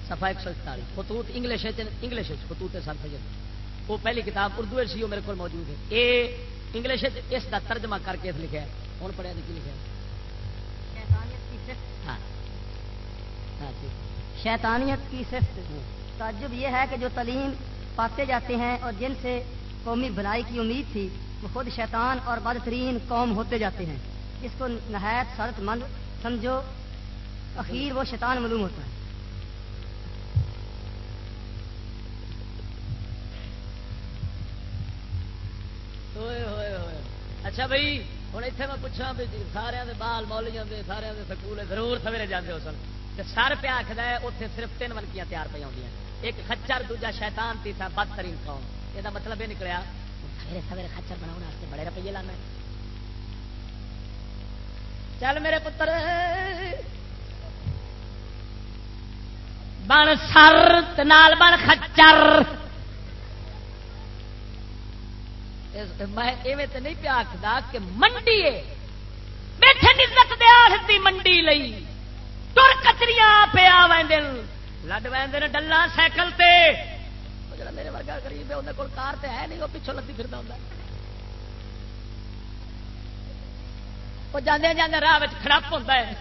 سفا ایک سو اکتالیس۔ خطوط انگلش انگلش خطوط سر سید وہ پہلی کتاب اردو سی میرے کو موجود ہے۔ یہ انگلش اس کا ترجمہ کر کے لکھا ہے۔ ہوں پڑھیا کی لکھا ہاں۔ ہاں، شیطانیت کی صفت۔ تعجب یہ ہے کہ جو تعلیم پاتے جاتے ہیں اور جن سے قومی بھلائی کی امید تھی وہ خود شیطان اور بدترین قوم ہوتے جاتے ہیں۔ اس کو نہایت سرت مند سمجھو اخیر وہ شیطان معلوم ہوتا ہے۔ اچھا بھائی ہوں اتنے میں پوچھا بھی سارے بال مول جاتے سارے سکول ضرور سویرے جاتے ہو سن۔ سر پہ آخر ہے اتنے صرف تین ونکیاں تیار پہ آدی ایک خچر دوجا شیطان تیسرا بدترین قوم۔ یہ مطلب یہ نکلیا سویرے سویرے خچر بنا بڑے روپیے لانا چل میرے پتر بن سر نال بن خچر میں تو نہیں پیا آخر کہ منڈی بیٹھے نزت دیا منڈی لئی تر کچری پیا لڈ وے ڈلا سائیکل سے میرے ورگا غریب ہے اندر کول کار تے ہے نہیں وہ پچھوں لگی پھرتا ہوں وہ جانے جانے راہ کھڑپ ہوتا ہے۔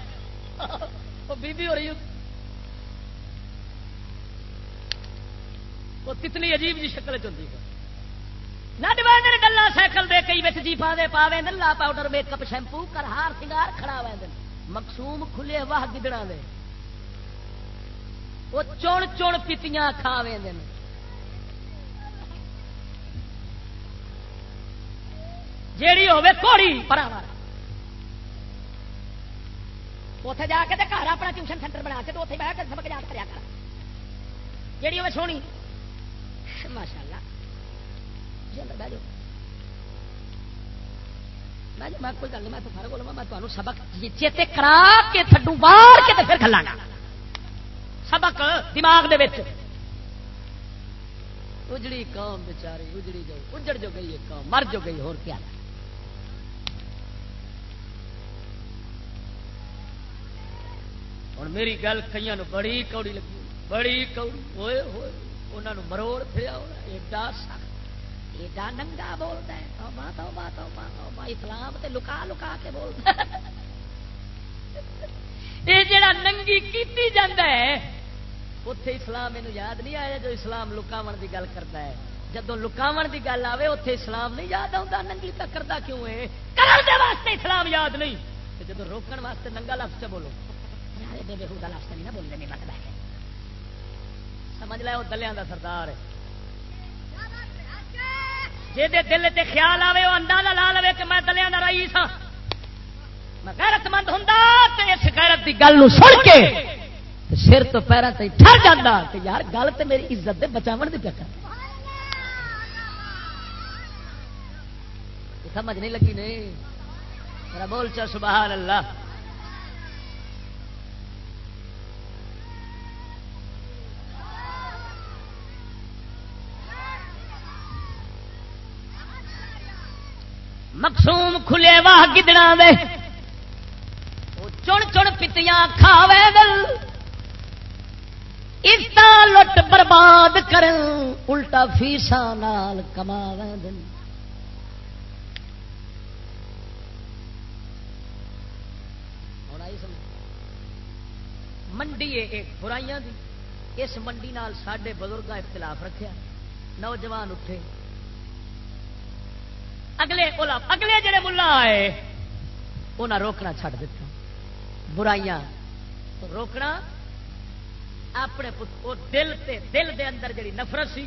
وہ بیبی ہو رہی وہ کتنی عجیب جی شکل چلتی ہے۔ نڈ وے سائیکل دے کئی بچ جی پا دے پا وے لا پاؤڈر میک اپ شیمپو، کر ہار سنگار کھڑا وے مقصوم کھلے واہ گدڑا دے۔ وہ چون چون پیتیاں کھا وے جیڑی ہوے کوڑی پرا اتنے جا کے گھر اپنا ٹیوشن سینٹر بنا کے تو اتنے بہ کے سبق یاد کریا کر جیڑی ہوے سونی ماشاء اللہ جی اندر بہ جاؤ میں میں کوئی گل نہیں میں تو فرق بولوں میں تمہیں سبق چیتے کرا کے تھڈو باہر کے پھر کھلا گا سبق دماغ دے اجڑی قوم بیچاری اجڑی گئی اجڑ جو گئی ہے قوم مر جو گئی اور کیا ہوں میری گل کئی بڑی کوڑی لگی بڑی کوڑی ہوئے ہوئے انہوں مروڑ پھر ایڈا سخت ایڈا ننگا بولتا ہے توبہ توبہ توبہ توبہ اسلام تے لکا لکا کے بولتا یہ جڑا ننگی کیتی جاندہ ہے اتے اسلام یہ یاد نہیں آیا جو اسلام لکاو کی گل کرتا ہے جدو لکاو کی گل آئے اتے اسلام نہیں یاد آتا ننگی تک کرتا کیوں ہے واسطے اسلام یاد نہیں جب روکن واسطے ننگا لفظ بولو لفظ نہیں نہ بولنے نہیں مت ہے سمجھ لیا وہ دلیا کا سردار۔ جی دل سے خیال آئے وہ اندازہ لا لو کہ میں دلیا کا رئیس ہاں میں غیرت مند ہوں تو اس غیرت کی گل سن کے سر تو پیروں سے ٹر جانا کہ یار گل تو میری عزت بچاو کی پیا سمجھ نہیں لگی نہیں؟ بول چا، سبحان اللہ۔ مقصوم کھلے واہ گدڑا دے چن چن پتیاں کھاوے دل۔ لٹ برباد کر الٹا فیسا نال کما دن منڈی ہے برائیاں دی۔ اس منڈی نال سڈے بزرگ اختلاف رکھیا۔ نوجوان اٹھے۔ اگلے اگلے جڑے ملا آئے انہیں روکنا چھڈ دیتا برائیاں، روکنا، اپنے دل تے دل دے اندر جڑی نفرت سی،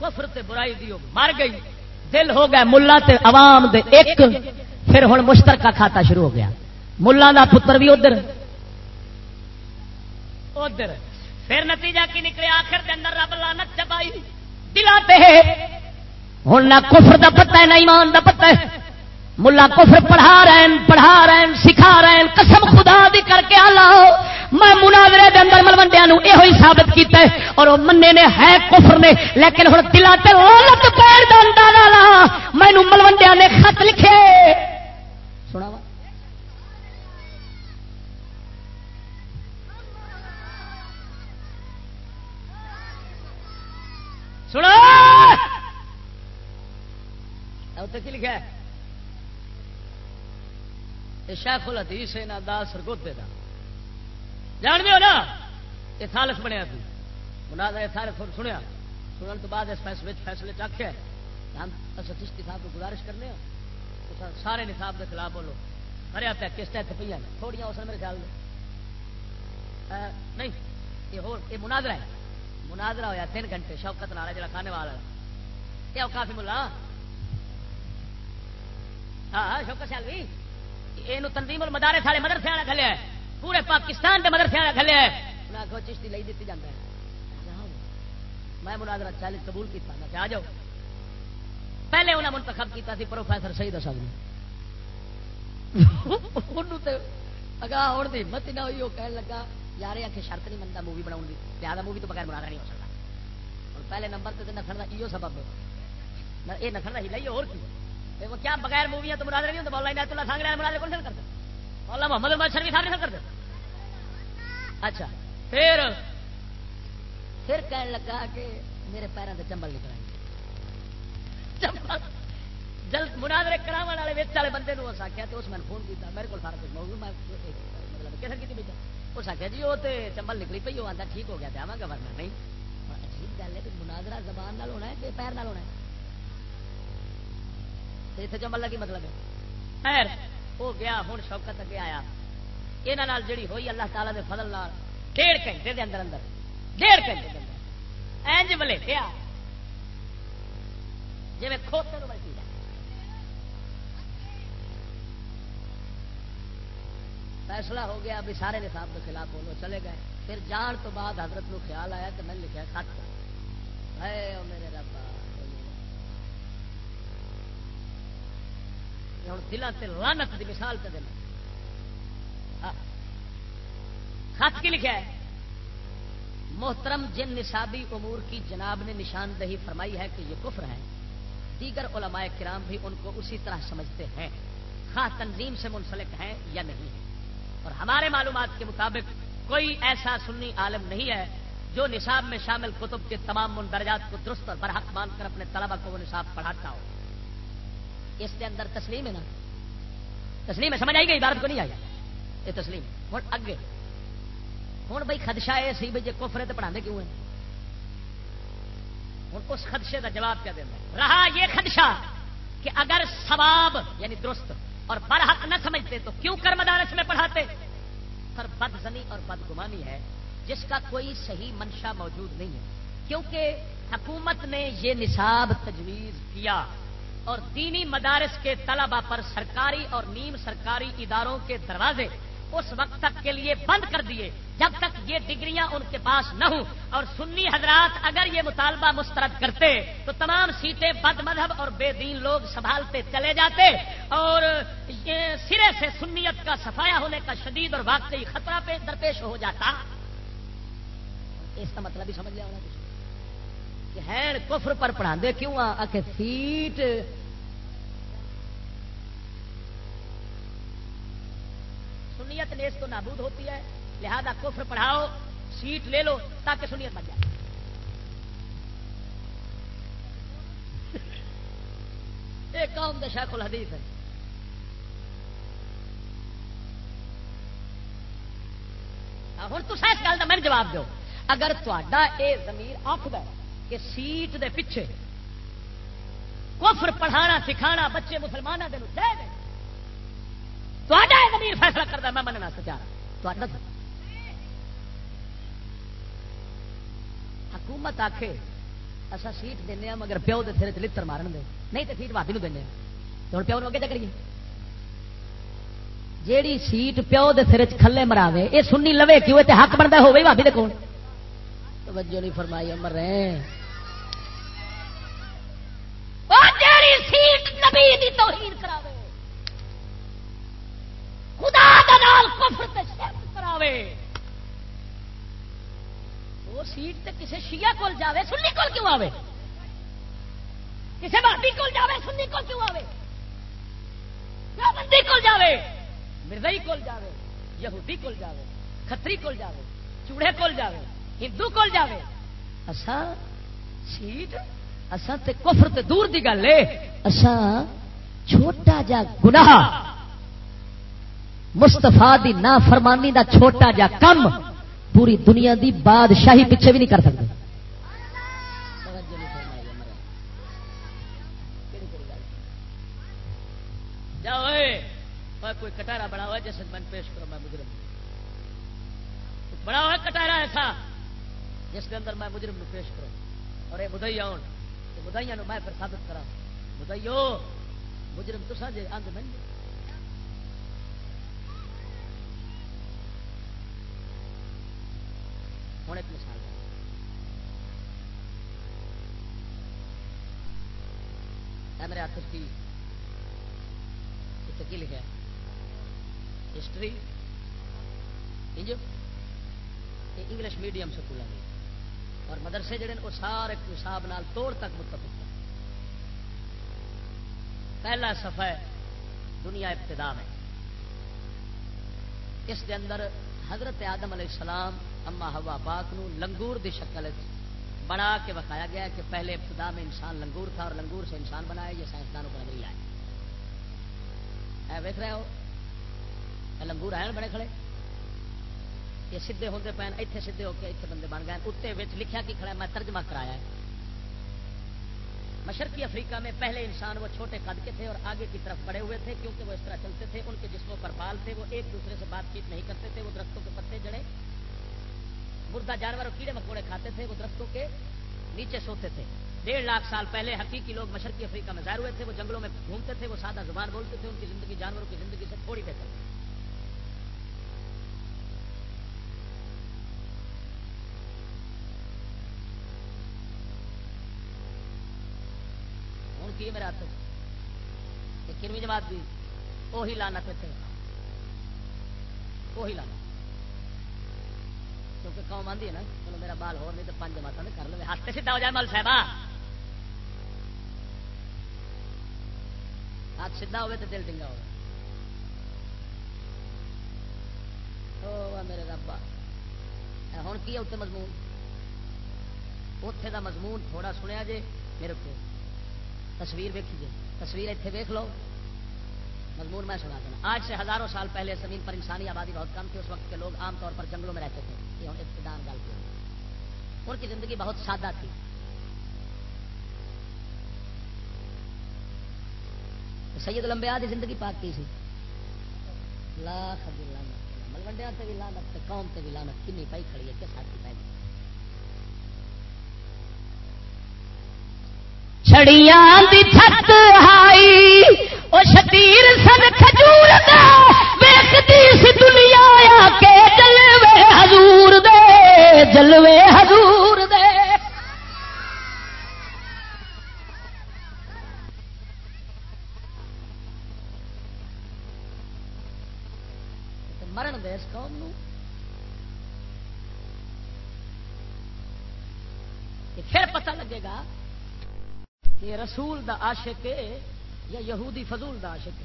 کفر تے برائی دی مر گئی۔ دل ہو گیا ملا تے عوام دے ایک، پھر ہوں مشترکہ کھاتا شروع ہو گیا۔ ملا دا پتر بھی ادھر۔ ادھر۔ پھر نتیجہ کی نکلے؟ آخر دے اندر رب لانت چپائی دلا ہوں نہ کفر دا پتہ ہے، نہ ایمان دا پتہ ہے۔ ملا کفر پڑھا رہے ہیں پڑھا رہے ہیں سکھا رہے ہیں قسم خدا دی کر کے آ میں مناظرے دے اندر ملوڈیا یہ ثابت کیتا ہے، اور وہ منے نے ہے کفر نے، لیکن ہوں دلا لت پیر دا اندازہ لا مینو ملوڈیا نے خط لکھے۔ سنا وا سنا کی لکھا ہے؟ شیخ الحدیث ہے نا دا سرگوتے دا۔ جان دو نا؟ یہ تھالس بنیا تھی۔ منازع یہ تھالس سنیا۔ سنن تو بعد اس فیصلے فیصلے چاکھیا ہم چشتی صاحب کو گزارش کرنے ہیں سارے نصاب کے خلاف بولو۔ مریا پہ کس اتنے پہ تھوڑیاں اس نے میرے خیال میں نہیں، یہ ہو یہ مناظرہ ہے۔ مناظرہ ہوا تین گھنٹے شوکت نالا جڑا کھانے والا یہ کافی ملا۔ ہاں, ہاں، شوکت سیال یہ تنظیم المدارے سارے مدرسے والا کھلیا ہے۔ پورے پاکستان کے مدرسے والا کھلیا ہے۔ آخو چشتی لی دیتی جاتا ہے۔ میں مناظرہ چالیس قبول کیا آ جاؤ۔ پہلے انہیں منتخب کیا پروفیسر سہی دسا جی اگا ہونے کی ہمت نہ ہوئی، وہ کہنے لگا، یار آ کے شرط نہیں منتا مووی بنا زیادہ مووی تو بغیر بنا نہیں ہو سکتا۔ اور پہلے نمبر سے نکھن کا یہ سبب ہے۔ یہ نکھن کا ہی لائیے اور کی؟ وہ کیا بغیر موویاں تو مناظر نہیں ہوتا مولا عنایت اللہ سانگڑے مناظر کون سے کرتے؟ مولا محمد عمر شرمی صاحب نہیں کرتے؟ اچھا پھر پھر کہنے لگا کہ میرے پیروں سے چمبل نکل چمبل؟ جلد مناظر کرا والے ویچ والے بندے اس آخیا تو اس میں فون کیا میرے کو سارا کچھ موضوع میں مطلب کیسے کی بیچا اس آخیا جی وہ تو چمبل نکلی پی وہ آتا ٹھیک ہو گیا پیا گورنر نہیں۔ عجیب گل ہے کہ مناظرہ زبان نال ہونا ہے کہ پیر نال ہونا ہے؟ اتنے چمبل لگی مطلب ہے؟ خیر۔ ہو گیا ہوں شوکت اگے آیا۔ یہاں جڑی ہوئی اللہ تعالیٰ دے فضل نال ڈیڑھ گھنٹے دے اندر اندر ڈیڑھ گھنٹے دے اندر۔ اینج بلے پیا جی کھوتے تو بلکی فیصلہ ہو گیا ابھی سارے نصاب کے خلاف بولو چلے گئے۔ پھر جان تو بعد حضرت نو خیال آیا کہ میں لکھا خط ہے میرے رب ہوں دلان سے لانت کی مثال کا دینا خط کی لکھا ہے، محترم جن نصابی امور کی جناب نے نشاندہی فرمائی ہے کہ یہ کفر ہے دیگر علماء کرام بھی ان کو اسی طرح سمجھتے ہیں، خاص تنظیم سے منسلک ہیں یا نہیں ہے اور ہمارے معلومات کے مطابق کوئی ایسا سنی عالم نہیں ہے جو نصاب میں شامل کتب کے تمام مندرجات کو درست اور برحق مان کر اپنے طلبا کو وہ نصاب پڑھاتا ہو۔ اس کے اندر تسلیم ہے نا؟ تسلیم ہے، سمجھ آئی گئی؟ عبارت کو نہیں آئی؟ یہ تسلیم۔ ہوں، اگے۔ ہوں بھائی، خدشہ یہ سی بھائی جی کوفرے تو پڑھا کیوں ہیں؟ ہوں، اس خدشے کا جواب کیا دینا رہا یہ خدشہ کہ اگر ثواب یعنی درست اور برحق نہ سمجھتے تو کیوں کر مدارس میں پڑھاتے؟ پر بد زنی اور بدگمانی ہے، جس کا کوئی صحیح منشا موجود نہیں ہے۔ کیونکہ حکومت نے یہ نصاب تجویز کیا۔ اور دینی مدارس کے طلبا پر سرکاری اور نیم سرکاری اداروں کے دروازے اس وقت تک کے لیے بند کر دیے، جب تک یہ ڈگریاں ان کے پاس نہ ہوں۔ اور سنی حضرات، اگر یہ مطالبہ مسترد کرتے تو تمام سیٹیں بد مذہب اور بے دین لوگ سنبھالتے چلے جاتے اور یہ سرے سے سنیت کا سفایا ہونے کا شدید اور واقعی خطرہ پہ درپیش ہو جاتا۔ اس کا مطلب ہی سمجھ لیا ہونا۔ کچھ ہے کفر پر پڑھا دے کیوں آ؟ کے سیٹ۔ سنیت نیس تو نابود ہوتی ہے۔ لہذا کفر پڑھاؤ، سیٹ لے لو تاکہ سنیت بن جائے۔ [laughs] ایک قوم کا شیخ الحدیث ہے ہوں تو اس گل کا میں جواب دو اگر تا یہ زمیر آخر کہ سیٹ دے پیچھے کفر پڑھانا سکھانا بچے مسلمانوں کے دے زمیر فیصلہ کرتا میں مننا سچا۔ حکومت آخے اصا سیٹ دینا ہاں مگر پیو کے سر چر مارن دے۔ نہیں تو سیٹ بھابی دینا ہوں پیو اگے چکریے جیڑی سیٹ پیو کے سر چلے مراوے یہ سنی لوے کیوں؟ حق بنتا ہوگی بھابی دے کون توجہ نہیں فرمائی امر رہے سیٹ نبی دی توہین کراوے، خدا کفر تے شرک کراوے۔ وہ سیٹ تے کسے شیعہ کول جاوے، سنی کول کیوں آوے؟ کسے بھابی کول جاوے، سنی کول کیوں آوے؟ بندی کول جاوے، مرزائی کول جاوے، یہودی کول جاوے، کھتری کول جاوے، چوڑے کول جاوے۔ ہندو کول جاوے۔ اسا سیٹ اسا تے کفر تے دور دی گل ہے اسا چھوٹا جا گناہ مستفا دی نا فرمانی دا چھوٹا جا کم پوری دنیا دی بادشاہی پیچھے بھی نہیں کر سکتے۔ کوئی کٹارا بڑا ہوا جیسے میں پیش کروں میں مجرم بڑا ہوا کٹارا ایسا۔ جس کے اندر میں مجرم نو پیش کروں اور یہ بدھائی آن بدھائیاں میں پھر ثابت کرا بدھائیو مجرم تو سا جی آند میں ہوں ایک مثال میرے ہاتھ کی کی لکھا ہسٹری انگلش میڈیم سکول اور مدرسے جڑے وہ سارے حساب نال توڑ تک متفق پہلا صفحہ دنیا ابتدا میں۔ اس کے اندر حضرت آدم علیہ السلام، اما ہوا پاک نو لنگور دی شکل بنا کے بتایا گیا کہ پہلے ابتدا میں انسان لنگور تھا اور لنگور سے انسان بنایا یہ سائنسدانوں کو نظری آئے۔ ویک رہے ہو لنگور آئے بڑے کھڑے۔ یہ سیدے ہوتے پے اتنے سیدے ہو کے اتنے بندے بن گئے۔ اتنے لکھا کی کھڑا میں ترجمہ کرایا ہے۔ مشرقی افریقہ میں پہلے انسان وہ چھوٹے قد کے تھے اور آگے کی طرف بڑے ہوئے تھے، کیونکہ وہ اس طرح چلتے تھے، ان کے جسموں پر بال تھے، وہ ایک دوسرے سے بات چیت نہیں کرتے تھے، وہ درختوں کے پتے جڑے، مردہ جانور کیڑے مکوڑے کھاتے تھے، وہ درختوں کے نیچے سوتے تھے۔ ڈیڑھ لاکھ سال پہلے حقیقی لوگ مشرقی افریقہ میں ظاہر ہوئے تھے، وہ جنگلوں میں گھومتے تھے، وہ سادہ زبان بولتے تھے، ان کی زندگی جانوروں کی زندگی سے تھوڑی بہتر۔ تھی ہے میرے ہاتھ کنویں جماعت دی وہی لانا اتنے وہی لانا کیونکہ قوم آدھی ہے نا، چلو میرا بال ہو، نہیں تو پانچ جماعت نے کر لے ہاتھ سیدھا ہو جائے مل صاحب ہاتھ سیدھا ہوئے تو دل ڈنگا ہوگا میرے ربا ہوں کی اتنے مضمون؟ اتے کا مضمون تھوڑا سنیا جے میرے کو۔ تصویر ویکھی جے۔ تصویر اتنے ویک لو۔ مضمون میں سنا دینا آج سے ہزاروں سال پہلے زمین پر انسانی آبادی بہت کم تھی، اس وقت کے لوگ عام طور پر جنگلوں میں رہتے تھے۔ یہ ہم ابتدان گل کی ان کی زندگی بہت سادہ تھی۔ سید لمبیا کی زندگی پاک کی سی۔ لاکھ لانت ملوڈیا سے بھی لانت قوم سے بھی لانت کنی پائی کھڑی ہے کس حد کی پائی؟ چھڑیاں دی چھت شتیر سن کھجور دے ویکھدی سی دنیا آ کے جلوے حضور دے، جلوے حضور دے۔ مرن دے اس قوم نو۔ پھر پتہ لگے گا کہ رسول دا عاشق ہے۔ یا یہودی فضول دا عاشق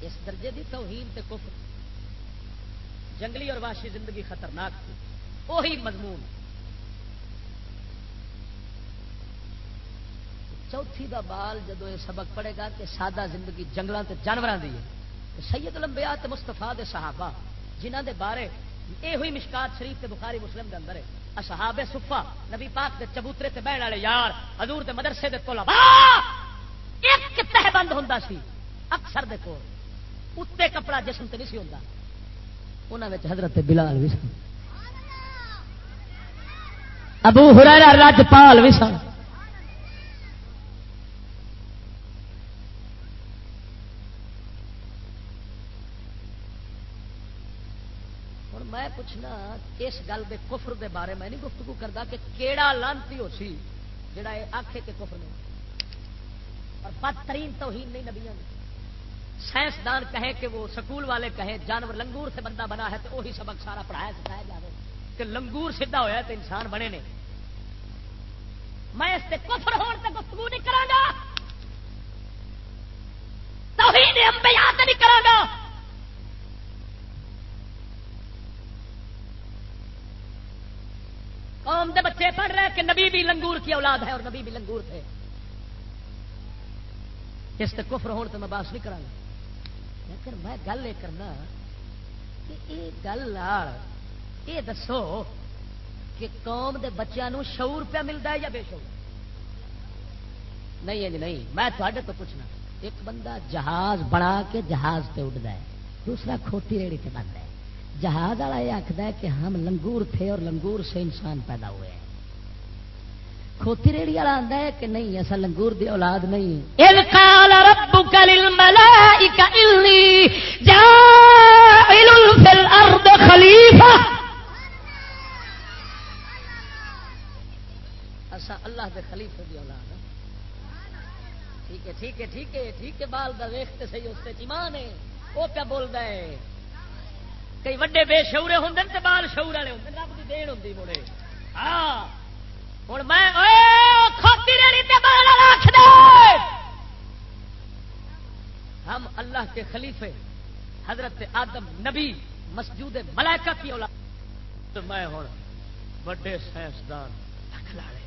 اس درجے دی توہین تے کفر، جنگلی اور واشی زندگی خطرناک تھی۔ وہی مضمون۔ چوتھی دا بال جدو یہ سبق پڑے گا کہ سادہ زندگی جنگلوں تے جانوروں دی ہے۔ سید لمبیا مستفا دے صحابہ جنہ دے بارے یہ ہوئی مشکات شریف تے بخاری مسلم دے اندر ہے۔ اصحاب صفا نبی پاک دے چبوترے تے بہن والے یار، حضور دے مدرسے دے کولا ایک تہ بند ہوندا سی، اکثر دے کول۔ اتنے کپڑا جسم تے نہیں سی ہوندا۔ انہاں وچ حضرت بلال وی سن۔ ابو ہریرہ راجپال وی سن۔ پوچھنا اس گل دے کفر دے بارے میں نہیں گفتگو کرتا کہ کیڑا لانتی ہو سی جڑا یہ آخے کہ کفر نہیں اور بدترین توہین نہیں نبیاں سائنسدان کہے کہ وہ سکول والے کہیں جانور لنگور سے بندہ بنا ہے تو وہی سبق سارا پڑھایا سکھایا جائے کہ لنگور سیدھا ہوا تو انسان بنے نے۔ میں اس سے کفر ہون سے گفتگو نہیں کرا گا۔ توہین انبیاء سے نہیں کرا گا۔ قوم دے بچے پڑھ رہے کہ نبی بھی لنگور کی اولاد ہے اور نبی بھی لنگور تھے۔ اس سے کفر ہونے تو میں باس نہیں کرا لیکن میں گل یہ کرنا کہ یہ گل یہ دسو کہ قوم دے بچوں شعور پہ ملتا ہے یا بے شعور؟ نہیں جی نہیں۔ میں تھوڑے تو پوچھنا، ایک بندہ جہاز بنا کے جہاز پہ اڈتا ہے، دوسرا کھوتی ریڑی سے بنتا ہے۔ جہاز والا یہ آخر ہے کہ ہم لنگور تھے اور لنگور سے انسان پیدا ہوئے ہیں۔ کھوتی ریڑی والا آتا ہے کہ نہیں ایسا لنگور دی اولاد نہیں۔ خلیفہ۔ اللہ دے خلیفے دی اولاد ٹھیک ہے ٹھیک ہے ٹھیک ہے ٹھیک ہے بال دا ویختے صحیح اس سے ایمان ہے۔ وہ کیا بول رہا ہے۔ کئی وڈے بے شعورے ہوں تو بال شعور والے ہوں رب کی دین ہوں مڑے ہاں ہوں میں ہم اللہ کے خلیفے حضرت آدم نبی مسجود ملائکہ کی اولاد تو میں ہوں بڑے سائنسدان کھلاڑے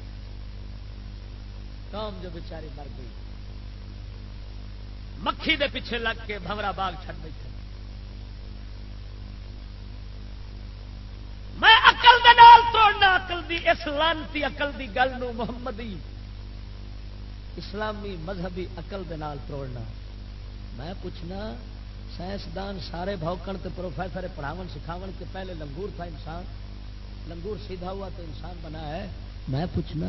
قوم جو بیچاری مر گئی مکھی دے پیچھے لگ کے بھمرا باغ چھٹ بیٹھے اقل دی، اس لانتی اقل دی گل نو محمدی، اسلامی مذہبی اقل دے نال توڑنا۔ میں پوچھنا، سائنسدان سارے بھوکن تے پروفیسر پڑھاون سکھاون کے پہلے لنگور تھا انسان، لنگور سیدھا ہوا تو انسان بنا ہے۔ میں پوچھنا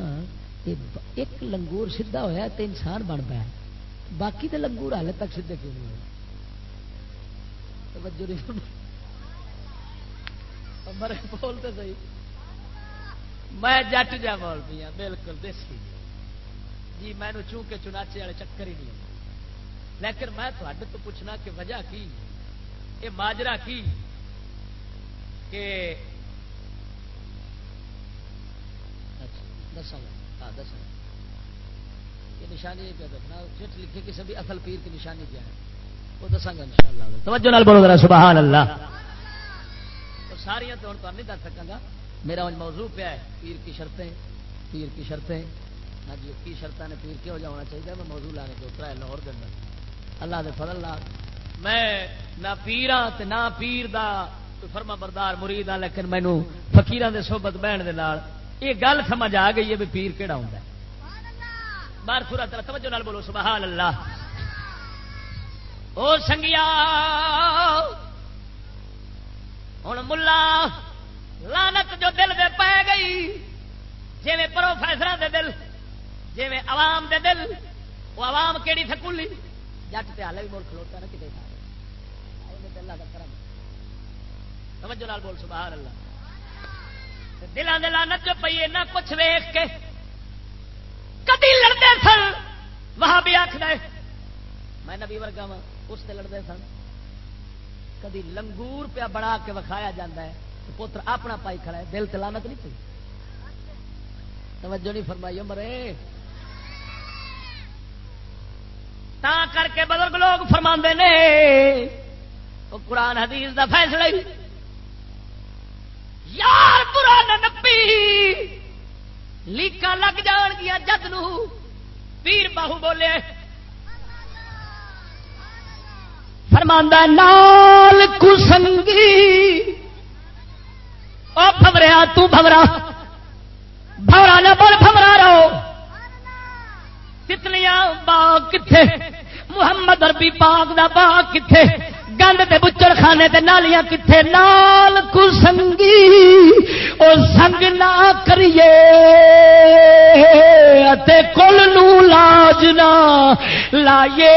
ایک لنگور سیدھا ہوا تو انسان بن پایا باقی تو لنگور ہالے تک سیدھے کیوں نہیں ہوئے؟ توجہ مرے بولتے سی میں جٹ جا مول پیا بالکل دیسی۔ جی میں چونکہ چناچے والے چکر ہی نہیں لیکن میں تھوڑے تو پوچھنا کہ وجہ کی؟ یہ ماجرا کی؟ کہ اچھا، ہاں یہ نشانی پہ دسنا چٹ لکھے کسی بھی اصل پیر کی نشانی کیا ہے؟ وہ دساں گا ان شاء اللہ توجہ بولو ذرا سبحان اللہ۔ تو ساریا تو ہوں نہیں دس سکا میرا موضوع پہ ہے، پیر کی شرطیں، پیر کی شرطیں۔ ہاں جی کی شرطیں نے پیر کیوں جانا چاہیے؟ میں موضوع لانے کے اترا ہے لاہور کے اندر۔ اللہ دے فضل لا میں نہ پیرا نہ پیر دا فرما بردار مرید آ، لیکن مینو فکیران دے صحبت بہن دے نال یہ گل سمجھ آ گئی ہے بھی پیر کہڑا ہوں بار پورا طرح توجہ نال بولو، سبحان اللہ۔ او سنگیا ہوں ملا لانت جو دل دے پی گئی جی پروفیسر دے دل جی عوام دے دل وہ عوام کہڑی سکولی جٹ پہ ہال بھی ملک کھلوتا نا کتنے اللہ کا کرم توجہ لال بول سبحان اللہ دلان دلانت جو پی نہ کچھ ویخ کے کدی لڑتے سن؟ وہاں بھی آخر میں نبی ورگا وا اس سے لڑتے سن۔ کدی لنگور پیا بنا کے وکھایا جا ہے۔ پتر اپنا پائی کھڑا ہے، دل تلانت نہیں پی توجہ نہیں فرمائی مرے تا کر کے بزرگ لوگ فرما نے، وہ قرآن حدیث دا فیصلہ یار پرانا نپی لیکا لگ جان گیا جد نو۔ پیر باہو بولے، فرماندہ، نال کسنگی او فوریا تورا بورا نہ بول فوراً رہو۔ تتلیاں باغ کتنے محمد اربی باغ دا باغ کتنے گند دے بچڑ خانے تے نالیاں کتنے نال کو سنگی، او سنگ نہ کریے۔ اتے کل نو لاج نہ لائیے۔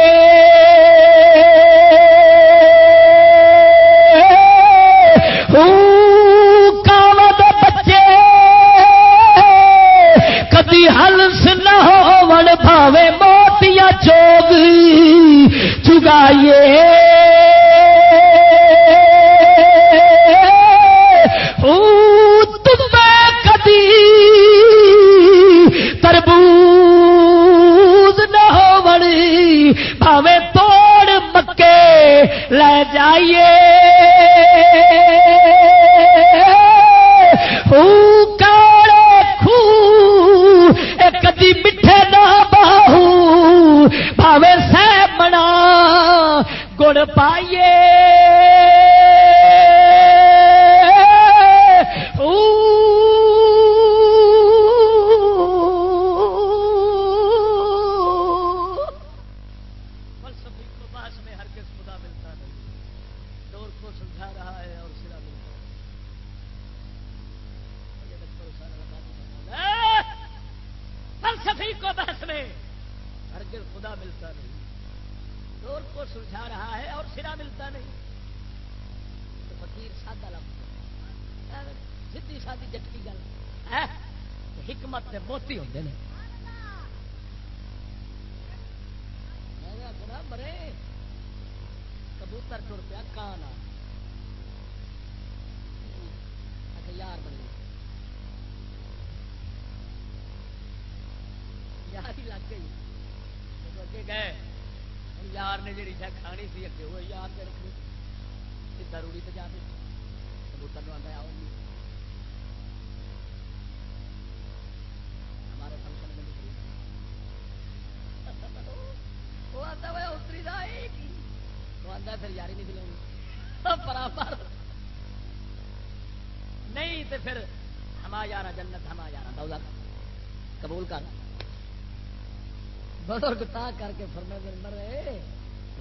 بزرگ تا کر کے فرما دن مرے،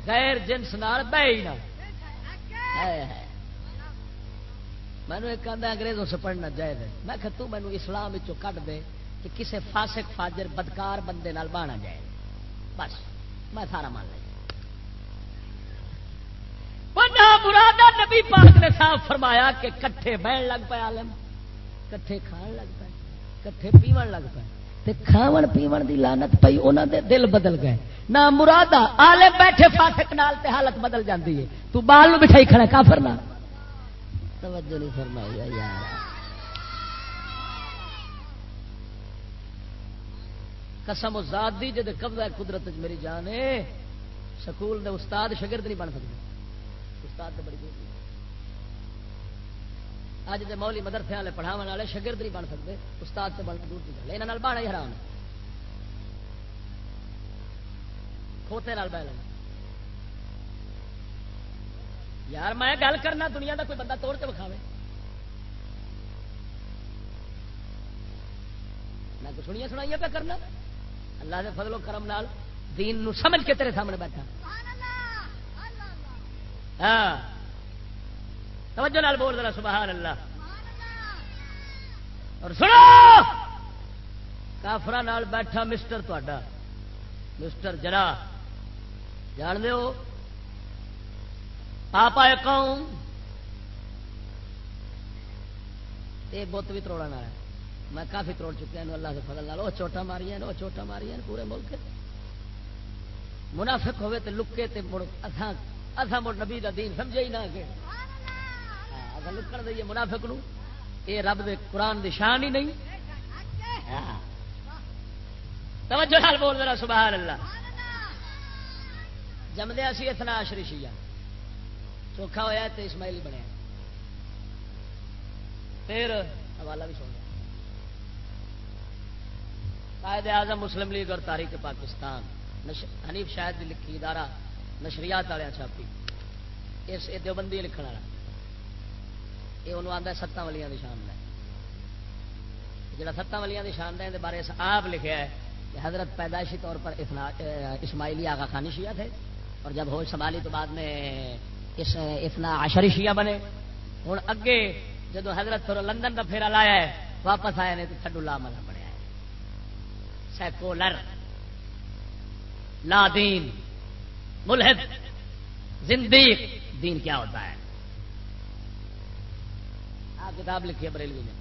غیر جنس نال بہ ہی نہ مینو ایک آدھا انگریزوں سے پڑھنا جائز ہے۔ میں کہ تو مینو اسلام کٹ دے کہ کسے فاسق، فاجر، بدکار بندے نال بانا جائے۔ بس، میں سارا مان لیا۔ برادا نبی پاک نے صاف فرمایا کہ کٹھے بہن لگ پے عالم، کٹھے کھان لگ پے، کٹھے پیون لگ پے۔ تے کھاون پیون دی لانت پئی، انہاں دے دل بدل گئے۔ نہ مرادا آلے بیٹھے فاسق نال تے حالت بدل جاندی ہے۔ تو بال نو بٹھائی کھڑا کافر نہ۔ توجہ نہیں فرمائی یار۔ قسم ذات دی جد قبضہ قدرت میری جان ہے، سکول دے استاد شگرد نہیں بن سکتے استاد تے بڑی اج دے مولی مدرسے والے پڑھاو والے شگرد نہیں بن سکتے استاد سے بننا دور کی گل یہاں بہنا ہی حرام کھوتے بہ لینا۔ یار میں گل کرنا دنیا دا کوئی بندہ توڑ کے بکھاوے میں کچھ سنیا سنائی پہ کرنا۔ اللہ دے فضل و کرم نال دین نو سمجھ کے تیرے سامنے بیٹھا۔ ہاں۔ توجہ نال بول ذرا، سبحان اللہ۔ اور سنو! کافرا نال بیٹھا مسٹر تا مسٹر جرا جان دو آپ آئے قوم۔ یہ بت بھی توڑا ہے۔ میں کافی توڑ چکا ہوں اللہ سے فضل لال وہ چوٹا ماری وہ چوٹا ماری پورے ملک منافق ہوئے تے لکے تے مڑ اتھا مڑ نبی دا دین سمجھے ہی نہ کہ لکڑ دئیے منافق نو، اے رب دے قرآن دی شان ہی نہیں۔ ہاں۔ توجہ حال بول رہا سبحان اللہ۔ جمدیا سی اتنا آشری شیا چوکھا ہوا تو اسماعیلی بنیا پھر حوالہ بھی سن لیا۔ قائد اعظم مسلم لیگ اور تاریخ پاکستان حنیف شاید لکھی ادارہ نشریات والے چھاپی۔ اس دیوبندی لکھن والا۔ یہ انہوں آتا ستاں ولیاں کی شان ہے جڑا ستاں ولیاں کی شان ہے بارے آپ لکھا ہے کہ حضرت پیدائشی طور پر اسماعیلی آغا خانی شیعہ تھے اور جب ہوش سنبھالی تو بعد میں اس اتنا عشری شیعہ بنے۔ ہوں اگے جدو حضرت لندن کا پھیرا لایا ہے، واپس آئے نے تو تھڈو لا ملا بنیا ہے۔ سیکولر لا دین ملحد، زندیق، دین کیا ہوتا ہے؟ آپ کتاب لکھی ہے بریلوی نے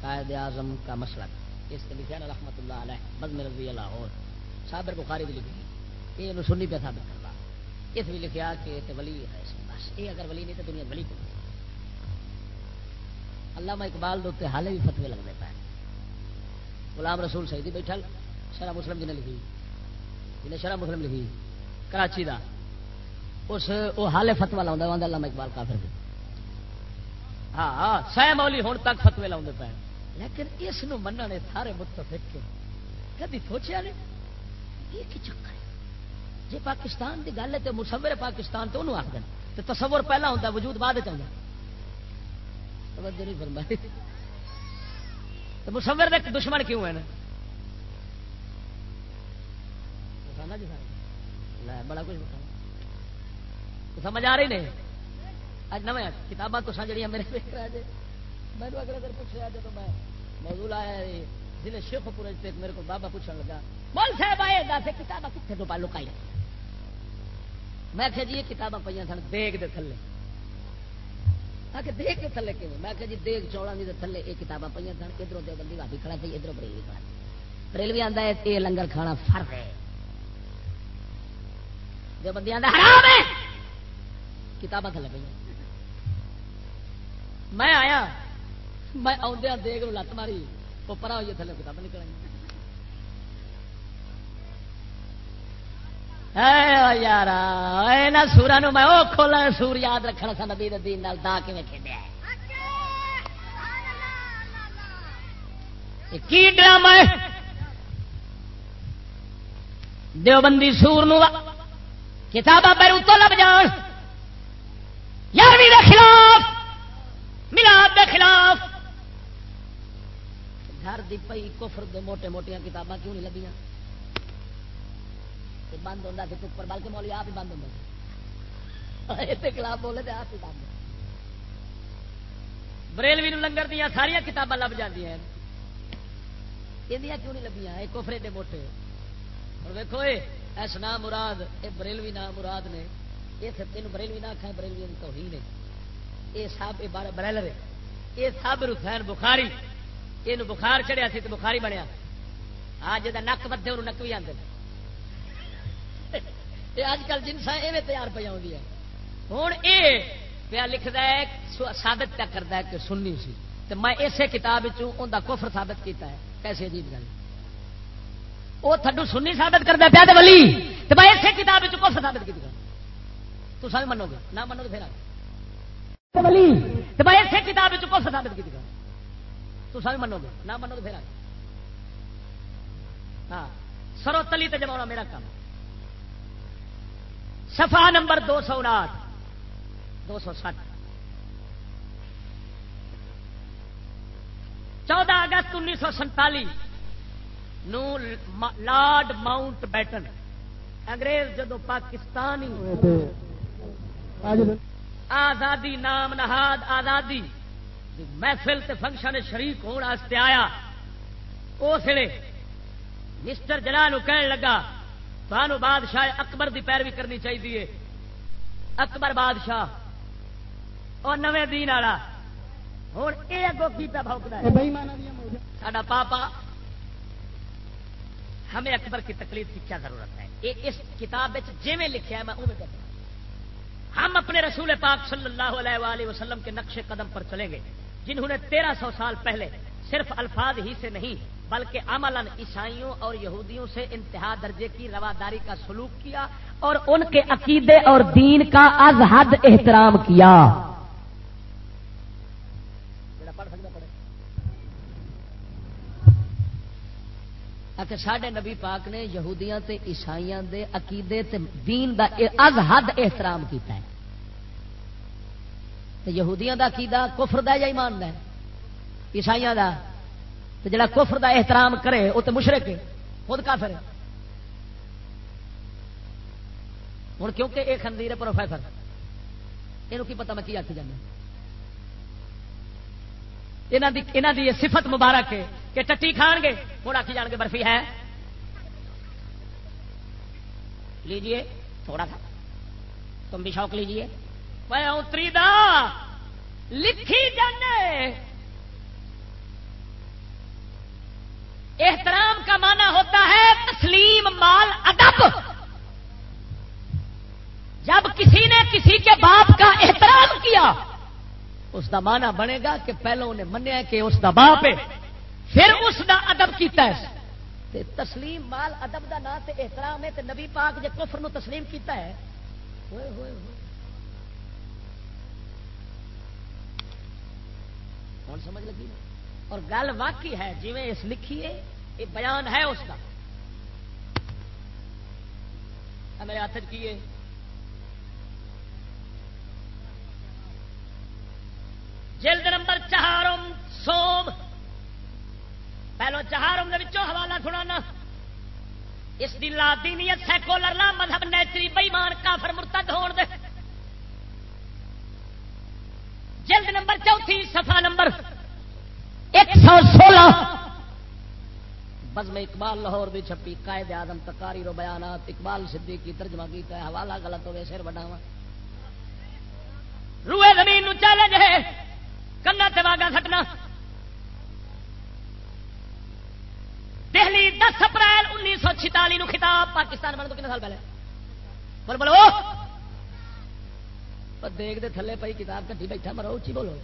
قائد اعظم کا مسلک اس کے لکھا نا رحمت اللہ علیہ بد رضی اللہ اور صابر بخاری بھی لکھی یہ سنی پہ ثابت کرنا اس بھی لکھا کہ ولی ہے بس یہ اگر ولی نہیں تو دنیا ولی کو علامہ اقبال دے حالے بھی فتوے لگتے پے غلام رسول سعیدی بیٹھا شرح مسلم جنہیں لکھی۔ جنہیں شرح مسلم لکھی۔ کراچی دا۔ اس، وہ حالے فتوا لاؤں علامہ اقبال کافر بھی ہاں،, ہاں سہ مولی ہوں تک فتوے لاؤں پے لیکن اس مننے سارے متفق کدی سوچیا نہیں؟ یہ چکر ہے؟ جی پاکستان کی گل ہے تو مسور پاکستان تو انہوں آخر تو تصور پہلا ہوتا وجود بعد چاہتا فرمائی۔ تو مسور دشمن کیوں ہے بڑا کچھ سمجھ آ رہی نہیں؟ اج نو کتاباں تو جڑی میرے میں اگر اگر پوچھ رہا جب میں موضوع آیا ضلع شیخ پورے میرے کو بابا پوچھنے لگا۔ مول صاحب آئے گا کتاباں کتنے تو لکائی میں آخیا جی یہ کتابیں پہ سن دیگ دے تھلے۔ آ کے دیگ کے تھلے کیوں میں آخیا جی دیگ چوڑا نہیں تھلے، یہ کتابیں پہ سن۔ ادھر دو بندی بھابی کھڑا سی ادھر بریلوی کھڑا بریلوی آتا ہے یہ لنگر کھانا فرق ہے۔ جو بندی آتا حرام ہے۔ کتابیں تھلے پہ میں آیا۔ میں آدھا دیگ لت ماری۔ وہ پرا ہوئی تھلے کتابیں نکل یار سورا نو میں وہ کھولا سور یاد رکھنا سا نبی دین دا کھے کھیڈیا کی ڈرامہ دیوبندی سور نو کتاباں پہ اتو لب جان۔ یارویں خلاف ملاد دے خلاف. گھر دی پئی کفر دے موٹے موٹیاں کتاباں کیوں نہیں لگیاں بند ہوتا سی پر بلکہ مولی آپ ہی بند ہوتا خلاف بولے تو آپ ہی بند۔ بریلوی لنگر دیا ساریا کتاباں لب جی یہ کیوں نہیں لبیاں؟ یہ کوفرے دے موٹے۔ اور ویکو ایس نام مراد یہ بریلوی نام مراد نے یہ تین بریلوی نہ آخا بریلوی تو ہی نے یہ سب یہ برائلر یہ سب حسین بخاری یہ بخار چڑھیا سی تو بخاری بنیا آ جا نک بدے انہوں نک بھی آتے اج کل جنسا ایویں تیار پہ آئی ہے ہوں یہ پیا لکھتا ہے سابت پیا کرتا ہے کہ سننی سی تو میں اسے کتاب کفر ثابت کیتا ہے کیسے عجیب گل وہ تھڈو سنی ثابت کرتا پیا تو ولی تو میں اسے کتاب کفر ثابت کی تو سب منو گے نہ منو تو پھر ولی تو میں اسے کتاب ثابت کی تو سب منو گے نہ منو تو پھر ہاں سرو تلی جما میرا کام۔ نمبر دو سو انٹھ دو سو سٹھ۔ چودہ اگست انیس سو سنتالی لارڈ ماؤنٹ بیٹن انگریز جدو پاکستانی۔ آزادی نام نہاد آزادی محفل تے فنکشن شریک ہونے آیا، اس لیے مسٹر جنا کہنے لگا سانو بادشاہ اکبر دی پیروی کرنی چاہیے اکبر بادشاہ اور نویں دین والا۔ ہوں یہ اگو کی پہ بھوکتا سا پاپا، ہمیں اکبر کی تکلیف کی کیا ضرورت ہے؟ یہ اس کتاب جی لکھا ہے، میں وہ ہم اپنے رسول پاک صلی اللہ علیہ وآلہ وسلم کے نقش قدم پر چلیں گے، جنہوں نے تیرہ سو سال پہلے صرف الفاظ ہی سے نہیں، بلکہ عمل عیسائیوں اور یہودیوں سے انتہا درجے کی رواداری کا سلوک کیا اور ان کے عقیدے اور دین کا از حد احترام کیا۔ کہ سڈے نبی پاک نے یہودیاں تے عیسائیاں دے عقیدے تے دین دا از حد احترام کیتا ہے۔ تے یہودیاں دا عقیدہ کفر دا یا ایمان دا ہے؟ عیسائیاں دا۔ تو جڑا کفر دا احترام کرے وہ تو مشرق ہے، خود کافر ہے۔ ہوں کیونکہ یہ خندیر ہے پروفیسر یہ پتا میں کی آخی جانا یہاں دی صفت مبارک ہے کہ ٹٹی کھان گے ہوں آخی جان گے برفی ہے۔ لیجیے تھوڑا سا۔ تم بھی شوق لیجیے میں اتری دا، لکھی جانے۔ احترام کا معنی ہوتا ہے تسلیم، مال، ادب۔ جب کسی نے کسی کے باپ کا احترام کیا اس کا مانا بنے گا کہ پہلو انہیں منیا کہ اس کا باپ ہے۔ پھر اس کا ادب کیتا ہے۔ تے تسلیم مال ادب کا نام تے احترام ہے تے نبی پاک جے کفر نو تسلیم کیتا ہے۔ ہوئے ہوئے ہوئے۔ کون سمجھ لگی؟ اور گل واقعی ہے جی اس لکھی ہے، یہ بیان ہے اس کا میرے ہاتھ کیے جلد نمبر چہارم، سوم۔ پہلو چہارم حوالہ سنانا۔ اس کی لا سیکولر لا مذہب نیچری بئیمان کافر مرتد ہون دے۔ جلد نمبر چوتھی سفا نمبر ایک سو سولہ۔ بزم اقبال لاہور دی چھپی قائد آدم تکاری رو بیانات۔ اقبال سدھی کی ترجمہ کیتا ہے، حوالہ غلط ہوئے، سر بڑا روئے زمین چیلنج ہے۔ کنا واگا سٹنا۔ دہلی دس اپریل انیس سو چھتالی نو خطاب، پاکستان بن تو کتنے سال پہلے؟ بول بولو۔ دیکھ دے تھلے پی کتاب کٹی بیٹھا، مرو اچھی بولو۔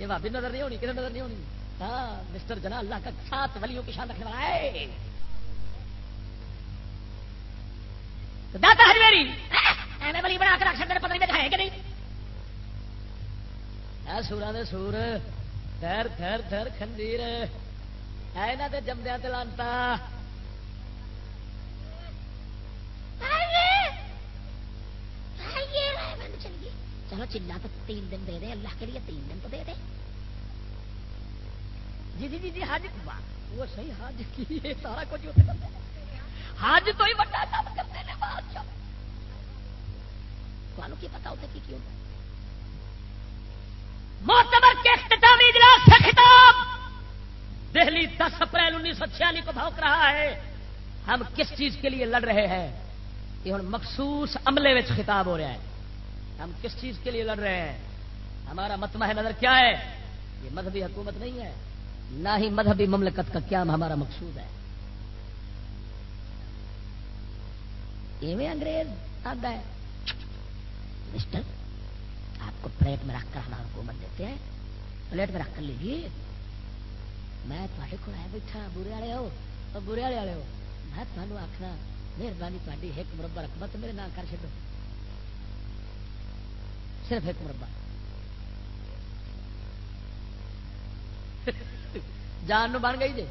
یہ بھابی نظر نہیں ہونی کتنے نظر نہیں ہونی؟ ہاں مسٹر جنا اللہ کا سات ولیوں کی شان رکھنے والا ہے۔ داتا ہری ایویں بلی بنا کے رکھ سکتے پتہ نہیں ہے کہ نہیں سورا دے سور تھر تھر تھر خنزیر ہے نا جمدیا تلانتا چلو چلا تو تین دن دے دے اللہ کے لیے تین دن تو دے دے جی جی جی جی حج وہ صحیح حج کی سارا کچھ حج تو ہی بڑا کام کرتے ہیں بادشاہ تمہیں کی پتا کی ہوتا معتبر کے اختتامی اجلاس سے خطاب۔ دہلی دس اپریل انیس سو چھیالی کو بھونک رہا ہے۔ ہم کس چیز کے لیے لڑ رہے ہیں؟ یہ ہوں مخصوص عملے میں خطاب ہو رہا ہے۔ ہم کس چیز کے لیے لڑ رہے ہیں؟ ہمارا متمع نظر کیا ہے؟ یہ مذہبی حکومت نہیں ہے۔ نہ ہی مذہبی مملکت کا کیا ہمارا مقصود ہے۔ ایویں انگریز آتا ہے۔ مسٹر آپ کو پلیٹ میں رکھ کر ہمارا حکومت دیتے ہیں۔ پلیٹ میں رکھ کر لیجیے میں تھوڑے کو بیٹھا برے والے ہو، اور برے والے والے ہو۔ میں تمہیں آخنا مہربانی تاری ایک مربع رقبہ میرے نام کر چکو صرف ایک مربع۔ جان بن گئی جی۔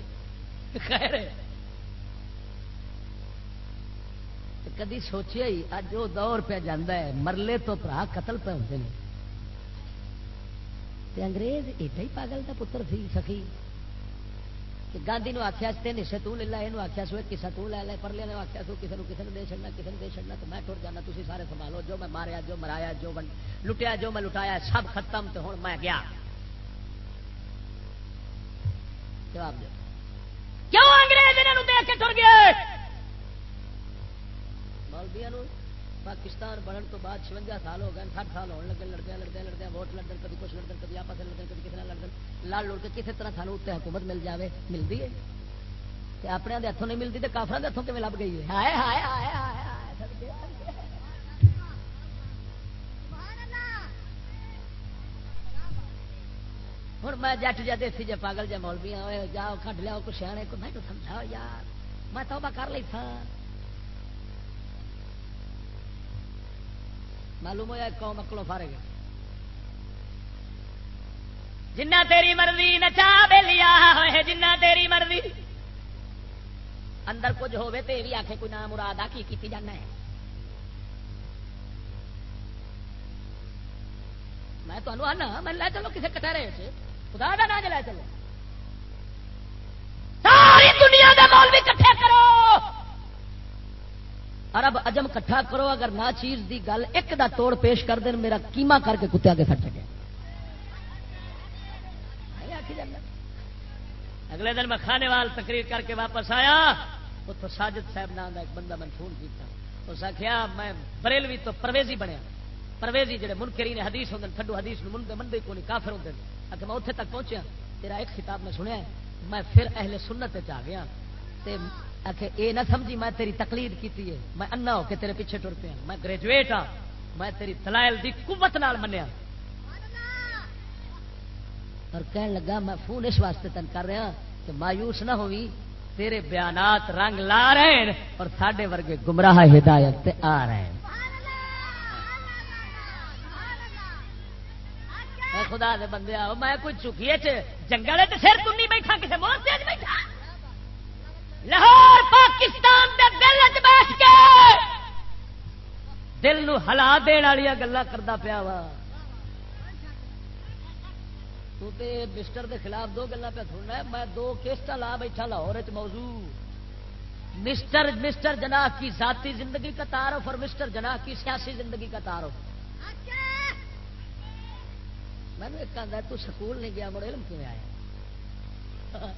خیر ہے۔ کدی سوچیا ہی، اج وہ دور پہ جانا ہے، مرلے تو برا قتل پہ ہوتے ہیں انگریز ایڈا ہی پاگل کا پتر سی، سخی۔ کہ گاندھی نے آخیا تین حصے تو لے لا یہ آخیا سو کسا تو لے لے، پرلے نے آخیا سو کسی کسی نے دے چڑنا کسی نے دے چڑنا تو میں ٹر جانا تھی سارے سنبھالو، جو میں ماریا، جو مرایا، جو من لٹیا، جو میں لٹایا، سب ختم تو ہوں میں گیا۔ جواب دو کیوں انگریز انہوں دیکھ کے ٹر گئے؟ مولویا پاکستان بڑھن تو بعد چونجا سال ہو گئے سٹ سال ہونے لگے لڑتے لڑتے لڑتے ووٹ لڑن کبھی کچھ لڑن کبھی آپس لڑن کبھی کسی لڑن لڑ لڑ کے کسی طرح سانو اتنے حکومت مل جائے ملتی ہے۔ اپنے ہاتھوں نہیں ملتی تو کافر ہاتھوں کیون لب گئی ہے؟ ہوں میں جٹ جا دیسی جی پاگل جا مولوی جاؤ کھڈ لیا، کچھ سیانے کو میں تو سمجھاؤ یار۔ میں توبہ کر لی تھا معلوم ہوا قوم اکلو فارغ ہے۔ جنا تیری مرضی نچا بے لیا جنا تیری مرضی۔ اندر کچھ ہوے تے بھی آخے کوئی نہ مراد آ کی کیتی جانا ہے۔ میں تمہوں آنا، میں لے چلو کسی کٹہرے سے خدا کا نام لے چلو۔ ساری دنیا دے بھی کٹھے کرو۔ عرب اجم کٹھا کرو، اگر نہ چیز دی گل ایک دا توڑ پیش کر دین، میرا کیما کر کے کتے آگے سٹ گیا۔ اگلے دن میں کھانے وال تقریر کر کے واپس آیا اتو ساجد صاحب نام کا ایک بندہ من فون کیا اس آخیا میں بریلوی تو پرویزی بنیا۔ پرویزی جڑے منکری نے حدیث ہوں ٹھڈو حدیث من منتے منڈے کو نہیں کافر ہوں اگر میں اتنے تک پہنچیا، تیرا ایک خطاب میں سنیا میں پھر اہل سنت آ گیا۔ آخے یہ نہ سمجھی میں تیری تقلید کیتی ہے۔ میں انا ہو کے تیرے پیچھے ٹر پیا۔ میں گریجویٹ ہاں۔ میں تیری دلائل دی قوت نال منیا۔ اور کہن لگا، میں فون اس واسطے تن کر رہا کہ مایوس نہ ہوئی، تیرے بیانات رنگ لا رہے ہیں اور ساڈے ورگے گمراہ ہدایت تے آ رہے ہیں۔ خدا دے بندے آؤ، میں کوئی چکیے چ جنگل سر کنی بیٹھا کسی مور بیٹھا۔ لاہور پاکستان دے دل بیٹھ کے دل نو ہلا دن والی گلا کرتا پیا وا۔ مسٹر دے خلاف دو گلا پہ سننا میں دو کیسٹا لا بیٹھا لاہور موضوع۔ مسٹر مسٹر جناح کی ذاتی زندگی کا تعارف اور مسٹر جناح کی سیاسی زندگی کا تعارف۔ اچھا! میں نے ایک کہا تو سکول نہیں گیا مڑ علم کیوں آیا؟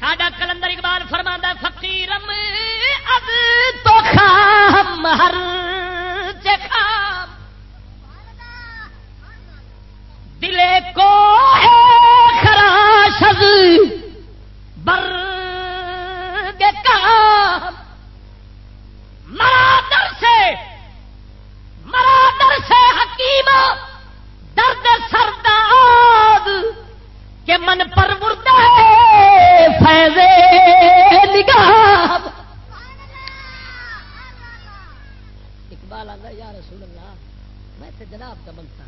ساڈا کلندر اقبال فرما فقیرم، اب تو خام، ہر جخام دلے کو ہے خراشز بر مرادر سے مرادر سے حکیم درد سرداد کہ من پروردہ فیض نگاہ اقبال آگا یا رسول اللہ، میں تو جناب کا منگتا۔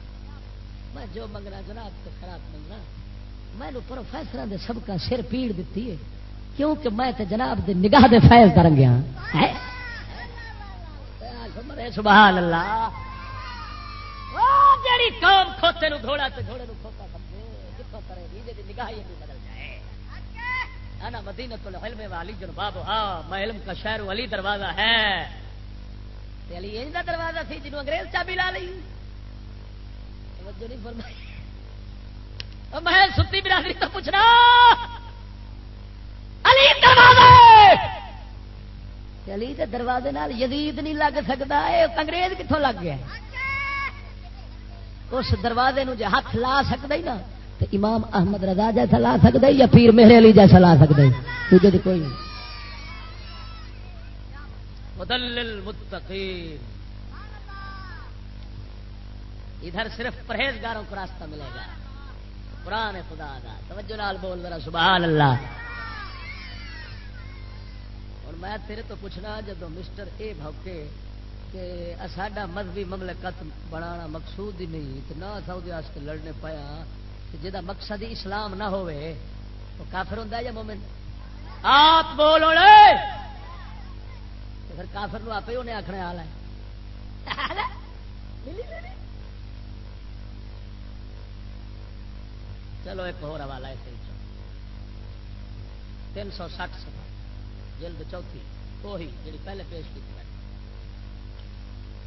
میں جو منگنا، جناب تو خراب منگنا۔ میں نے پروفیسر دے سب کا سر پیڑ دیتی ہے۔ کیونکہ میں تو جناب دے نگاہ دے فیض کر گیا ہاں۔ سبحان اللہ۔ جیڑی قوم کھوتے گھوڑا تو گھوڑے نو کھوتا کرے گی جی نگاہ یہ بدل جائے۔ انا العلم والی جنباب ہاں، میں علم کا شہر دروازہ ہے۔ علی دروازہ تھی انگریز چابی لا لی۔ میں ستی برادری تو پوچھنا۔ علی علی دروازے یزید نہیں لگ سکتا انگریز کتوں لگ گیا؟ اس دروازے نو جے ہاتھ لا سکتا ہی نا۔ تو امام احمد رضا جیسا لا سکتا یا پیر میرے علی جیسا لا سکتا ہے تجھے تو کوئی نہیں۔ مدلل متقین۔ ادھر صرف پرہیزگاروں کو راستہ ملے گا۔ قرآن خدا دا۔ توجہ نال بول ذرا، سبحان اللہ۔ اور میں تیرے تو پوچھنا جدو مسٹر اے بھوکے کہ ساڈا مذہبی مملکت بنانا مقصود ہی نہیں، تو نہ سعودی لڑنے پایا۔ جا مقصد اسلام نہ ہوئے تو کافر ہوں یا مومن؟ آپ بولو پھر کافر نو آپ ہی انہیں آخر حال ہے چلو ایک اور حوالہ ہے تین سو سٹھ سفا جلد چوتھی، وہی جی پہلے پیش کی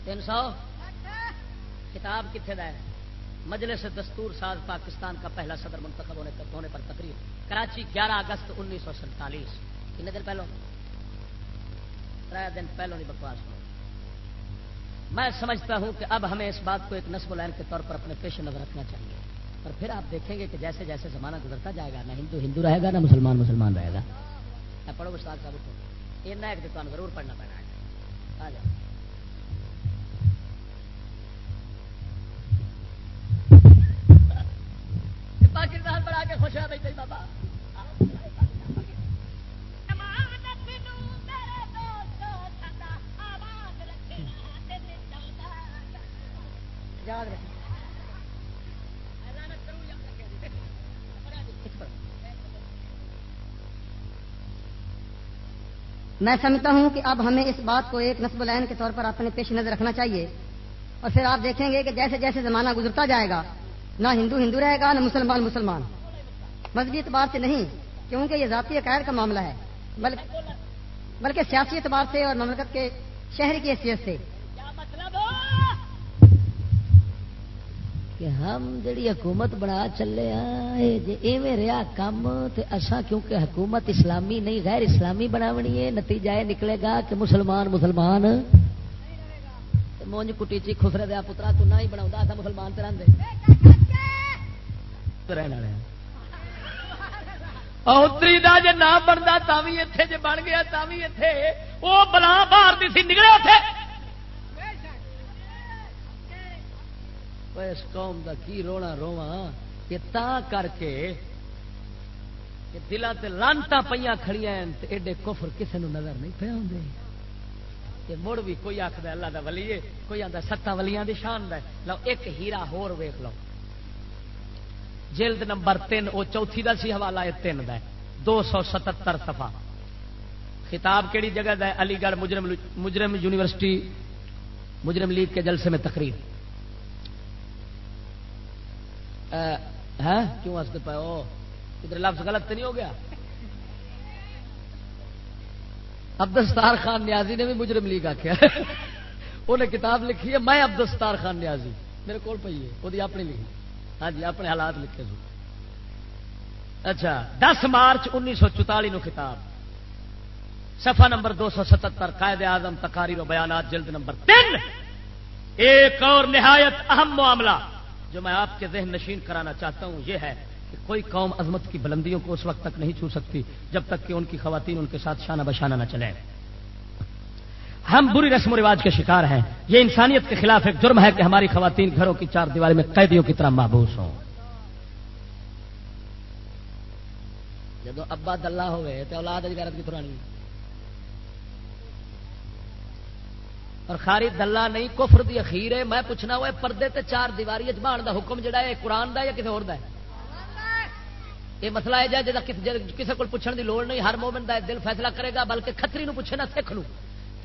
تین سو؟ کتاب کتنے کا ہے؟ مجلس دستور ساز پاکستان کا پہلا صدر منتخب ہونے ہونے پر تقریب کراچی گیارہ اگست انیس سو سینتالیس کتنے دن پہلو؟ تر دن پہلو نہیں بکواس ہو۔ میں سمجھتا ہوں کہ اب ہمیں اس بات کو ایک نصب العین کے طور پر اپنے پیش نظر رکھنا چاہیے۔ اور پھر آپ دیکھیں گے کہ جیسے جیسے زمانہ گزرتا جائے گا، نہ ہندو ہندو رہے گا، نہ مسلمان مسلمان رہے گا۔ پڑھو صاحب یہ ایک دکان ضرور پڑھنا پڑنا ہے آ جاؤ۔ پاکستان بڑا کے خوش ہے بابا۔ میں سمجھتا ہوں کہ اب ہمیں اس بات کو ایک نصب العین کے طور پر اپنے پیش نظر رکھنا چاہیے اور پھر آپ دیکھیں گے کہ جیسے جیسے زمانہ گزرتا جائے گا نہ ہندو ہندو رہے گا، نہ مسلمان مسلمان۔ مذہبی اعتبار سے نہیں، کیونکہ یہ ذاتی عقائد کا معاملہ ہے۔ بلکہ سیاسی اعتبار سے اور مملکت کے شہر کی حیثیت سے۔ کہ ہم جڑی حکومت بنا چلے ایویں رہا کم تو اصا کیونکہ حکومت اسلامی نہیں، غیر اسلامی بناونی ہے، نتیجہ یہ نکلے گا کہ مسلمان مسلمان۔ مونج کٹی چی خسرے دیا پترا تو نہ ہی بنا مسلمان تھا مسلمان تو رہتے اتری دا جی نہ بنتا تھی اتے جی بن گیا تھی اتے وہ بلا باہر دی سی نکلے اتے اس قوم دا کی رونا رواں کہ تا کر کے دلان سے لانتا پہ کھڑی ایڈے کفر کسی نو نظر نہیں پہ آتے مڑ بھی کوئی آخر اللہ دا ولی ہے، کوئی آتا ستاں ولیاں دی شان دا لو، ایک ہیرا ہور ویخ لو۔ جلد نمبر تین وہ چوتھی کا سی حوالہ ہے، تین کا دو سو ستر سفا خطاب کہڑی جگہ ہے؟ علی گڑھ مجرم مجرم یونیورسٹی، مجرم لیگ کے جلسے میں تقریر۔ ہاں؟ کیوں ہنستے پائے ادھر لفظ غلط تو نہیں ہو گیا؟ عبدالستار خان نیازی نے بھی مجرم لیگ آخیا [laughs] انہیں کتاب لکھی ہے، میں عبدالستار خان نیازی۔ میرے کو پی ہے، وہ اپنی لکھی۔ ہاں جی اپنے حالات لکھے سو اچھا دس مارچ انیس سو چوتالی نو خطاب۔ سفا نمبر دو سو ستر قائد اعظم تقاریر و بیانات، جلد نمبر تین۔ ایک اور نہایت اہم معاملہ جو میں آپ کے ذہن نشین کرانا چاہتا ہوں، یہ ہے کہ کوئی قوم عظمت کی بلندیوں کو اس وقت تک نہیں چھو سکتی، جب تک کہ ان کی خواتین ان کے ساتھ شانہ بشانہ نہ چلے ہم بری رسم و رواج کے شکار ہیں۔ یہ انسانیت کے خلاف ایک جرم ہے کہ ہماری خواتین گھروں کی چار دیواری میں قیدیوں کی طرح محبوس ہوں۔ جب ابا دلہ ہوئے تو اولاد غیرت کی پرانی اور خاری دلہ نہیں، کفر دی اخیر ہے، میں پوچھنا ہوا پردے تے چار دیواری اجبان دا حکم جڑا ہے قرآن دا یا کسی اور دا ہے؟ یہ مسئلہ ہے جا جا کسی کو پوچھنے دی لوڑ نہیں، ہر مومن دا دل فیصلہ کرے گا، بلکہ کتری نو پوچھے نہ سکھ لوں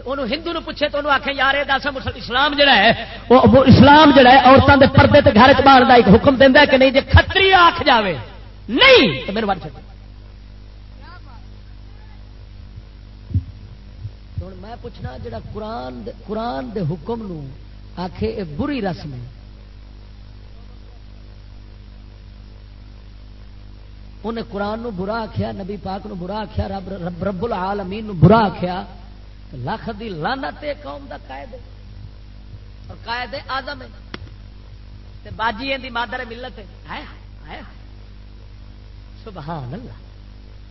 انہوں ہندو نو پوچھے تو انہوں آخے یار یہ دس اسلام جڑا ہے، وہ اسلام جڑا ہے عورتوں کے پردے کے گھر چار کا ایک حکم دینا کہ نہیں جی کتری آخ جائے نہیں، تو میرے بار چکا ہوں میں پوچھنا جا قرآن دے قرآن دے حکم نو آخے یہ بری رسم ہے انہیں قرآن نو برا آخیا نبی پاک نو برا آخیا رب رب العالمین نو برا آخیا لکھ دی لانت قوم دا قائد ہے۔ اور قائد آزم ہے۔ تے باجی دی مادر ملت ہے۔ سبحان اللہ۔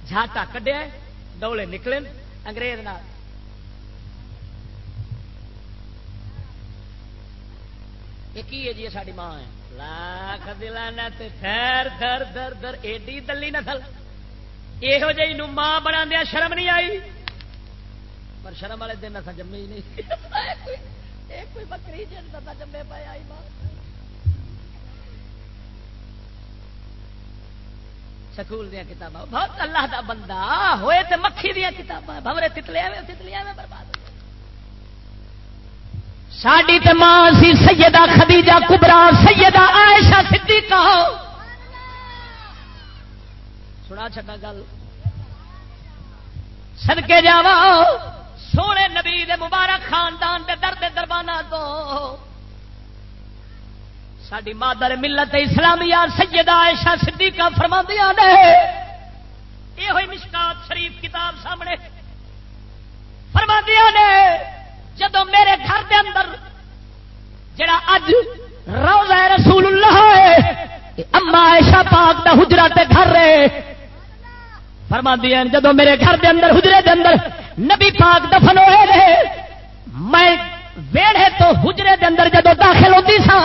جھاٹا کڈیا ڈولے نکلے انگریز نال۔ یہ جی؟ ساری ماں ہے۔ لاکھ دلانا تھر در در در ایڈی دلی نسل۔ یہو جی ماں بنا دیا شرم نہیں آئی؟ پر شرم والے دن اصل جمے ہی نہیں۔ کوئی بکری جن جمے آئی ماں۔ سکول دیا کتاباں۔ بہت اللہ دا بندہ ہوئے تے مکھی دیا کتاباں۔ بھورے تتلیا تتلیا برباد۔ ساڈی تے ماں سی سیدہ خدیجہ کبرا سیدہ عائشہ صدیقہ۔ سنا چھٹا گل۔ سدکے جاوا سونے نبی دے مبارک خاندان دے درد دربانا تو ساری مادر ملت اسلامیہ سیدہ عائشہ صدیقہ فرما دیا نے۔ یہ ہوئی مشکات شریف کتاب سامنے فرما نے جدو میرے گھر دے اندر جڑا اج روزہ رسول اللہ ہے اما ایشا پاک دا حجرا تے گھر رہے فرما دیا جدو میرے گھر دے اندر، حجرے دے اندر نبی پاک دفن ہوئے رہے، میں ویڑے تو حجرے دے اندر جدو داخل ہوتی سا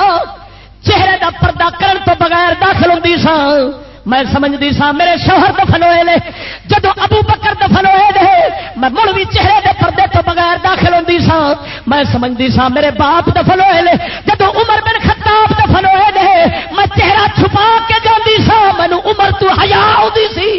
چہرے دا پردہ کرن تو بغیر داخل ہوتی سا میں سمجھتی سا میرے شوہر دفن ہوئے نے، جدو ابو بکر دفن ہوئے نے میں مڑ بھی چہرے دے پردے تو بغیر داخل ہوتی سا میں سمجھتی سا میرے باپ دفن ہوئے نے، جدو عمر بن خطاب دفن ہوئے نے میں چہرہ چھپا کے جاتی سا مینو عمر تو ہیا ہوتی سی۔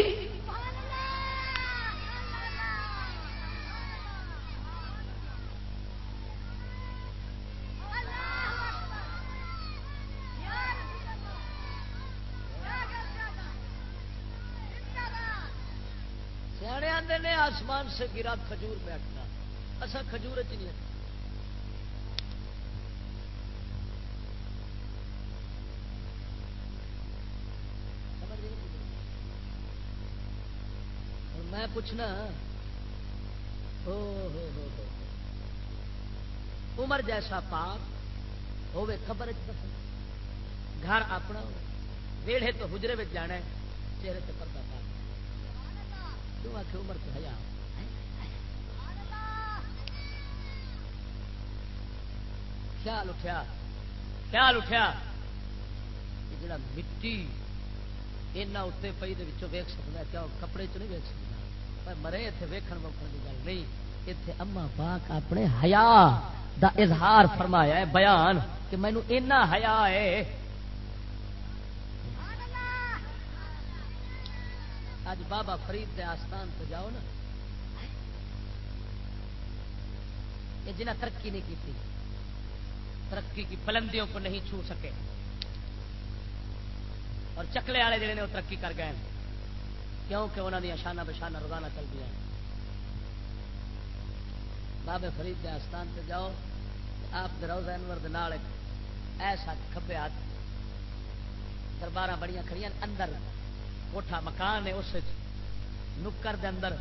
سے گرا کھجور میں اٹھنا۔ اصا کھجور چ نہیں میں پوچھنا، ہو ہو ہو عمر جیسا پاپ ہوے خبر گھر اپنا ویڑے تو حجرے میں جانا ہے، چہرے سے پردہ پا۔ کیوں آخ عمر تو ہیا خیال اٹھیا۔ خیال اٹھیا۔ جڑا مٹی اینا اتنے پی ویک سکتا کیا کپڑے چ نہیں ویک سکتا پر مرے اتنے ویکن وکھن کی گل نہیں۔ اتنے اما پاک اپنے ہیا دا اظہار فرمایا ہے، بیان کہ مینو اینا ہیا ہے۔ اج بابا فرید دے آستان تو جاؤ نا۔ یہ جنہیں ترقی نہیں کی ترقی کی بلندیوں کو نہیں چھو سکے۔ اور چکلے والے جڑے نے وہ ترقی کر گئے کیونکہ انہوں نے شانہ بشانہ روزانہ چل دیا بابے فرید دے آستان سے جاؤ، آپ روز انور ایسا کھبے ہاتھ دربار بڑی کھڑی اندر کوٹھا مکان ہے، اس نکر دے اندر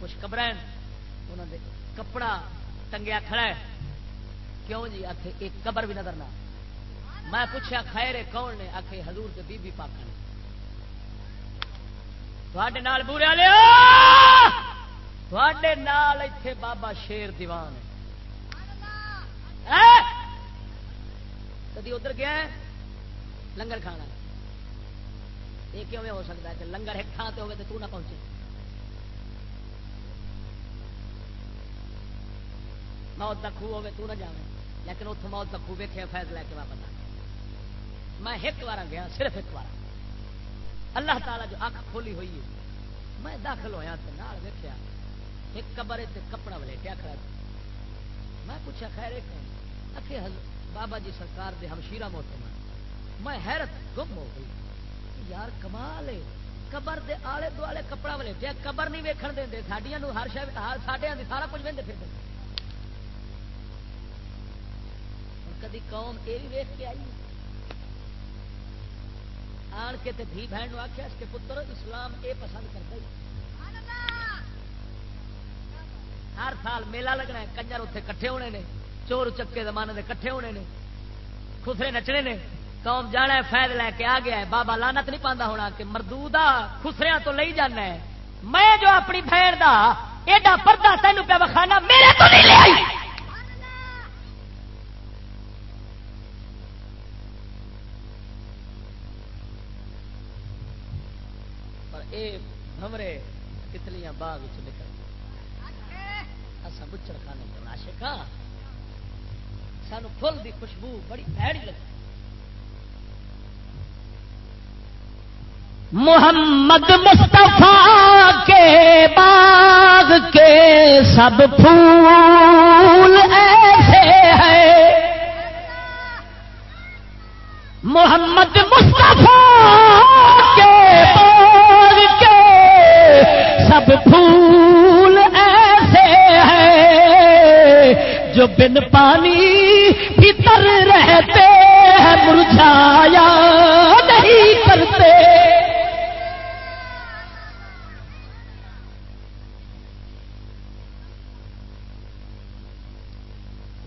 کچھ قبر انہوں نے کپڑا ٹنگیا کھڑا ہے۔ کیوں جی؟ آخ ایک قبر بھی نظر نہ میں پوچھا خیر کون نے؟ آخ حضور کے بی بی پاک نے۔ تھے بورے والے نال اتے بابا شیر دیوان کدی ادھر گیا لنگر کھانا یہ کیوں ہو سکتا ہے کہ لنگر ایک تھان سے ہوگا تو نہ پہنچے؟ موت کا خوہ ہوگی تو نہ جائے لیکن اتوں موت کا خوہ ویکیا فیض لے کے واپس آ میں ایک بار گیا، صرف ایک بار اللہ تعالیٰ جو اکھ کھولی ہوئی ہے، میں داخل ہوا تو نال ویکیا ایک قبر کپڑا ولیٹیا کھڑا میں پوچھا، خیر، ایک اکھے بابا جی سرکار دے ہمشیرہ موت میں حیرت گم ہو گئی۔ یار، کمال ہے۔ قبر دے آلے دوالے کپڑا ولیٹیا۔ قبر نہیں ویکھن دیں ساڈیاں ہر شے، ہر ساڈے سارا کچھ ویندے پھردے کدی قوم یہ بھی ویخ کے آئی؟ آن کے تے دھی بہن آخیا اس کے پتر اسلام یہ پسند کرتا ہی۔ ہر سال میلہ لگنا ہے، کنجر اتنے کٹھے ہونے نے، چور چکے زمانے دے کٹھے ہونے نے، خسرے نچنے نے، قوم جانا ہے فائد لے کے آ گیا ہے۔ بابا لانت نہیں پانا ہونا کہ مردودا خسریا تو لئی جانا ہے۔ میں جو اپنی بہن دا ایڈا پردہ تینوں پہ وکھانا، میرے تو نہیں لے آئی۔ پر اے بھمرے کتلیاں باغ نکل اصا بچڑ کھانے کو عاشق ہاں سانو فل دی خوشبو بڑی بھڑی لگی۔ محمد مصطفیٰ کے باغ کے سب پھول ایسے ہیں۔ محمد مصطفیٰ جو بن پانی بھیتر رہتے ہیں، مرجھایا نہیں کرتے۔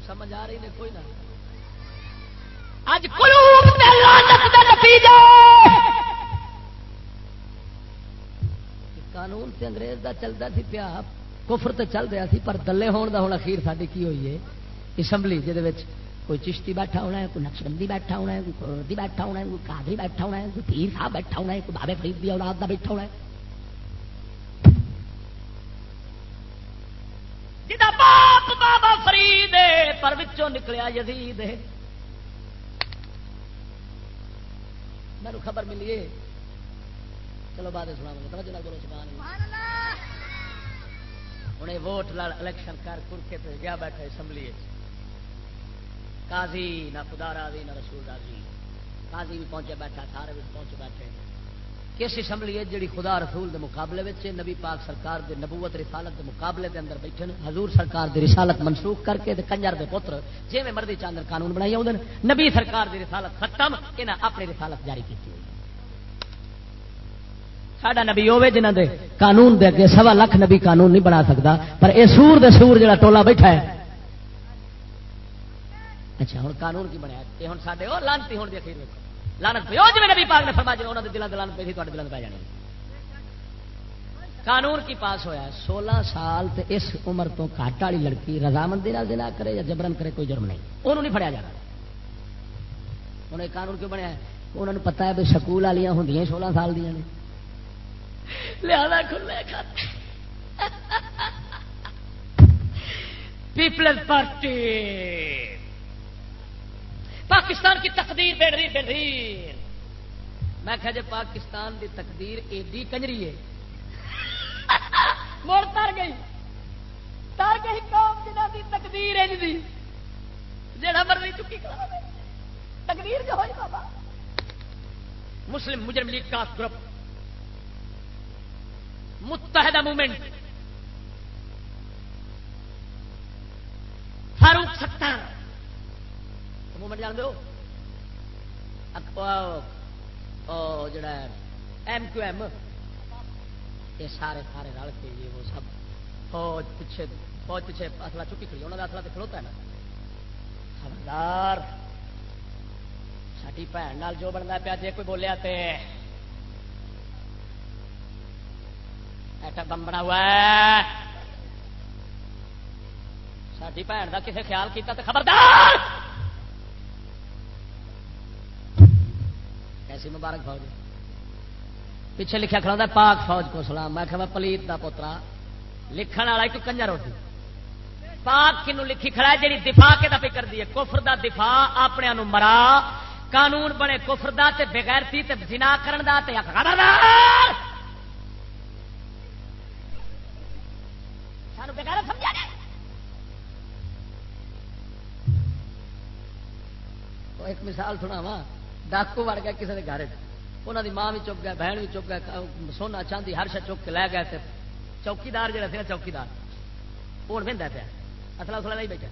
سمجھ آ رہی نے کوئی نہ۔ اج قلوب تے لعنت دا نتیجہ قانون تے انگریز دا چلتا سی پیا۔ کفر تے چل رہا سی پر دلے ہون دا ہوں اخیر ساری کی ہوئی ہے؟ اسمبلی جہد کوئی چشتی بیٹھا ہونا ہے کوئی نقشبندی بیٹھا ہونا ہے کوئی کروڑی بیٹھا ہونا ہے کوئی کادری بیٹھا ہونا ہے کوئی پیر صاحب بیٹھا ہونا ہے کوئی بابے فرید دی اولاد دا بیٹھا ہونا ہے۔ جدا باپ بابا فرید ہے، پر وچوں نکلیا یزید ہے۔ میرے خبر ملی ہے۔ چلو بعد سنا توجہ نال بولو سبحان اللہ۔ ہوں ووٹ لڑ الیکشن کر کر کے تو گیا بیٹھا اسمبلی قاضی نہ خدا راضی، نہ رسول راضی۔ قاضی بھی پہنچے بیٹھا، سارے بھی پہنچے بیٹھے۔ کس اسمبلی ہے جڑی خدا رسول دے مقابلے میں نبی پاک سرکار دے نبوت رسالت دے مقابلے دے اندر بیٹھے حضور سرکار دی رسالت منسوخ کر کے دے کنجر دے پتر جی میں مرضی چاندر قانون بنائی آؤں نبی سرکار دی رسالت ختم انہیں اپنی رسالت جاری کی ہوئی۔ ساڈا نبی ہوے جنہ دے قانون دے اگے سوا لاکھ نبی قانون نہیں بنا سکتا پر اے سور دے سور جڑا ٹولا بیٹھا ہے۔ اچھا ہوں قانون کی بنیا یہ ہوں سارے وہ لانتی ہونے کی اخیر لانت پہ جی نبی پاک نے فرما جی انہوں نے دلان دلان پہ تھی تھوڑے دلان پہ جانے قانون کی پاس ہویا ہے، سولہ سال تے اس عمر تو گھٹ والی لڑکی رضامندی نال دلا کرے یا جبرن کرے، کوئی جرم نہیں۔ انہوں نہیں فڑیا جانا۔ انہوں نے قانون کیوں بنیا انہوں نے پتا ہے بھی سکول والیاں ہوں سولہ سال دیا نے۔ لہذا کھلے کھاتے پیپلز پارٹی پاکستان کی تقدیر بڑھ رہی بڑھ رہی۔ میں کہ جی پاکستان دی تقدیر ایڈی کنجری ہے۔ مڑ تر گئی۔ تر گئی قوم جنہ دی تقدیر ہے دی۔ جڑا مرضی چکی کرا تقدیر جو ہوئی بابا۔ مسلم مجرم لیگ کا گروپ۔ متحدہ موومنٹ فاروق ستار۔ موومنٹ جان دو۔ جڑا ایم کیو ایم۔ یہ سارے سارے رل کے یہ وہ سب فوج پیچھے فوج پیچھے اصلا چکی کھڑی انہوں کا اصلا تو کھلوتا ہے نا۔ خبردار۔ ساری بھن جو بنتا پیا جی کوئی بولیا تے ایٹم بم بنا ہوا ہے ساری بھن کا کسی خیال کیتا تو خبردار ایسی مبارک فوج پیچھے لکھا کھڑا پاک فوج کو سلام میں کہ پلیت دا پوترا لکھن والا ایک کنجر ہوتی پاک کنو لکھی کھڑا ہے جی دفاع کے دفاع کر دی ہے کفر دا دفاع اپنے مرا قانون بنے کفر دا تے بغیرتی تے جنا کرن دا تے خبردار سانو بغیر سمجھا نہیں ایک مثال سنا وا ڈاکو وڑ گیا کسی کے گھر انہوں دی ماں بھی چک گیا، بہن بھی چک گیا سونا چاندی ہر شا چک کے لے گئے تھے چوکیدار جہاں تھے چوکیدار۔ ہوں وہدا پیا۔ اصلا اصلا نہیں بیٹھا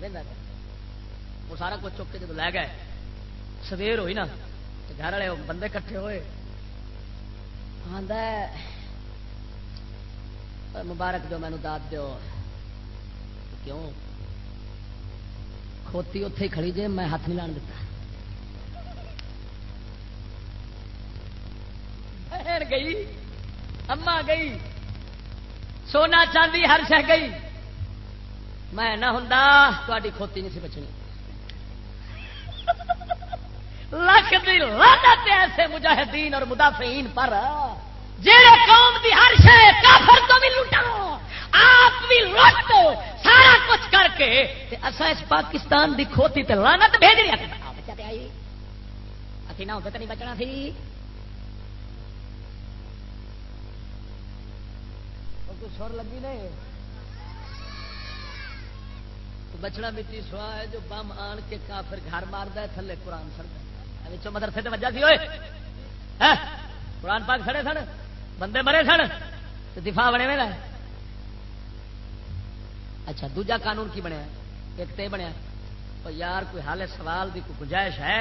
وہدا پیا۔ وہ سارا کچھ چک کے جب لے گئے۔ سویر ہوئی نا گھر والے بندے کٹھے ہوئے۔ آدھا مبارک جو مینو داد دو کیوں؟ کھوتی اتے ہی کھڑی جے، میں ہاتھ نہیں لان دیتا گئی اما گئی، سونا چاندی ہر شہ گئی. میں نہ ہوں تاری کھوتی نہیں سی بچنی. [laughs] لکھ دی لعنت ایسے مجاہدین اور مدافعین پر. جیڑے قوم دی ہر شے کافر تو بھی لٹا آپ بھی لٹ، سارا کچھ کر کے اصا اس پاکستان دی کھوتی تے لعنت بھیج رہی بچہ اسی نہ ہوتے تو نہیں بچنا سی۔ سر لگی نہیں بچنا مٹی سوا ہے جو بم آن کے کافر گھر مارتا ہے، تھلے قرآن سڑتا پچھو مدرسے سے وجہ سی ہوئے؟ ہاں؟ قرآن پاک سڑے سن؟ بندے مرے سن، تو دفاع بنے میں اچھا دوجا قانون کی بنیا ایک تے بنیا اور یار، کوئی حال سوال دی کوئی گنجائش ہے؟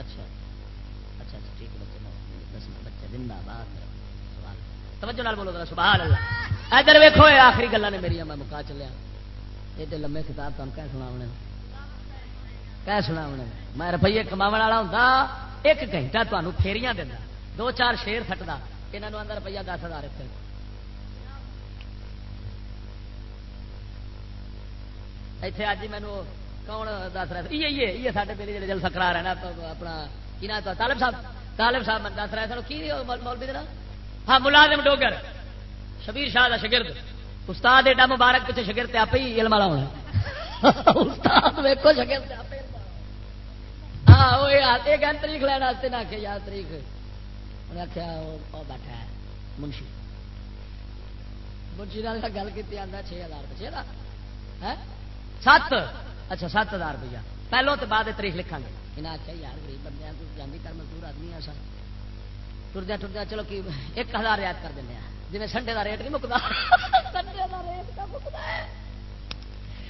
اچھا اچھا اچھا ٹھیک بچے بچے زندہ باد سوال۔ توجہ نال بولو سبحان اللہ۔ ادھر ویکھو آخری گلا نے میری، میں مکا چلیا۔ یہ لمے کتاب تمہیں کیا سنا کہہ سنا میں روپیے کما والا ہوں ایک گھنٹہ تمہیں فیریاں دینا دو چار شیر سٹتا یہاں آدھا روپیہ دس ہزار اتنے اتنے اج مینو کون دس رہا یہ سارے میری جی جلسہ کرا رہا اپنا کی نا طالب صاحب طالب صاحب دس رہے سن کی مولوی دینا ہاں ملازم ڈوگر، شبیر شاہ کا شگرد۔ استاد ایڈا مبارک پیچھے شگرد آپ ہی علم والا ہونا۔ [laughs] استاد ویکو شگرد آپ ہاں وہ تاریخ لینا نہ آخیا یار تاریخ۔ انہیں آخیا بیٹھا ہے، منشی۔ منشی گل کی آتا چھ ہزار چھ ہزار؟ سات۔ اچھا سات ہزار روپیہ۔ پہلو تو بعد تاریخ لکھا گے۔ انہیں آخیا یار غریب بندے جانی کر مزدور آدمی سر۔ ٹردیا ٹردیا چلو کی ایک ہزار ریات کر دیں جی سنڈے کا ریٹ نہیں مکتا [laughs] سنڈے کا ریٹ کا مکتا ہے؟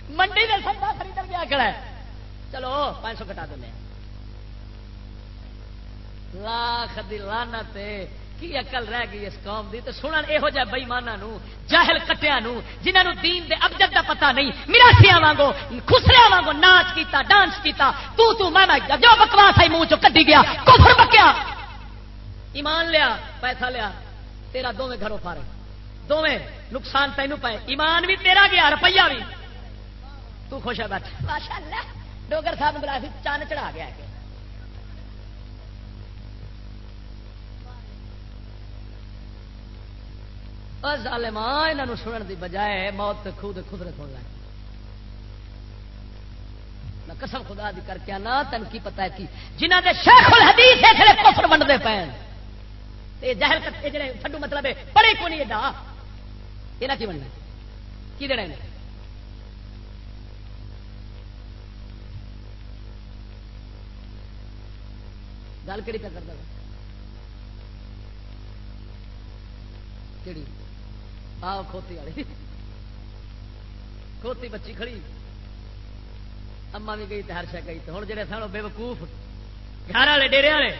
منڈی میں سنڈا خرید گیا کھڑا ہے؟ چلو، پانچ سو کٹا دیں لاکھ دی لانت کی اقل رہ گئی اس قوم دی؟ تو سنن یہو جہ بئیمانا جاہل کٹیا جنہوں دین دے ابجد دا پتہ نہیں مراسیا وانگو خسریا وانگو ناچ کیتا، ڈانس کیتا، تو تو، میں جو بکواس آئی منہ چ کٹی گیا، کفر بکیا۔ ایمان لیا، پیسہ لیا، تیرا دونوں گھروں پارے۔ دونوں نقصان تینوں پائے۔ ایمان بھی تیرا گیا، روپیہ بھی۔ تو خوش ہے بیٹھ۔ ماشاء اللہ ڈوگر صاحب بلا چاند چڑھا گیا کہ ظالماں یہاں سنن دی بجائے موت خود خدرے سن لگ میں قسم خدا دی کر کے نہ تین کی پتا ہے کی؟ جنہ دے شیخ الحدیث ہے کفر بنتے پے جہل کتے جڑے تھڈو مطلب ہے پڑے کو نہیں ایڈا یہ کی بننا؟ کی دینا گل کہڑی پہ کرتا کہڑی آؤ کھوتی والی۔ کھوتی بچی کھڑی۔ اما بھی گئی تو ہر شا گئی تو ہوں جڑے سن بے وقوف گھر والے، ڈیرے والے۔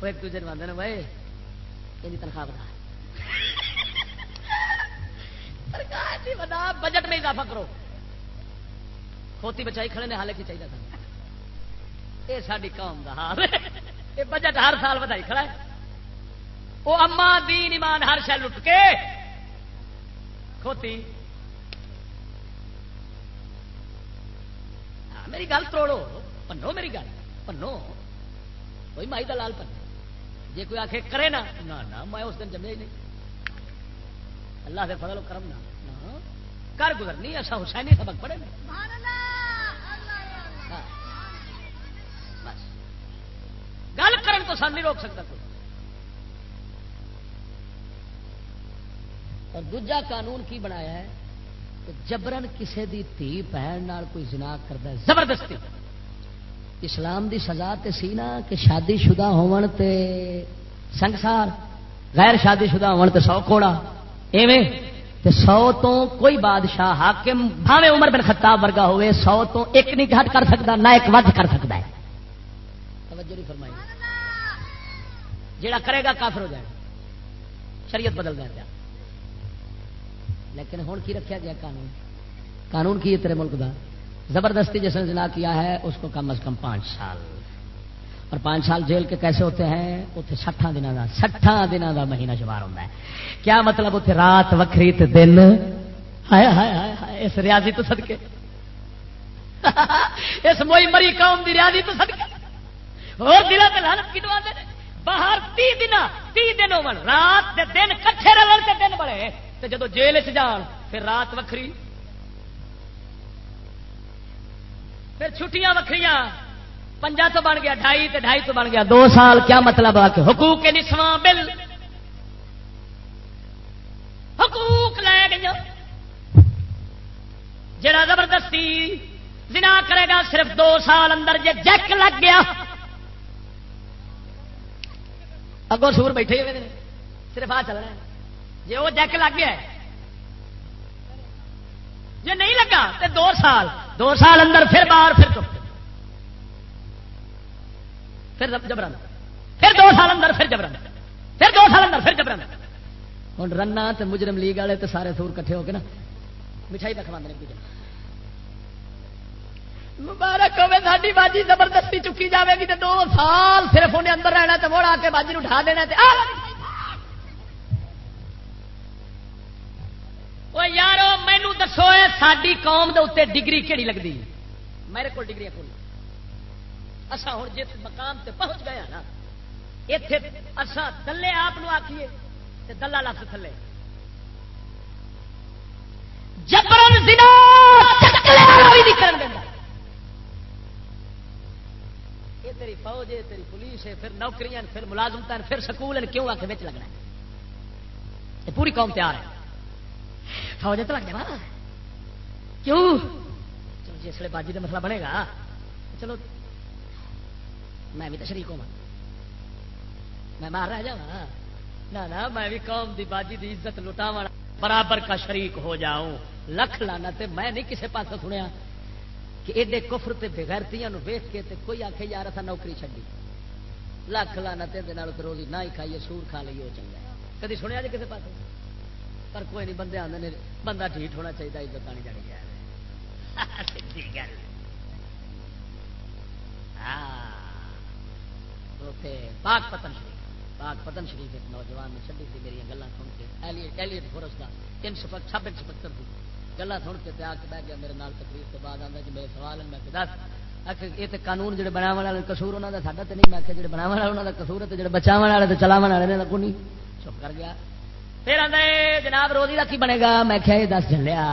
وہ ایک دوجے آدھے بھائی یہ تنخواہ بنا جی بجٹ میں اضافہ کرو۔ کھوتی بچائی کھڑے نے، حالے کی چاہیے تھا۔ یہ ساری قوم کا حال۔ یہ بجٹ ہر سال بدائی کھڑا ہے۔ وہ اما دین ایمان ہر شہ لٹ کے کھوتی۔ ہاں، میری گل توڑو پنو میری گل پنو۔ کوئی مائی دلال پن جی کوئی آخ کرے نا نہ میں اس دن جمے ہی نہیں۔ اللہ سے فضل و کرم نہ کر گزرنی ایسا حسینی سبق پڑے ہاں۔ بس۔ گل کرن تو سن نہیں روک سکتا کوئی۔ اور دوجا قانون کی بنایا ہے کہ جبرن کسی دی تھی بہن کوئی جنا کرتا ہے، زبردستی۔ اسلام دی سزا تے سی نا کہ شادی شدہ ہون تے سنگسار، غیر شادی شدہ ہون تے سو کوڑا۔ ایویں تے سو تو کوئی بادشاہ حاکم بھاوے عمر بن خطاب ورگا ہوئے، سو تو ایک نہیں گھٹ کر سکتا، نہ ایک ود کر سکتا ہے۔ توجہ نہیں فرمائی۔ جڑا کرے گا کافر ہو جائے۔ شریعت بدل دیا لیکن ہوں کی رکھا گیا قانون؟ قانون کی ہے تیرے ملک کا زبردستی جس نے جنا کیا ہے، اس کو کم از کم پانچ سال۔ اور پانچ سال جیل کے کیسے ہوتے ہیں؟ اتنے سٹھا دنوں کا سٹھا دنوں کا مہینہ شمار ہوتا ہے۔ کیا مطلب اتنے رات وکری دن؟ ہائے ہائے ہائے ہائے، اس ریاضی تو سدکے [laughs] اس موئی مری قوم کی ریاضی تو سدکے اور دل لانت کی دے۔ باہر تی دن تی دن ہو رات دن، کٹھے رلن کے دن بڑے۔ تو جدو جیل چ جان، پھر رات وکری پھر چھٹیاں وکری پنجا تو بن گیا ڈھائی تو ڈھائی تو بن گیا۔ دو سال کیا مطلب آ کے حقوق کے نسواں بل۔ حقوق لے گئی جڑا زبردستی زنا کرے گا، صرف دو سال اندر جے جیک لگ گیا۔ اگوں سور بیٹھے ہوئے صرف آ چلنا جی وہ جیک لگ گیا جی نہیں لگا تو دو سال دو سال اندر پھر باہر پھر چپ پھر جبرن پھر دو سال اندر پھر جبرن پھر دو سال اندر پھر جبرن ہوں رنا تو مجرم لیگ والے تو سارے سور کٹھے ہو کے نا۔ مٹھائی پہ کھوا دیں جی۔ مبارک ہوے ساری باجی زبردستی چکی جاوے گی تو دو سال صرف انہیں اندر رہنا تو موڑ آ کے باجی اٹھا دینا تے۔ وہ یارو مینو دسو ساری قوم دے اتنے ڈگری کہڑی لگتی میرے کو ڈگری کو اصا ہوں جس مقام تے پہنچ گیا نا اتے اصا دلے آپ آخیے دلہ لفظ تھلے جبرن یہ تیری فوج ہے تیری پولیس ہے پھر نوکریاں پھر ملازمت پھر سکول کیوں آ کے لگنا ہے پوری قوم تیار ہے فوج تو لگ جائے کیوں؟ چلو جس باجی کا مسئلہ بنے گا، چلو میں بھی تو شریک ہوں میں مار رہ جا نہ میں بھی قوم دی باجی دی عزت لٹا برابر کا شریک ہو جاؤں۔ لکھ لانا تے میں نہیں کسے پاس سنیا کہ ایڈے کفر تے بغیرتیاں ویخ کے تے کوئی آخے یار تھا نوکری چڈی لکھ لانا تے روزی نہ ہی کھائیے، سور کھا لیے وہ چنگا کدی سنیا جی کسی پاس پر کوئی نہیں، بندے آتے بندہ ٹھیک ہونا چاہیے عزت آنی جانی چاہیے [laughs] ہاں۔ پاک پتن شریف، پاک پتن شریف ایک نوجوان نے چڑی تھی میری گلیں سن کے۔ ایلیٹ فورس کا تین انسپکٹر سب انسپکٹر تھی گلا سن کے آ کے بہ گیا میرے نال تقریر کے بعد آتا کہ جی میرے سوال ہیں میں دس یہ تو قانون جڑے بنا والے کسور انہوں کا ساڈا تو نہیں۔ میں جڑے بنا والے انہوں کا کسور ہے تو جڑے بچاو والے تو چلاو والے کو نہیں چپ کر گیا۔ پھر آدھے جناب روزی کا کی بنے گا۔ میں کیا یہ دس چلیا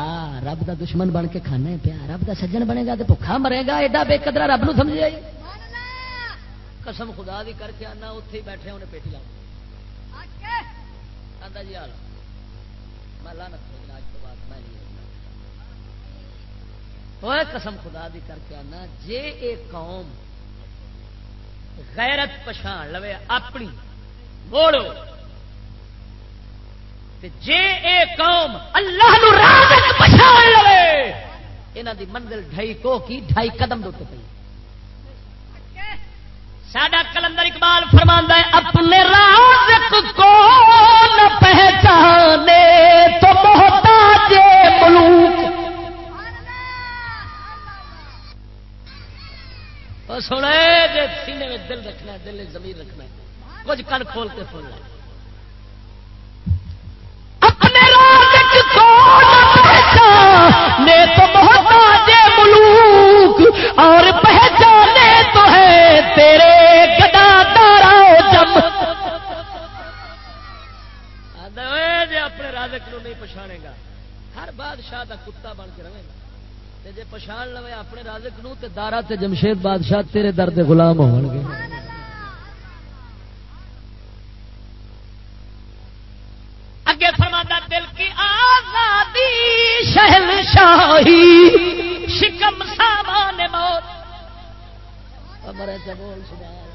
رب کا دشمن بن کے کھانا پیا رب کا سجن بنے گا تو بکھا مرے گا۔ ایڈا بے قدرا رب نو سمجھ آئی۔ قسم خدا دی کر کے آنا اتے ہی بیٹھے انہیں پیٹی لاؤ۔ جی حال میں لانت تو بعد میں نہیں قسم خدا دی کر کے آنا۔ جے اے قوم غیرت پچھان لوے، اپنی موڑو جے اے قوم اللہ پچھان لوے یہاں دی منزل ڈھائی کو کی؟ ڈھائی قدم دے پی ساڈا کلندر اقبال فرماندہ ہے، اپنے رازق کو نہ پہچانے تو محتاج ملوک۔ سنے جی سینے میں دل رکھنا ہے، دل میں زمین رکھنا ہے، کچھ کن کھول کے سن پہچانے تو محتاج ملوک اور پہچانے تو ہے تیرے اپنے رازق نو نہیں پچھانے گا ہر بادشاہ دا کتا بن کے رہے گا جی پچھان لو اپنے رازق نو تے دارا تے جمشید بادشاہ تیرے درد غلام ہو گے اگے فرماتا دل کی آزادی شہل شاہی، شکم سامان موت۔ مرے چ بول سبحان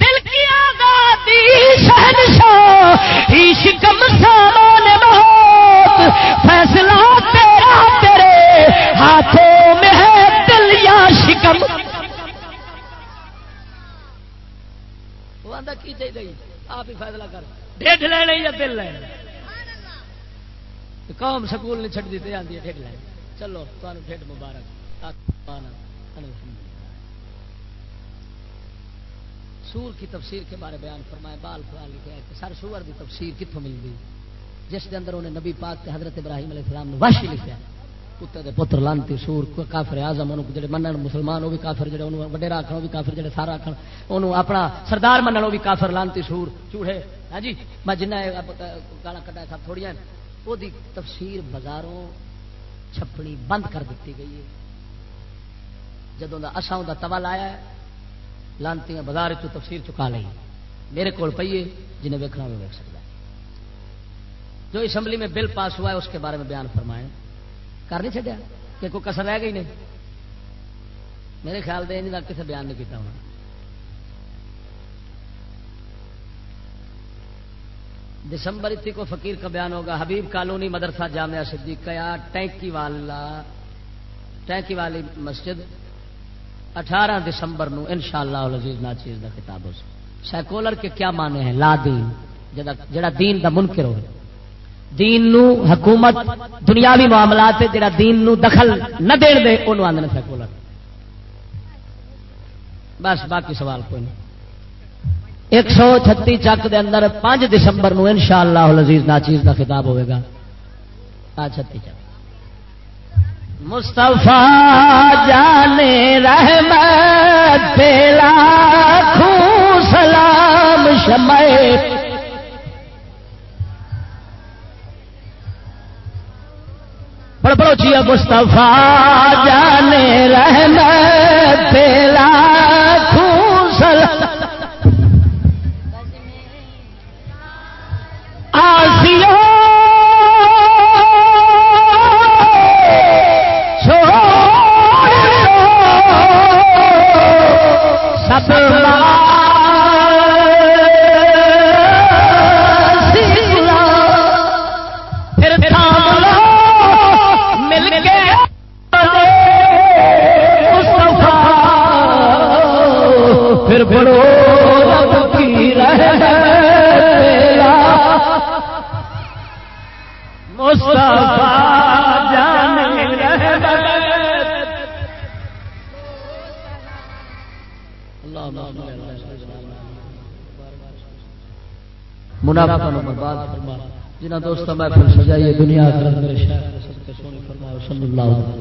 دل کی آزادی شہنشاہ شکم سامان موت۔ فیصلہ تیرا تیرے ہاتھوں میں ہے دل یا شکم۔ وہ آدھا کی چاہیے؟ آپ ہی فیصلہ کر۔ ڈیڈ لینے یا دل لینے قوم سکول نہیں چڑ دیتے آتی ہے ٹھیک لائن چلو تمہیں ٹھیک مبارک۔ سور کی تفسیر کے بارے بیان فرمائے، بال فرا لکھا ہے کہ سر سور کی تفسیر کتوں مل گئی؟ جس کے اندر انہیں نبی پاک کے حضرت ابراہیم علیہ السلام نے واشی لکھا کتے دے پتر لانتی سور کافر آزم انہوں جڑے منن مسلمان، وہ بھی کافر جڑے، انہوں وڈیرا آخر وہ بھی کافر جڑے، سارا آخر انہوں اپنا سردار منن، وہ بھی کافر لانتی سور۔ چوڑے ہاں جی میں جنہ گالا کٹا سب تھوڑیاں وہ تفسیر بازاروں چھپنی بند کر دیتی گئی ہے۔ جدوں اصا کا توا لایا لانتی بازار چ تفسیر چکا لی میرے کو پیے جنہیں ویکنا وہ ویک سکتا جو اسمبلی میں بل پاس ہوا ہے، اس کے بارے میں بیان فرمائے کر نہیں چڈیا کہ کوئی کسر رہ گئی نہیں۔ میرے خیال سے کسی بیان نہیں کیا ہونا۔ دسمبر اتی کو فقیر کا بیان ہوگا، حبیب کالونی مدرسہ جامعہ صدیق کیا ٹینکی والا ٹینکی والی مسجد، اٹھارہ دسمبر نو ان شاء اللہ عزیز ناچیز کا کتاب ہو سیکولر کے کیا مانے ہیں؟ لا دین، جڑا دین دا منکر ہو دین نو حکومت، دنیاوی معاملات جڑا دین نو دخل نہ دین دے انہوں آدھے سیکولر۔ بس باقی سوال کوئی نہیں۔ ایک سو چھتی چک دے اندر پانچ دسمبر نو شاء اللہ لذیذ ناچیز کا خطاب ہوئے گا۔ چھتی چک۔ مستفا جانے رحمت تیلا خون سلام شمع۔ بڑھ بڑھو چیا مستفا جانے رحمت خون منافع برباد فرما جنہ دوستوں میں پھر سجائیے دنیا میرے شہر کے صلی اللہ علیہ وسلم۔